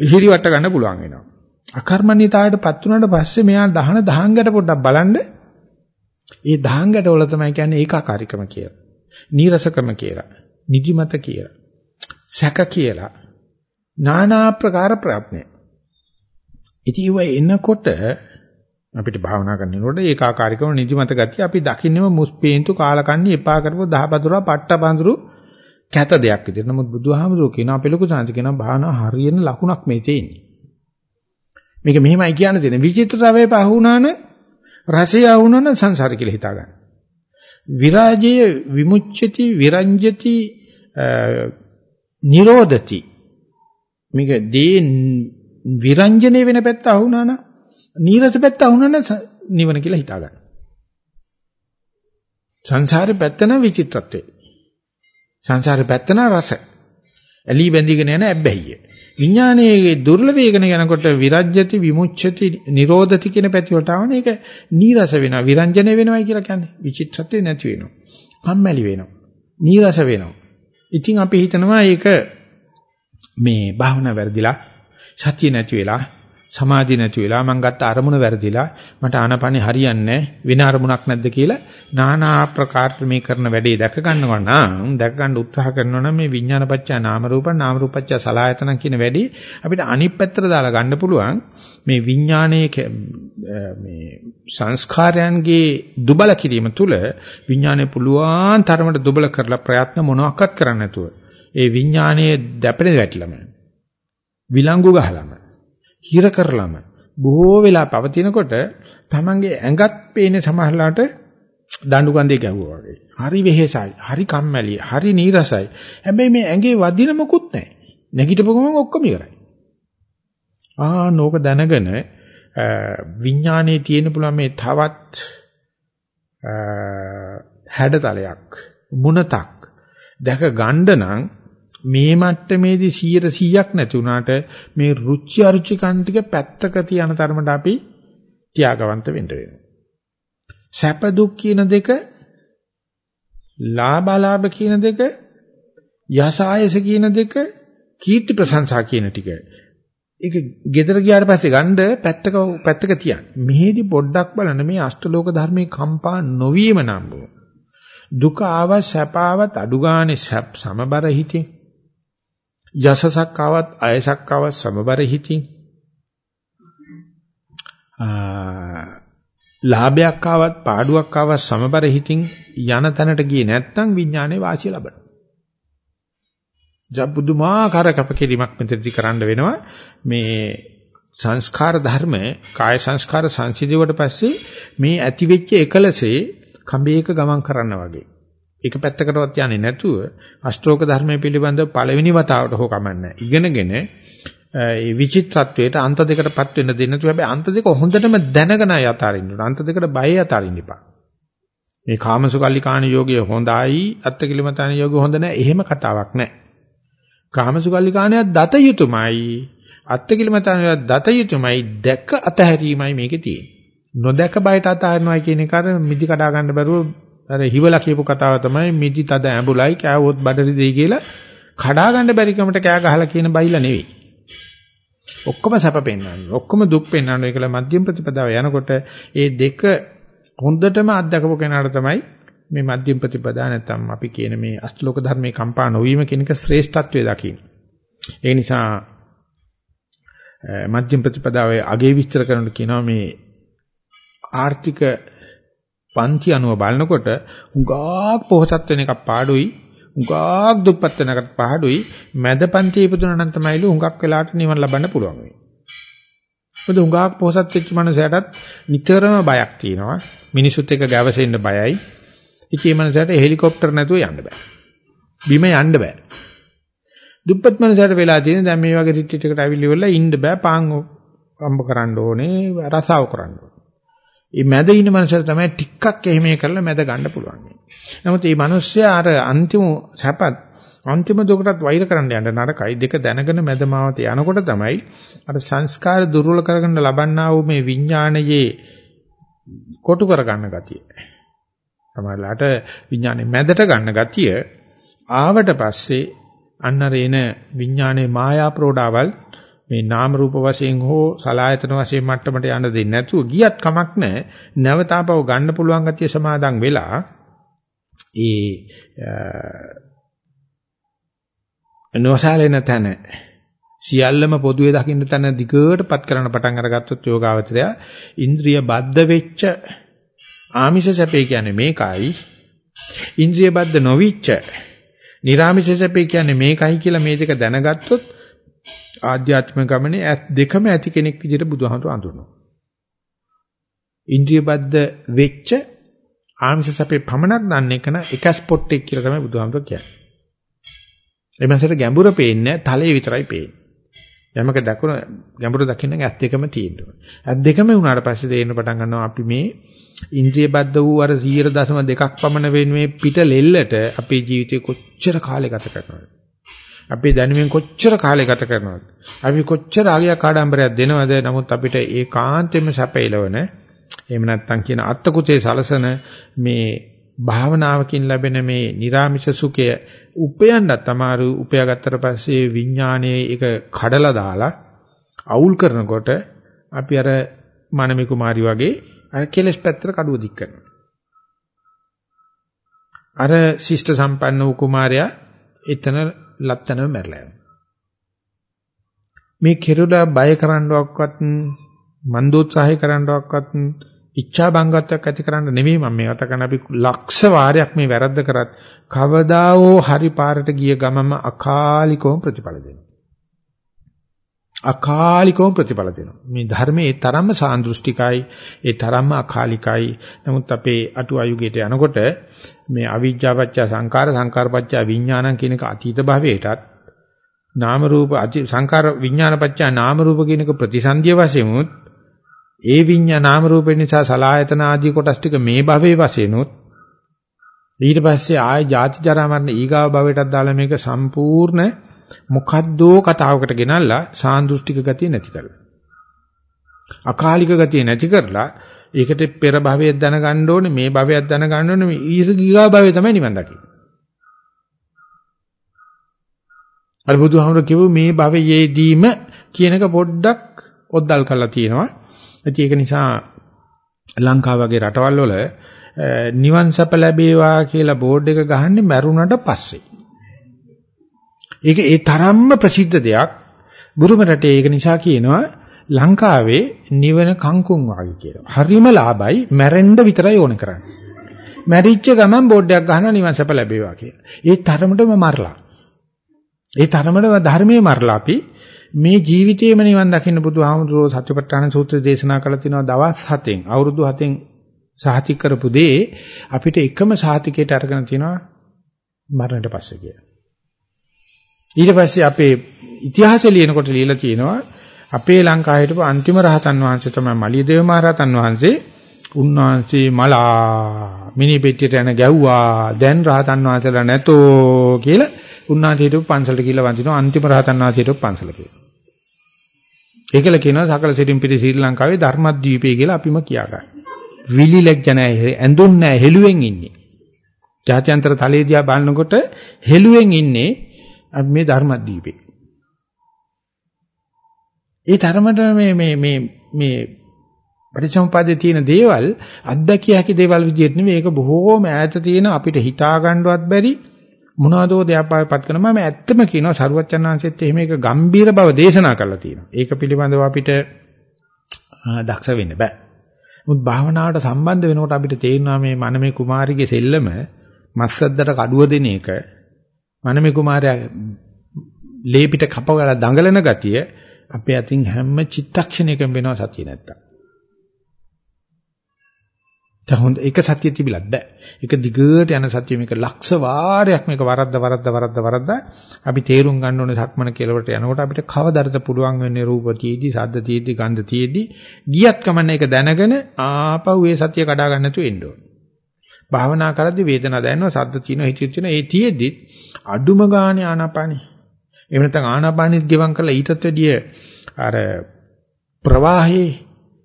ඉහිරි වට ගන්න පුළුවන් වෙනවා. අකර්මණ්‍යතාවයටපත් වුණාට පස්සේ මෙයා දහන දහංගට පොඩ්ඩක් බලන්න. ඒ දහංගට වල තමයි කියන්නේ ඒකාකාරීකම කියලා. නීරසකම කියලා. නිදිමත කියලා. සැක කියලා. নানা ප්‍රකාර ප්‍රඥය. ඉතින් ඒව එනකොට අපිට භාවනා කරනකොට ඒකාකාරීකම නිදිමත ගතිය අපි දකින්නම මුස්පේන්තු කාලකන්ණි එපා කරපු දහබදුරා පට්ට බඳුරු කැත දෙයක් විදිහට. නමුත් බුදුහාමුදුරුවෝ කියනවා අපේ ලොකු සාන්ති කියනවා භාවනා හරියන ලකුණක් මේ තියෙන්නේ. මේක මෙහෙමයි කියන්න තියෙන්නේ. විචිත්‍රතාවයේ පහුණාන රසය වුණාන සංසාර කියලා හිතා ගන්න. විරාජයේ විමුච්ඡති විරංජති නිරෝධති මේක දේ විරංජනේ වෙන පැත්ත අහුණාන නීරස පැත්ත අහුණාන නිවන කියලා හිතා ගන්න. සංසාරේ පැත්ත නම් විචිත්‍රත්වය. සංසාරේ පැත්ත නම් රස. ඇලි බැඳීගෙන යන ඇබ්බැහිය. විඥානයේ දුර්ල වේගන යනකොට විරජ්‍යති විමුච්ඡති නිරෝධති කියන පැතිවලට ආවන ඒක නීරස වෙනවා. විරංජන වෙනවයි කියලා කියන්නේ. විචිත්‍රත්වේ නැති වෙනවා. කම්මැලි වෙනවා. නීරස වෙනවා. ඉතින් අපි හිතනවා ඒක මේ භාවනා වැඩිලා සත්‍ය නැති වෙලා සමාධි නැති වෙලා මං ගත්ත අරමුණ වැරදිලා මට ආනපනෙ හරියන්නේ වෙන අරමුණක් නැද්ද කියලා নানা ආකාර මේ කරන වැඩේ දැක ගන්නවා නම් දැක ගන්න උත්සාහ කරනවා නම් මේ විඥානපච්චා නාම රූප නාම රූපච්චා සලආයතන කියන වැඩේ අපිට අනිත් පැත්තට දාලා ගන්න පුළුවන් මේ විඥානයේ මේ සංස්කාරයන්ගේ දුබල කිරීම තුළ විඥානය පුළුවන් තරමට දුබල කරලා ප්‍රයත්න මොනවාක්වත් කරන්න නැතුව ඒ විඥානයේ දැපෙන වැටිලම විලංගු ගහලම හිර කරලම බොහෝ වෙලා පවතිනකොට Tamange ඇඟත් පේන්නේ සමහරලාට දඬු කන්දේ ගැහුවා වගේ. හරි වෙහෙසයි, හරි කම්මැලි, හරි නීරසයි. හැබැයි මේ ඇඟේ වදින මොකුත් නැහැ. නැගිටපු ගමන් ඔක්කොම ඉවරයි. ආ නෝක දැනගෙන විඥානයේ තියෙන පුළුවන් මේ තවත් හැඩතලයක් මුණතක් දැක ගන්න නම් මේ මට්ටමේදී 100ක් නැති වුණාට මේ රුචි අරුචි කන් ටික පැත්තක තියන තරමට අපි ත්‍යාගවන්ත වෙන්න වෙනවා. සැප දුක් කියන දෙක ලාභාලාභ කියන දෙක යසායස කියන දෙක කීර්ති ප්‍රශංසා කියන ටික ඒක gedara ගියාට පස්සේ ගන්න පැත්තක පැත්තක තියන්න. මෙහෙදි පොඩ්ඩක් බලන්න මේ අෂ්ටලෝක ධර්මයේ කම්පා නොවීම නම් දුක ආව සැප ආවත් අඩු ගානේ සැප සමබර හිතින් යසසක් ආවත් අයසක් ආවත් සමබර හිතින් ලාභයක් ආවත් පාඩුවක් ආවත් සමබර හිතින් යන තැනට ගියේ නැත්නම් විඥානයේ වාසිය ලබනවා. ජබ්බුදුමාකාර කපකිරීමක් මෙතනදී කරන්න වෙනවා මේ සංස්කාර ධර්ම කාය සංස්කාර සංසිඳුවට පස්සේ මේ ඇති වෙච්ච එකලසේ කඹේක ගමන් කරන්න වගේ. ඒක පැත්තකටවත් යන්නේ නැතුව අෂ්ටෝක ධර්මයේ පිළිබඳව පළවෙනි වතාවට හෝ කමන්නේ. ඉගෙනගෙන ඒ විචිත්‍රත්වයට අන්ත දෙකටපත් වෙන්න දෙන්න නැතුව හැබැයි අන්ත දෙක හොඳටම දැනගෙන යතරින්න ඕන. අන්ත දෙකට බය යතරින්න එපා. මේ කාමසුකල්ලිකාණ යෝගය හොඳයි, අත්තකිලමතාන යෝගය හොඳ නැහැ. එහෙම කතාවක් නැහැ. කාමසුකල්ලිකාණය දත යුතුයමයි. අත්තකිලමතාන දත යුතුයමයි. දැක අතහැරීමයි මේකේ තියෙන්නේ. නොදැක බයට අතහරිනවා කියන එක අර මිදි කඩා ගන්න බැරුව අර හිවලා කියපු කතාව තමයි මිදි තද ඇඹුලයි කෑවොත් බඩරි දෙයි කියලා කඩා ගන්න බැරි කමට කෑ ගහලා කියන බයිලා නෙවෙයි. ඔක්කොම සැප පෙන්වන්නේ. ඔක්කොම දුක් පෙන්වන්නේ කියලා මධ්‍යම ප්‍රතිපදාව යනකොට ඒ දෙක හොඳටම අත්දකපු කෙනාට තමයි මේ මධ්‍යම ප්‍රතිපදා නැත්තම් අපි කියන මේ අෂ්ටලෝක ධර්මයේ කම්පා නොවීම කියන එක ශ්‍රේෂ්ඨත්වයේ දකින්න. ඒ නිසා මධ්‍යම ප්‍රතිපදාවේ අගේ විස්තර කරනකොට කියනවා මේ ආර්ථික පන්ති අනුව බලනකොට උගාක් පොහසත් වෙන එකක් පාඩුයි උගාක් දුප්පත් වෙන එකක් පාඩුයි මැද පන්තියේ ඉපදුනා නම් තමයිලු උගක් වෙලාට නිවන ලබන්න පුළුවන් වෙන්නේ. මොකද උගාක් පොහසත් වෙච්ච මනුස්සයටත් නිතරම බයක් තියෙනවා. මිනිසුත් එක්ක ගැවසෙන්න බයයි. ඉතින් මේ මනුස්සයට හෙලිකොප්ටර් නැතුව යන්න බෑ. බිම යන්න බෑ. දුප්පත් මනුස්සයට වෙලා තියෙන දැන් මේ වගේ රිට්‍රීට් එකට අවිල්ලි වෙලා ඉන්න බෑ පාන් අම්බ කරන්න ඕනේ රසාව කරන්න ඕනේ. මේ මැද ඉන්න මනුස්සයා තමයි ටිකක් එහෙම කරලා මැද ගන්න පුළුවන්. නමුත් මේ මිනිස්සයා අර අන්තිම සැපත් අන්තිම දුකටත් වෛර කරන්න යන්න නරකයි. දෙක දැනගෙන මැදමාවත යනකොට තමයි අර සංස්කාර දුර්වල කරගෙන ලබන්නා වූ මේ විඥානයේ කොටු කරගන්න ගතිය. තමයිලාට විඥානේ මැදට ගන්න ගතිය ආවට පස්සේ අන්නරේන විඥානේ මායා ප්‍රෝඩාවල් මේ නාම රූප වශයෙන් හෝ සලායතන වශයෙන් මට්ටමට යන්න දෙන්නේ නැතුව ගියත් කමක් නැහැ. නැවතාපව ගන්න පුළුවන් ගතිය සමාදන් වෙලා ඒ නොසාලෙන තැන සියල්ලම පොදුවේ දකින්න තැන දිගටපත් කරන පටන් අරගත්තොත් යෝගාවචරය ඉන්ද්‍රිය බද්ධ වෙච්ච ආමිෂ සැපේ කියන්නේ මේකයි ඉන්ද්‍රිය බද්ධ නොවිච්ච නිර්ආමිෂ සැපේ කියන්නේ මේකයි කියලා මේ දෙක දැනගත්තොත් ආධ්‍යාත්මික ගමනේ ඇස් දෙකම ඇති කෙනෙක් විදිහට බුදුහාමුදුරු අඳුරනවා. ඉන්ද්‍රිය බද්ධ වෙච්ච ආංශ සැපේ පමණක් දන්නේ කන එක ස්පොට් එක කියලා තමයි බුදුහාමුදුරු කියන්නේ. ඒ මාසෙට ගැඹුර පේන්නේ තලයේ විතරයි පේන්නේ. යමක දකුණ ගැඹුර දකින්න ඇස් දෙකම තියෙනවා. ඇස් දෙකම වුණාට පස්සේ තේරෙන පටන් ගන්නවා අපි මේ ඉන්ද්‍රිය බද්ධ වූ අර 0.2ක් පමණ වෙන මේ පිට ලෙල්ලට අපේ ජීවිතේ කොච්චර කාලයක් ගත කරනවද? අපි දැනුමින් කොච්චර කාලය ගත කරනවද? අපි කොච්චර ආගයක් ආඩම්බරයක් දෙනවද? නමුත් අපිට ඒකාන්තයෙන්ම සැපයලවන එහෙම නැත්නම් කියන අත්කුතේ සලසන මේ භාවනාවකින් ලැබෙන මේ නිර්ාමිෂ සුඛය උපයන්නත් අමාරු උපයාගත්තට පස්සේ විඥානයේ ඒක කඩලා දාලා අවුල් කරනකොට අපි අර මනමි කුමාරි වගේ අර කෙලස් පැත්තට කඩුව දික් කරනවා. අර ශිෂ්ට සම්පන්න වූ කුමාරයා එතන ලත්තනම මැරලා යනවා. මේ කෙරුලා බය කරන්නවක්වත් මන්දෝත්සාහය කරන්නවක්වත් ඉච්ඡා බංගත්වයක් ඇති කරන්න නෙමෙයි මම මේ කතා කරන්නේ අපි ලක්ෂ වාරයක් මේ වැරද්ද කරත් කවදාවෝ හරි පාරට ගිය ගමම අකාලිකවම ප්‍රතිඵල දෙනවා. අකාලිකවම ප්‍රතිඵල දෙනවා. මේ ධර්මයේ ඒ තරම්ම සාන්දෘෂ්ටිකයි, ඒ තරම්ම අකාලිකයි. නමුත් අපේ අටු අයුගයට යනකොට මේ අවිජ්ජාපච්ච සංකාර සංකාරපච්ච විඥානං කියන එක අතීත භවයටත් නාම රූප සංකාර විඥානපච්චා නාම රූප කියනක ප්‍රතිසන්දිය වශයෙන් උත් ඒ විඤ්ඤා නාම රූප නිසා සලායතන ආදී කොටස් ටික මේ භවයේ වශයෙන් උත් ඊට පස්සේ ආය ජාති ජරා මරණ ඊගාව භවයටත් දාලා මේක සම්පූර්ණ මොකද්දෝ කතාවකට ගෙනල්ලා සාන්දෘෂ්ටික ගතිය නැති කරලා අකාලික ගතිය නැති කරලා ඒකට පෙර භවයක් දැනගන්න ඕනේ මේ භවයක් දැනගන්න ඕනේ මේ ඊගා භවය තමයි නිවන් දකින්නේ අර බුදුහාමුදුර කිව්ව මේ භවයේදීම කියනක පොඩ්ඩක් ඔද්දල් කරලා තියෙනවා. ඉතින් ඒක නිසා ලංකාව වගේ රටවල් වල නිවන් සප ලැබේවා කියලා බෝඩ් එක ගහන්නේ මැරුණට පස්සේ. ඒක ඒ තරම්ම ප්‍රසිද්ධ දෙයක්. බුරුම රටේ ඒක නිසා කියනවා ලංකාවේ නිවන කංකුම් වගේ කියලා. හරිම ලාභයි මැරෙන්න විතරයි ඕන කරන්නේ. මැරිච්ච ගමන් බෝඩ් එකක් ගහනවා නිවන් සප ලැබේවා කියලා. ඒ තරමටම මරලා. ඒ තරමටම ධර්මයේ මරලා අපි මේ ජීවිතේම නිවන් දකින්න බුදුහාමුදුරුවෝ සත්‍යපට්ඨාන සූත්‍රය දේශනා කළ තිනවා දවස් 7න් අවුරුදු 7න් සාහිතික කරපු දේ අපිට එකම සාහිතිකයට අරගෙන තිනවා මරණයට පස්සේ කියලා. ඊට පස්සේ අපේ ඉතිහාසය ලියනකොට ලියලා තියෙනවා අපේ ලංකාවේ හිටපු අන්තිම රහතන් වහන්සේ තමයි මලියදේව මහ රහතන් වහන්සේ උන්වහන්සේ මලා මිනි පෙට්ටියට යන ගැව්වා දැන් රහතන් වහන්සේලා නැතෝ කියලා උන්වහන්සේ හිටපු පන්සලට ගිහිල්ලා වඳිනවා අන්තිම රහතන් වහන්සේ හිටපු පන්සල කියලා. ඒකල කියනවා සකල සිටින් පිටි ශ්‍රී ලංකාවේ ධර්මද්වීපය කියලා අපිම කියාගන්න. විලි ලැජ්ජ නැහැ ඇඳුම් නැහැ හෙළුවෙන් ඉන්නේ. ජාත්‍යන්තර තලයේ දිහා බලනකොට හෙළුවෙන් ඉන්නේ අපි මේ ධර්මද්වීපේ. ඒ තරමට මේ මේ මේ මේ පරිසම්පාදයේ තියෙන දේවල් අත්දැකිය හැකි දේවල් විදිහට නෙවෙයි ඒක බොහෝම ඈත තියෙන අපිට හිතා ගන්නවත් බැරි මොනවදෝ දෙයක් පාපත් කරනවා මම ඇත්තම කියනවා සරුවච්චන්හන්සෙත් එහෙම එක ගම්බීර බව දේශනා කරලා තියෙනවා. ඒක පිළිබඳව අපිට දක්ෂ වෙන්න බෑ. මුත් භාවනාවට සම්බන්ධ වෙනකොට අපිට තේරෙනවා මේ මනමේ කුමාරිගේ සෙල්ලම මස්සද්දට කඩුව දෙන එක මනමේ කුමාරයා ලේ පිට කපවලා දඟලන ගතිය අපේ අතින් හැම චිත්තක්ෂණයකම වෙනවා සතිය නැත්තම්. දැන් හොඳ එක සතිය තිබිලත් බෑ. එක දිගට යන සතිය මේක ලක්ෂ වාරයක් මේක වරද්ද වරද්ද වරද්ද වරද්ද අපි තේරුම් ගන්න ඕනේ ධක්මන කෙලවට යනකොට අපිට කවදරද පුළුවන් වෙන්නේ රූප තියේදී, ශබ්ද තියේදී, ගන්ධ තියේදී ගියත් කමන්න ඒක දැනගෙන ආපහු ඒ සතිය කඩා ගන්න නැතුව එන්න ඕනේ. භාවනා කරද්දී වේදනාව දැනෙනවා, ශබ්ද තියෙනවා, හිත තියෙනවා. ඒ තියේදී අඩුම ගානේ ආනාපානෙ. එහෙම නැත්නම් ආනාපානෙත් ගෙවම් කරලා ඊටත් වැඩිය අර ප්‍රවාහයේ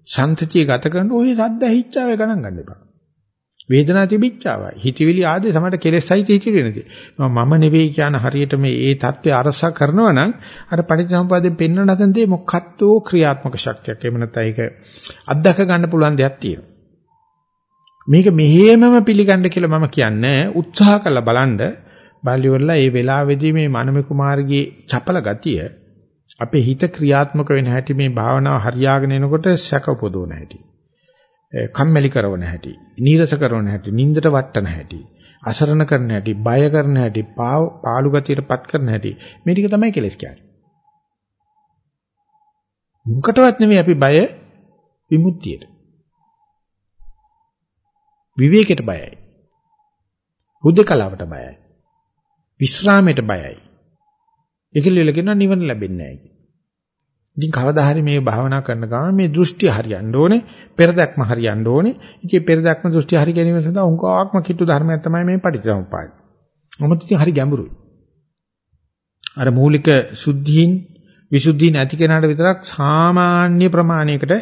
සන්තතිය ගත කරන ඔය සද්ද හිච්චාවේ ගණන් ගන්න එපා. වේදනාව තිබිච්චාවයි. හිතවිලි ආදී සමහරට කෙලෙසයි හිතවිලි නෙදී. මම නෙවෙයි කියන හරියට මේ ඒ தත්ත්වය අරසා කරනවා නම් අර පටිච්චසමුප්පාදයෙන් පෙන්වන නැතන දේ මොකක්දෝ ක්‍රියාත්මක ශක්තියක්. එහෙම නැත්නම් ඒක අත්දක ගන්න පුළුවන් දෙයක් තියෙනවා. මේක මෙහෙමම පිළිගන්න කියලා මම කියන්නේ උත්සාහ කළා බලන්න බාලිවරලා ඒ වෙලාවේදී මේ මනමේ කුමාරගේ චපල ගතිය අපේ හිත ක්‍රියාත්මක වෙන හැටි මේ භාවනාව හරියාගෙන එනකොට සැක උපදවන හැටි. කම්මැලි කරන හැටි, නීරස කරන හැටි, නින්දට වට්ටන හැටි, අසරණ කරන හැටි, බය කරන හැටි, පාළු ගතියටපත් කරන හැටි. මේ ටික තමයි කෙලස් කියන්නේ. මුකටවත් නෙමෙයි අපි බය විමුක්තියට. විවේකයට බයයි. බුද්ධ කලාවට බයයි. විශ්‍රාමයට බයයි. ඒකෙල්ල කියනවා නිවන ලැබෙන්නේ නැහැ කියලා. ඉතින් කවදා හරි මේ භාවනා කරන ගමන් මේ දෘෂ්ටි හරියන්න ඕනේ, පෙරදක්ම හරියන්න ඕනේ. ඉතින් පෙරදක්ම දෘෂ්ටි හරි ගැනීම සඳහා උංගාක්ම කිට්ටු ධර්මයක් තමයි මේ පටිච්චසමුප්පාද. මොකද ඉතින් හරි ගැඹුරුයි. අර මූලික සුද්ධීන් විසුද්ධීන් ඇති කෙනාට විතරක් සාමාන්‍ය ප්‍රමාණයකට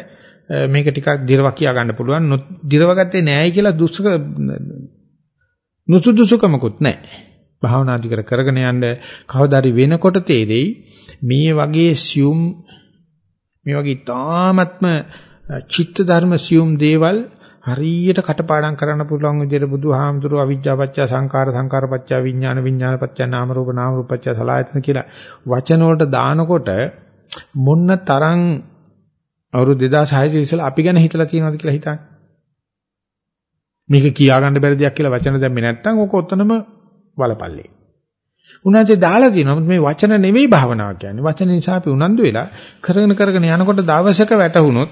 මේක ටිකක් දිරව කියා ගන්න පුළුවන්. දිරව ගත්තේ නෑයි කියලා දුස්සක නුසුදුසුකමකුත් නැහැ. භාවනාදි කර කරගෙන යන්න කවදාරි වෙනකොට තේරෙයි මේ වගේ සියුම් මේ වගේ තාමත්ම චිත්ත ධර්ම සියුම් දේවල් හරියට කටපාඩම් කරන්න පුළුවන් විදිහට බුදුහාමුදුරුවෝ අවිජ්ජාපච්චය සංකාර සංකාරපච්චය විඥාන විඥානපච්චය නාම රූප නාම රූපච්චය සලආයතන කියලා වචන වලට දානකොට මොන්න තරම් අවුරුදු 2600 ඉස්සෙල්ලා අපි ගැන හිතලා තියෙනවද කියලා හිතන්න. මේක කියා ගන්න බැරි දෙයක් කියලා වචන දැම්මේ නැත්නම් ඕක ඔතනම වලපල්ලේ. උන්වහන්සේ දාලා තියෙනවා මේ වචන නෙවෙයි භාවනාව කියන්නේ. වචන නිසා අපි උනන්දු වෙලා කරගෙන කරගෙන යනකොට දවසක වැටහුනොත්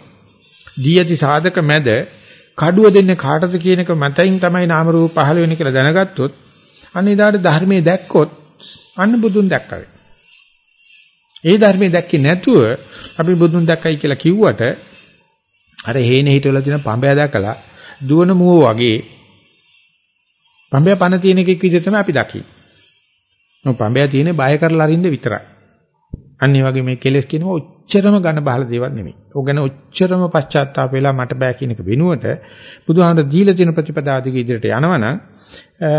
දී ඇති සාධක මැද කඩුව දෙන්නේ කාටද කියන එක මතින් තමයි නාම රූප පහළ වෙන්නේ කියලා දැනගත්තොත් අන්න එදාට ධර්මයේ දැක්කොත් අන්න බුදුන් දැක්කා. ඒ ධර්මයේ දැක්කේ නැතුව අපි බුදුන් දැක්කයි කියලා කිව්වට අර හේනේ හිටවල තියෙන පඹය දැකලා දුවන මුව වගේ පඹය පන තියෙන එකෙක් විදිහට තමයි අපි දකින්නේ. මොකද පඹය තියෙන්නේ බය කරලා අරින්න විතරයි. අන්න ඒ වගේ මේ කෙලෙස් කියනවා ඔච්චරම ඝන බහල දේවල් නෙමෙයි. ඕක ගැන ඔච්චරම පශ්චාත්තාප වෙලා මට බෑ කියන එක වෙනුවට බුදුහාමර දීලා තියෙන ප්‍රතිපදාදික ඉදිරියට යනවනම්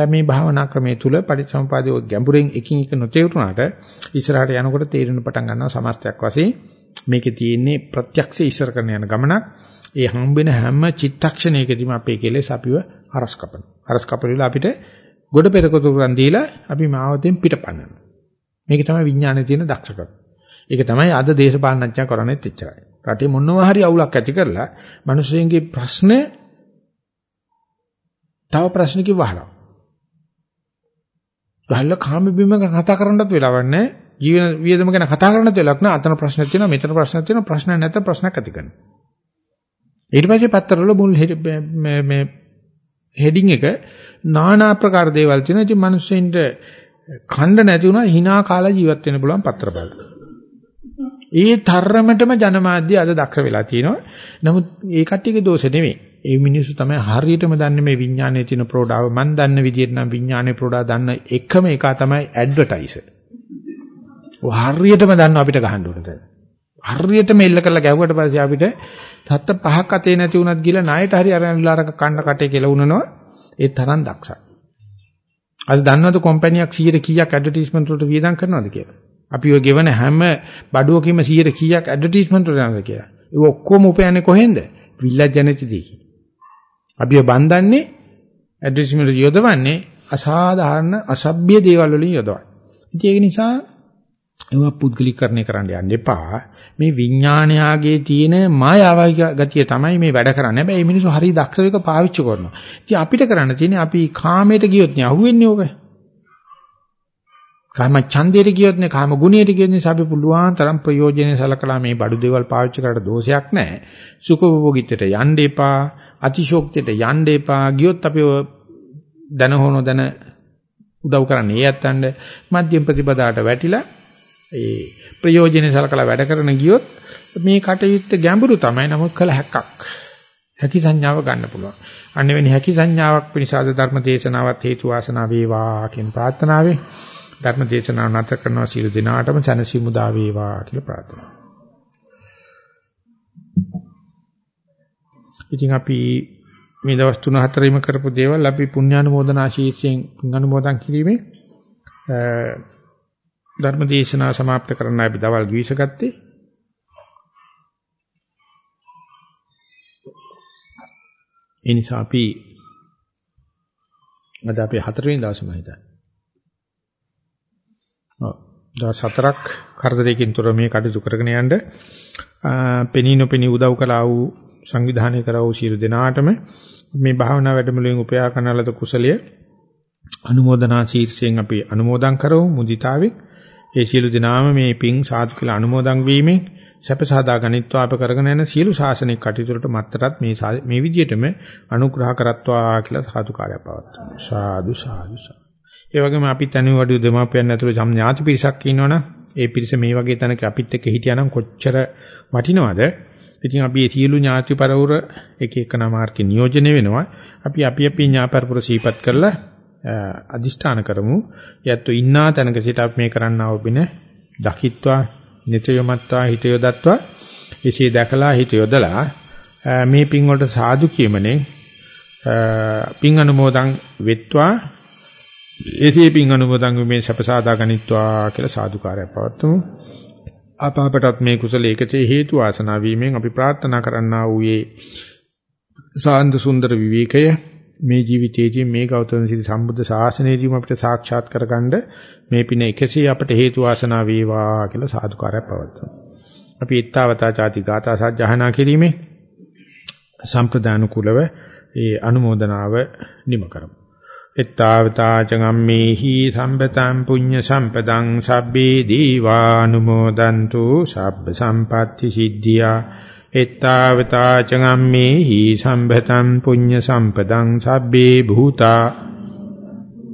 මේ භාවනා ක්‍රමයේ තුල පටිච්චසමුපාදයේ ගැඹුරෙන් එකින් එක නොතේරුණාට ඉස්සරහට යනකොට තේරෙන පටන් ගන්නවා සමස්තයක් වශයෙන් මේකේ තියෙන්නේ ප්‍රත්‍යක්ෂ ඉස්සර කරන යන ගමනක්. ඒ හම්බෙන හැම චිත්තක්ෂණයකදීම අපේ කෙලෙස් අපිව හරස් කපනවා. හරස් කපලා අපිට ගොඩ පෙරකතුරුන් දීලා අපි මාවතෙන් පිටපන්නනවා. මේක තමයි විඥානයේ තියෙන දක්ෂකම. ඒක තමයි අද දේශපාලනඥයා කරන්නේත් එච්චරයි. රටේ මොනවා හරි අවුලක් ඇති කරලා මිනිස්සුන්ගේ ප්‍රශ්න තව ප්‍රශ්නකින් වහලා. ගහලා කාම බිම ගැන කතා කරන්නත් වෙලාවක් නැහැ. ජීවන වියදම ගැන කතා කරන්නත් වෙලාවක් නැහැ. අතන ප්‍රශ්නක් තියෙනවා, මෙතන ප්‍රශ්නක් තියෙනවා, ප්‍රශ්න නැත්නම් ප්‍රශ්නක් ඇති කරනවා. ඊට පස්සේ පත්තරවල මුල් මේ මේ හෙඩින් එක নানা ආකාර දේවල් තියෙනවා. ඉතින් මිනිස්සුන්ට ඛණ්ඩ නැති වුණා hina කාලා ජීවත් වෙන්න පුළුවන් පත්‍ර බල. ඒ තරමටම ජනමාධ්‍ය අද දක්ෂ වෙලා තියෙනවා. නමුත් ඒ කට්ටියගේ දෝෂ නෙමෙයි. ඒ මිනිස්සු තමයි හරියටම දන්නේ මේ විඥානයේ තියෙන ප්‍රෝඩාව. මන් දන්න විදිහට නම් විඥානයේ ප්‍රෝඩා දන්න එකම එක තමයි ඇඩ්වර්ටයිසර්. ඔය හරියටම දන්න අපිට ගහන්න උනද. හරියටම එල්ල කරලා ගැව්වට පස්සේ අපිට සත්ත පහක් අතේ නැති වුණත් ගිල ණයට හරි අරන්ලා අර කන්න කටේ කියලා වුණනවා. ඒ තරම් දක්ෂයි. අද දන්නවද කම්පැනියක් 100 කීයක් ඇඩ්වර්ටයිස්මන්ට් වලට වියදම් කරනවද කියලා? අපි ඔය ගෙවන හැම බඩුවකම 100 කීයක් ඇඩ්වර්ටයිස්මන්ට් වලට යනවද කියලා? ඒ ඔක්කොම උපයන්නේ කොහෙන්ද? විල්ලජ් ජනතිදී. අපි බඳන්නේ ඇඩ්වර්ටයිස්මන්ට් යොදවන්නේ අසාධාරණ අසභ්‍ය දේවල් වලින් යොදවන්නේ. ඉතින් ඒක නිසා ඒවා පුද්ගලිකරණය කරන්න යන්න එපා. මේ විඥානයාගේ තියෙන මායාවයි ගතිය තමයි මේ වැඩ කරන්නේ. හැබැයි මේ මිනිස්සු හරි දක්ෂ එක පාවිච්චි කරනවා. ඉතින් අපිට කරන්න තියෙන්නේ අපි කාමයට ගියොත් නේ අහුවෙන්නේ ඕක. කාම ඡන්දයට ගියොත් නේ කාම ගුණයට ගියොත් නේ අපි පුළුවන් තරම් ප්‍රයෝජනෙ සලකලා මේ බඩු දේවල් පාවිච්චි කරලා දෝෂයක් නැහැ. සුඛෝපභෝගීත්වයට යන්න එපා. අතිශෝක්තියට යන්න එපා. ගියොත් අපි දන හොන දන උදව් කරන්නේ ඒ යත්තන්ට මධ්‍යම ප්‍රතිපදාට වැටිලා ඒ ප්‍රයෝජනෙ සලකලා වැඩ කරන ගියොත් මේ කටයුත්ත ගැඹුරු තමයි නමුත් කළ හැක්කක්. හැකි සංඥාව ගන්න පුළුවන්. අන්න වෙනි හැකි සංඥාවක් පිණිසාද ධර්ම දේශනාවත් හේතු වාසනා වේවා කියන ප්‍රාර්ථනාවෙන් ධර්ම දේශනාව නැත කරනවා සියලු දිනාටම සනසිමුදා වේවා කියලා ප්‍රාර්ථනා. ඉතින් අපි මේ දවස් 3-4ෙම කරපු දේවල් අපි පුණ්‍යානුමෝදනා ශීර්ෂයෙන් පුණ්‍යානුමෝදන් කිරීමේ ධර්ම දේශනාව સમાપ્ત කරන්න අපි දවල් ගිවිස ගත්තේ. ඒ නිසා අපි අද අපේ හතරවෙනි දවසම හිතන්නේ. ඔව්. දවස් හතරක් කරදරයකින් තොර මේ කටයුතු කරගෙන යන්න පෙනී නොපෙනී උදව් කළා වූ සංවිධානය කරා වූ සියලු දෙනාටම මේ භාවනා වැඩමුළුවෙන් උපයා කරන ලද කුසලයේ අනුමೋದනා ශීර්ෂයෙන් අපි අනුමෝදන් කරමු මුදිතාවෙන් ඒ සියලු දෙනාම මේ පිං සාදු කියලා අනුමෝදන් වීමෙන් සැප සාදා ගනිත්වා අප කරගෙන යන සියලු ශාසනික කටයුතු වලට මත්තරත් මේ මේ විදිහටම අනුග්‍රහ කරත්වා කියලා සාදුකාරය පවත්වනවා. සාදු සාදු සාදු. ඒ වගේම අපිත් අනිවාර්ය දෙමාපියන් ඇතුළේ සම් ඥාති පිරිසක් ඉන්නවනම් ඒ පිරිස මේ වගේ තැනක අපිත් එක්ක හිටියානම් කොච්චර වටිනවද? ඉතින් අපි මේ සියලු ඥාති පරවුර එක එක නාමාර්කේ නියෝජනය වෙනවා. අපි අපි අපි ඥාපරපුර සීපත් කරලා අදිෂ්ඨාන කරමු. යැත්තු ඉන්නා තැනක සිට අපි මේ කරන්නා වූ බින දකිත්වා නිතයමත්වා හිත යොදත්වා එසේ දැකලා හිත යොදලා මේ පින් වලට සාදු කියමනේ පින් අනුමෝදන් වෙත්වා එසේ පින් අනුමෝදන් වීමේ සපසාදා ගනිත්වා කියලා සාදුකාරයක් පවත්වමු. අපාපටත් මේ කුසල ඒකතේ හේතු වාසනා වීමෙන් අපි ප්‍රාර්ථනා කරන්නා වූයේ සාන්ද සුන්දර විවේකය මේ ජීවිතයේදී මේ ගෞතම සිරි සම්බුද්ධ ශාසනයේදීම අපිට සාක්ෂාත් කරගන්න මේ පින එකසේ අපට හේතු වාසනා වේවා කියලා සාදුකාරයක් පවත්වනවා. අපි ඊත්තාවතා ചാති ගාථා සජ්ජහනා කිරීමේ සම්ප්‍රදාන කුලව ඒ අනුමೋದනාව නිම කරමු. ඊත්තාවතා චගම්මේහි සම්පතං පුඤ්ඤ සම්පදං සබ්බේ දීවානුමෝදන්තු සබ්බ සම්පatti සිද්ධියා. එත්තාවතා චගම්මේහි සම්භතං පුඤ්ඤ සම්පදං සබ්බේ භූතා.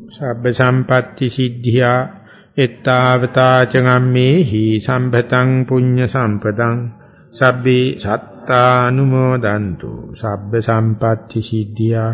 සබ්බ සම්පatti සිද්ධියා. එත්තාවතා චගම්මේහි සම්පතං පුඤ්ඤ සම්පතං සබ්බේ සත්තානුමෝදන්තු සබ්බ සම්පatti සිද්ධියා.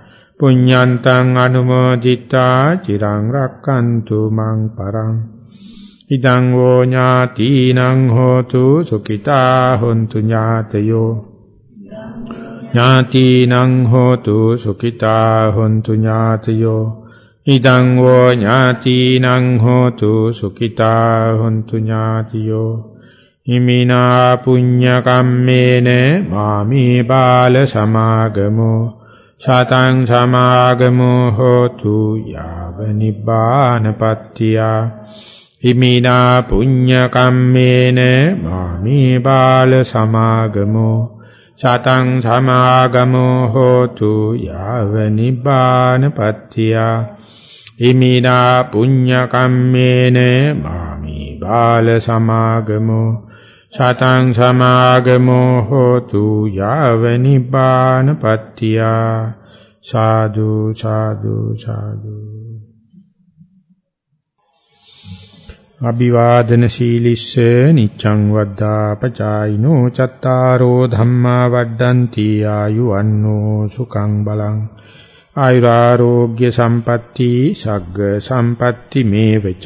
පුඤ්ඤන්තං අනුමෝදිත්වා චිරං රක්칸තු මං පරං. ඉදං වෝ ඥාතිනං හෝතු සුඛිතා හොන්තු ඥාතයෝ. ඥාතිනං හෝතු සුඛිතා හොන්තු ඥාතයෝ. ඉදං වෝ ඥාතිනං හෝතු සුඛිතා හොන්තු ඥාතියෝ. හිමිනා පුඤ්ඤ කම්මේන මාමේ බාල සමාගමෝ. සතං සමාගමෝ හෝතු යාව නිබ්බානපත්තිය හිමිනා පුඤ්ඤ කම්මේන මාමේ බාල සමාගමෝ සතං සමාගමෝ හෝතු යාව නිබ්බානපත්තිය ඉමිනා පුඤ්ඤ කම්මේන මාමි බාල සමාගමෝ සතං සමාගමෝ හෝතු යාව නිබ්බානපත්තිය සාදු සාදු සාදු। අභිවාදන සීලිස්ස නිච්ඡං වද්දා පචායිනෝ චත්තාරෝ ධම්මා වඩ්ඩಂತಿ ආයුවන්නෝ සුඛං බලං। ආයුරාෝග්‍ය සම්පatti සග්ග සම්පatti මේවච।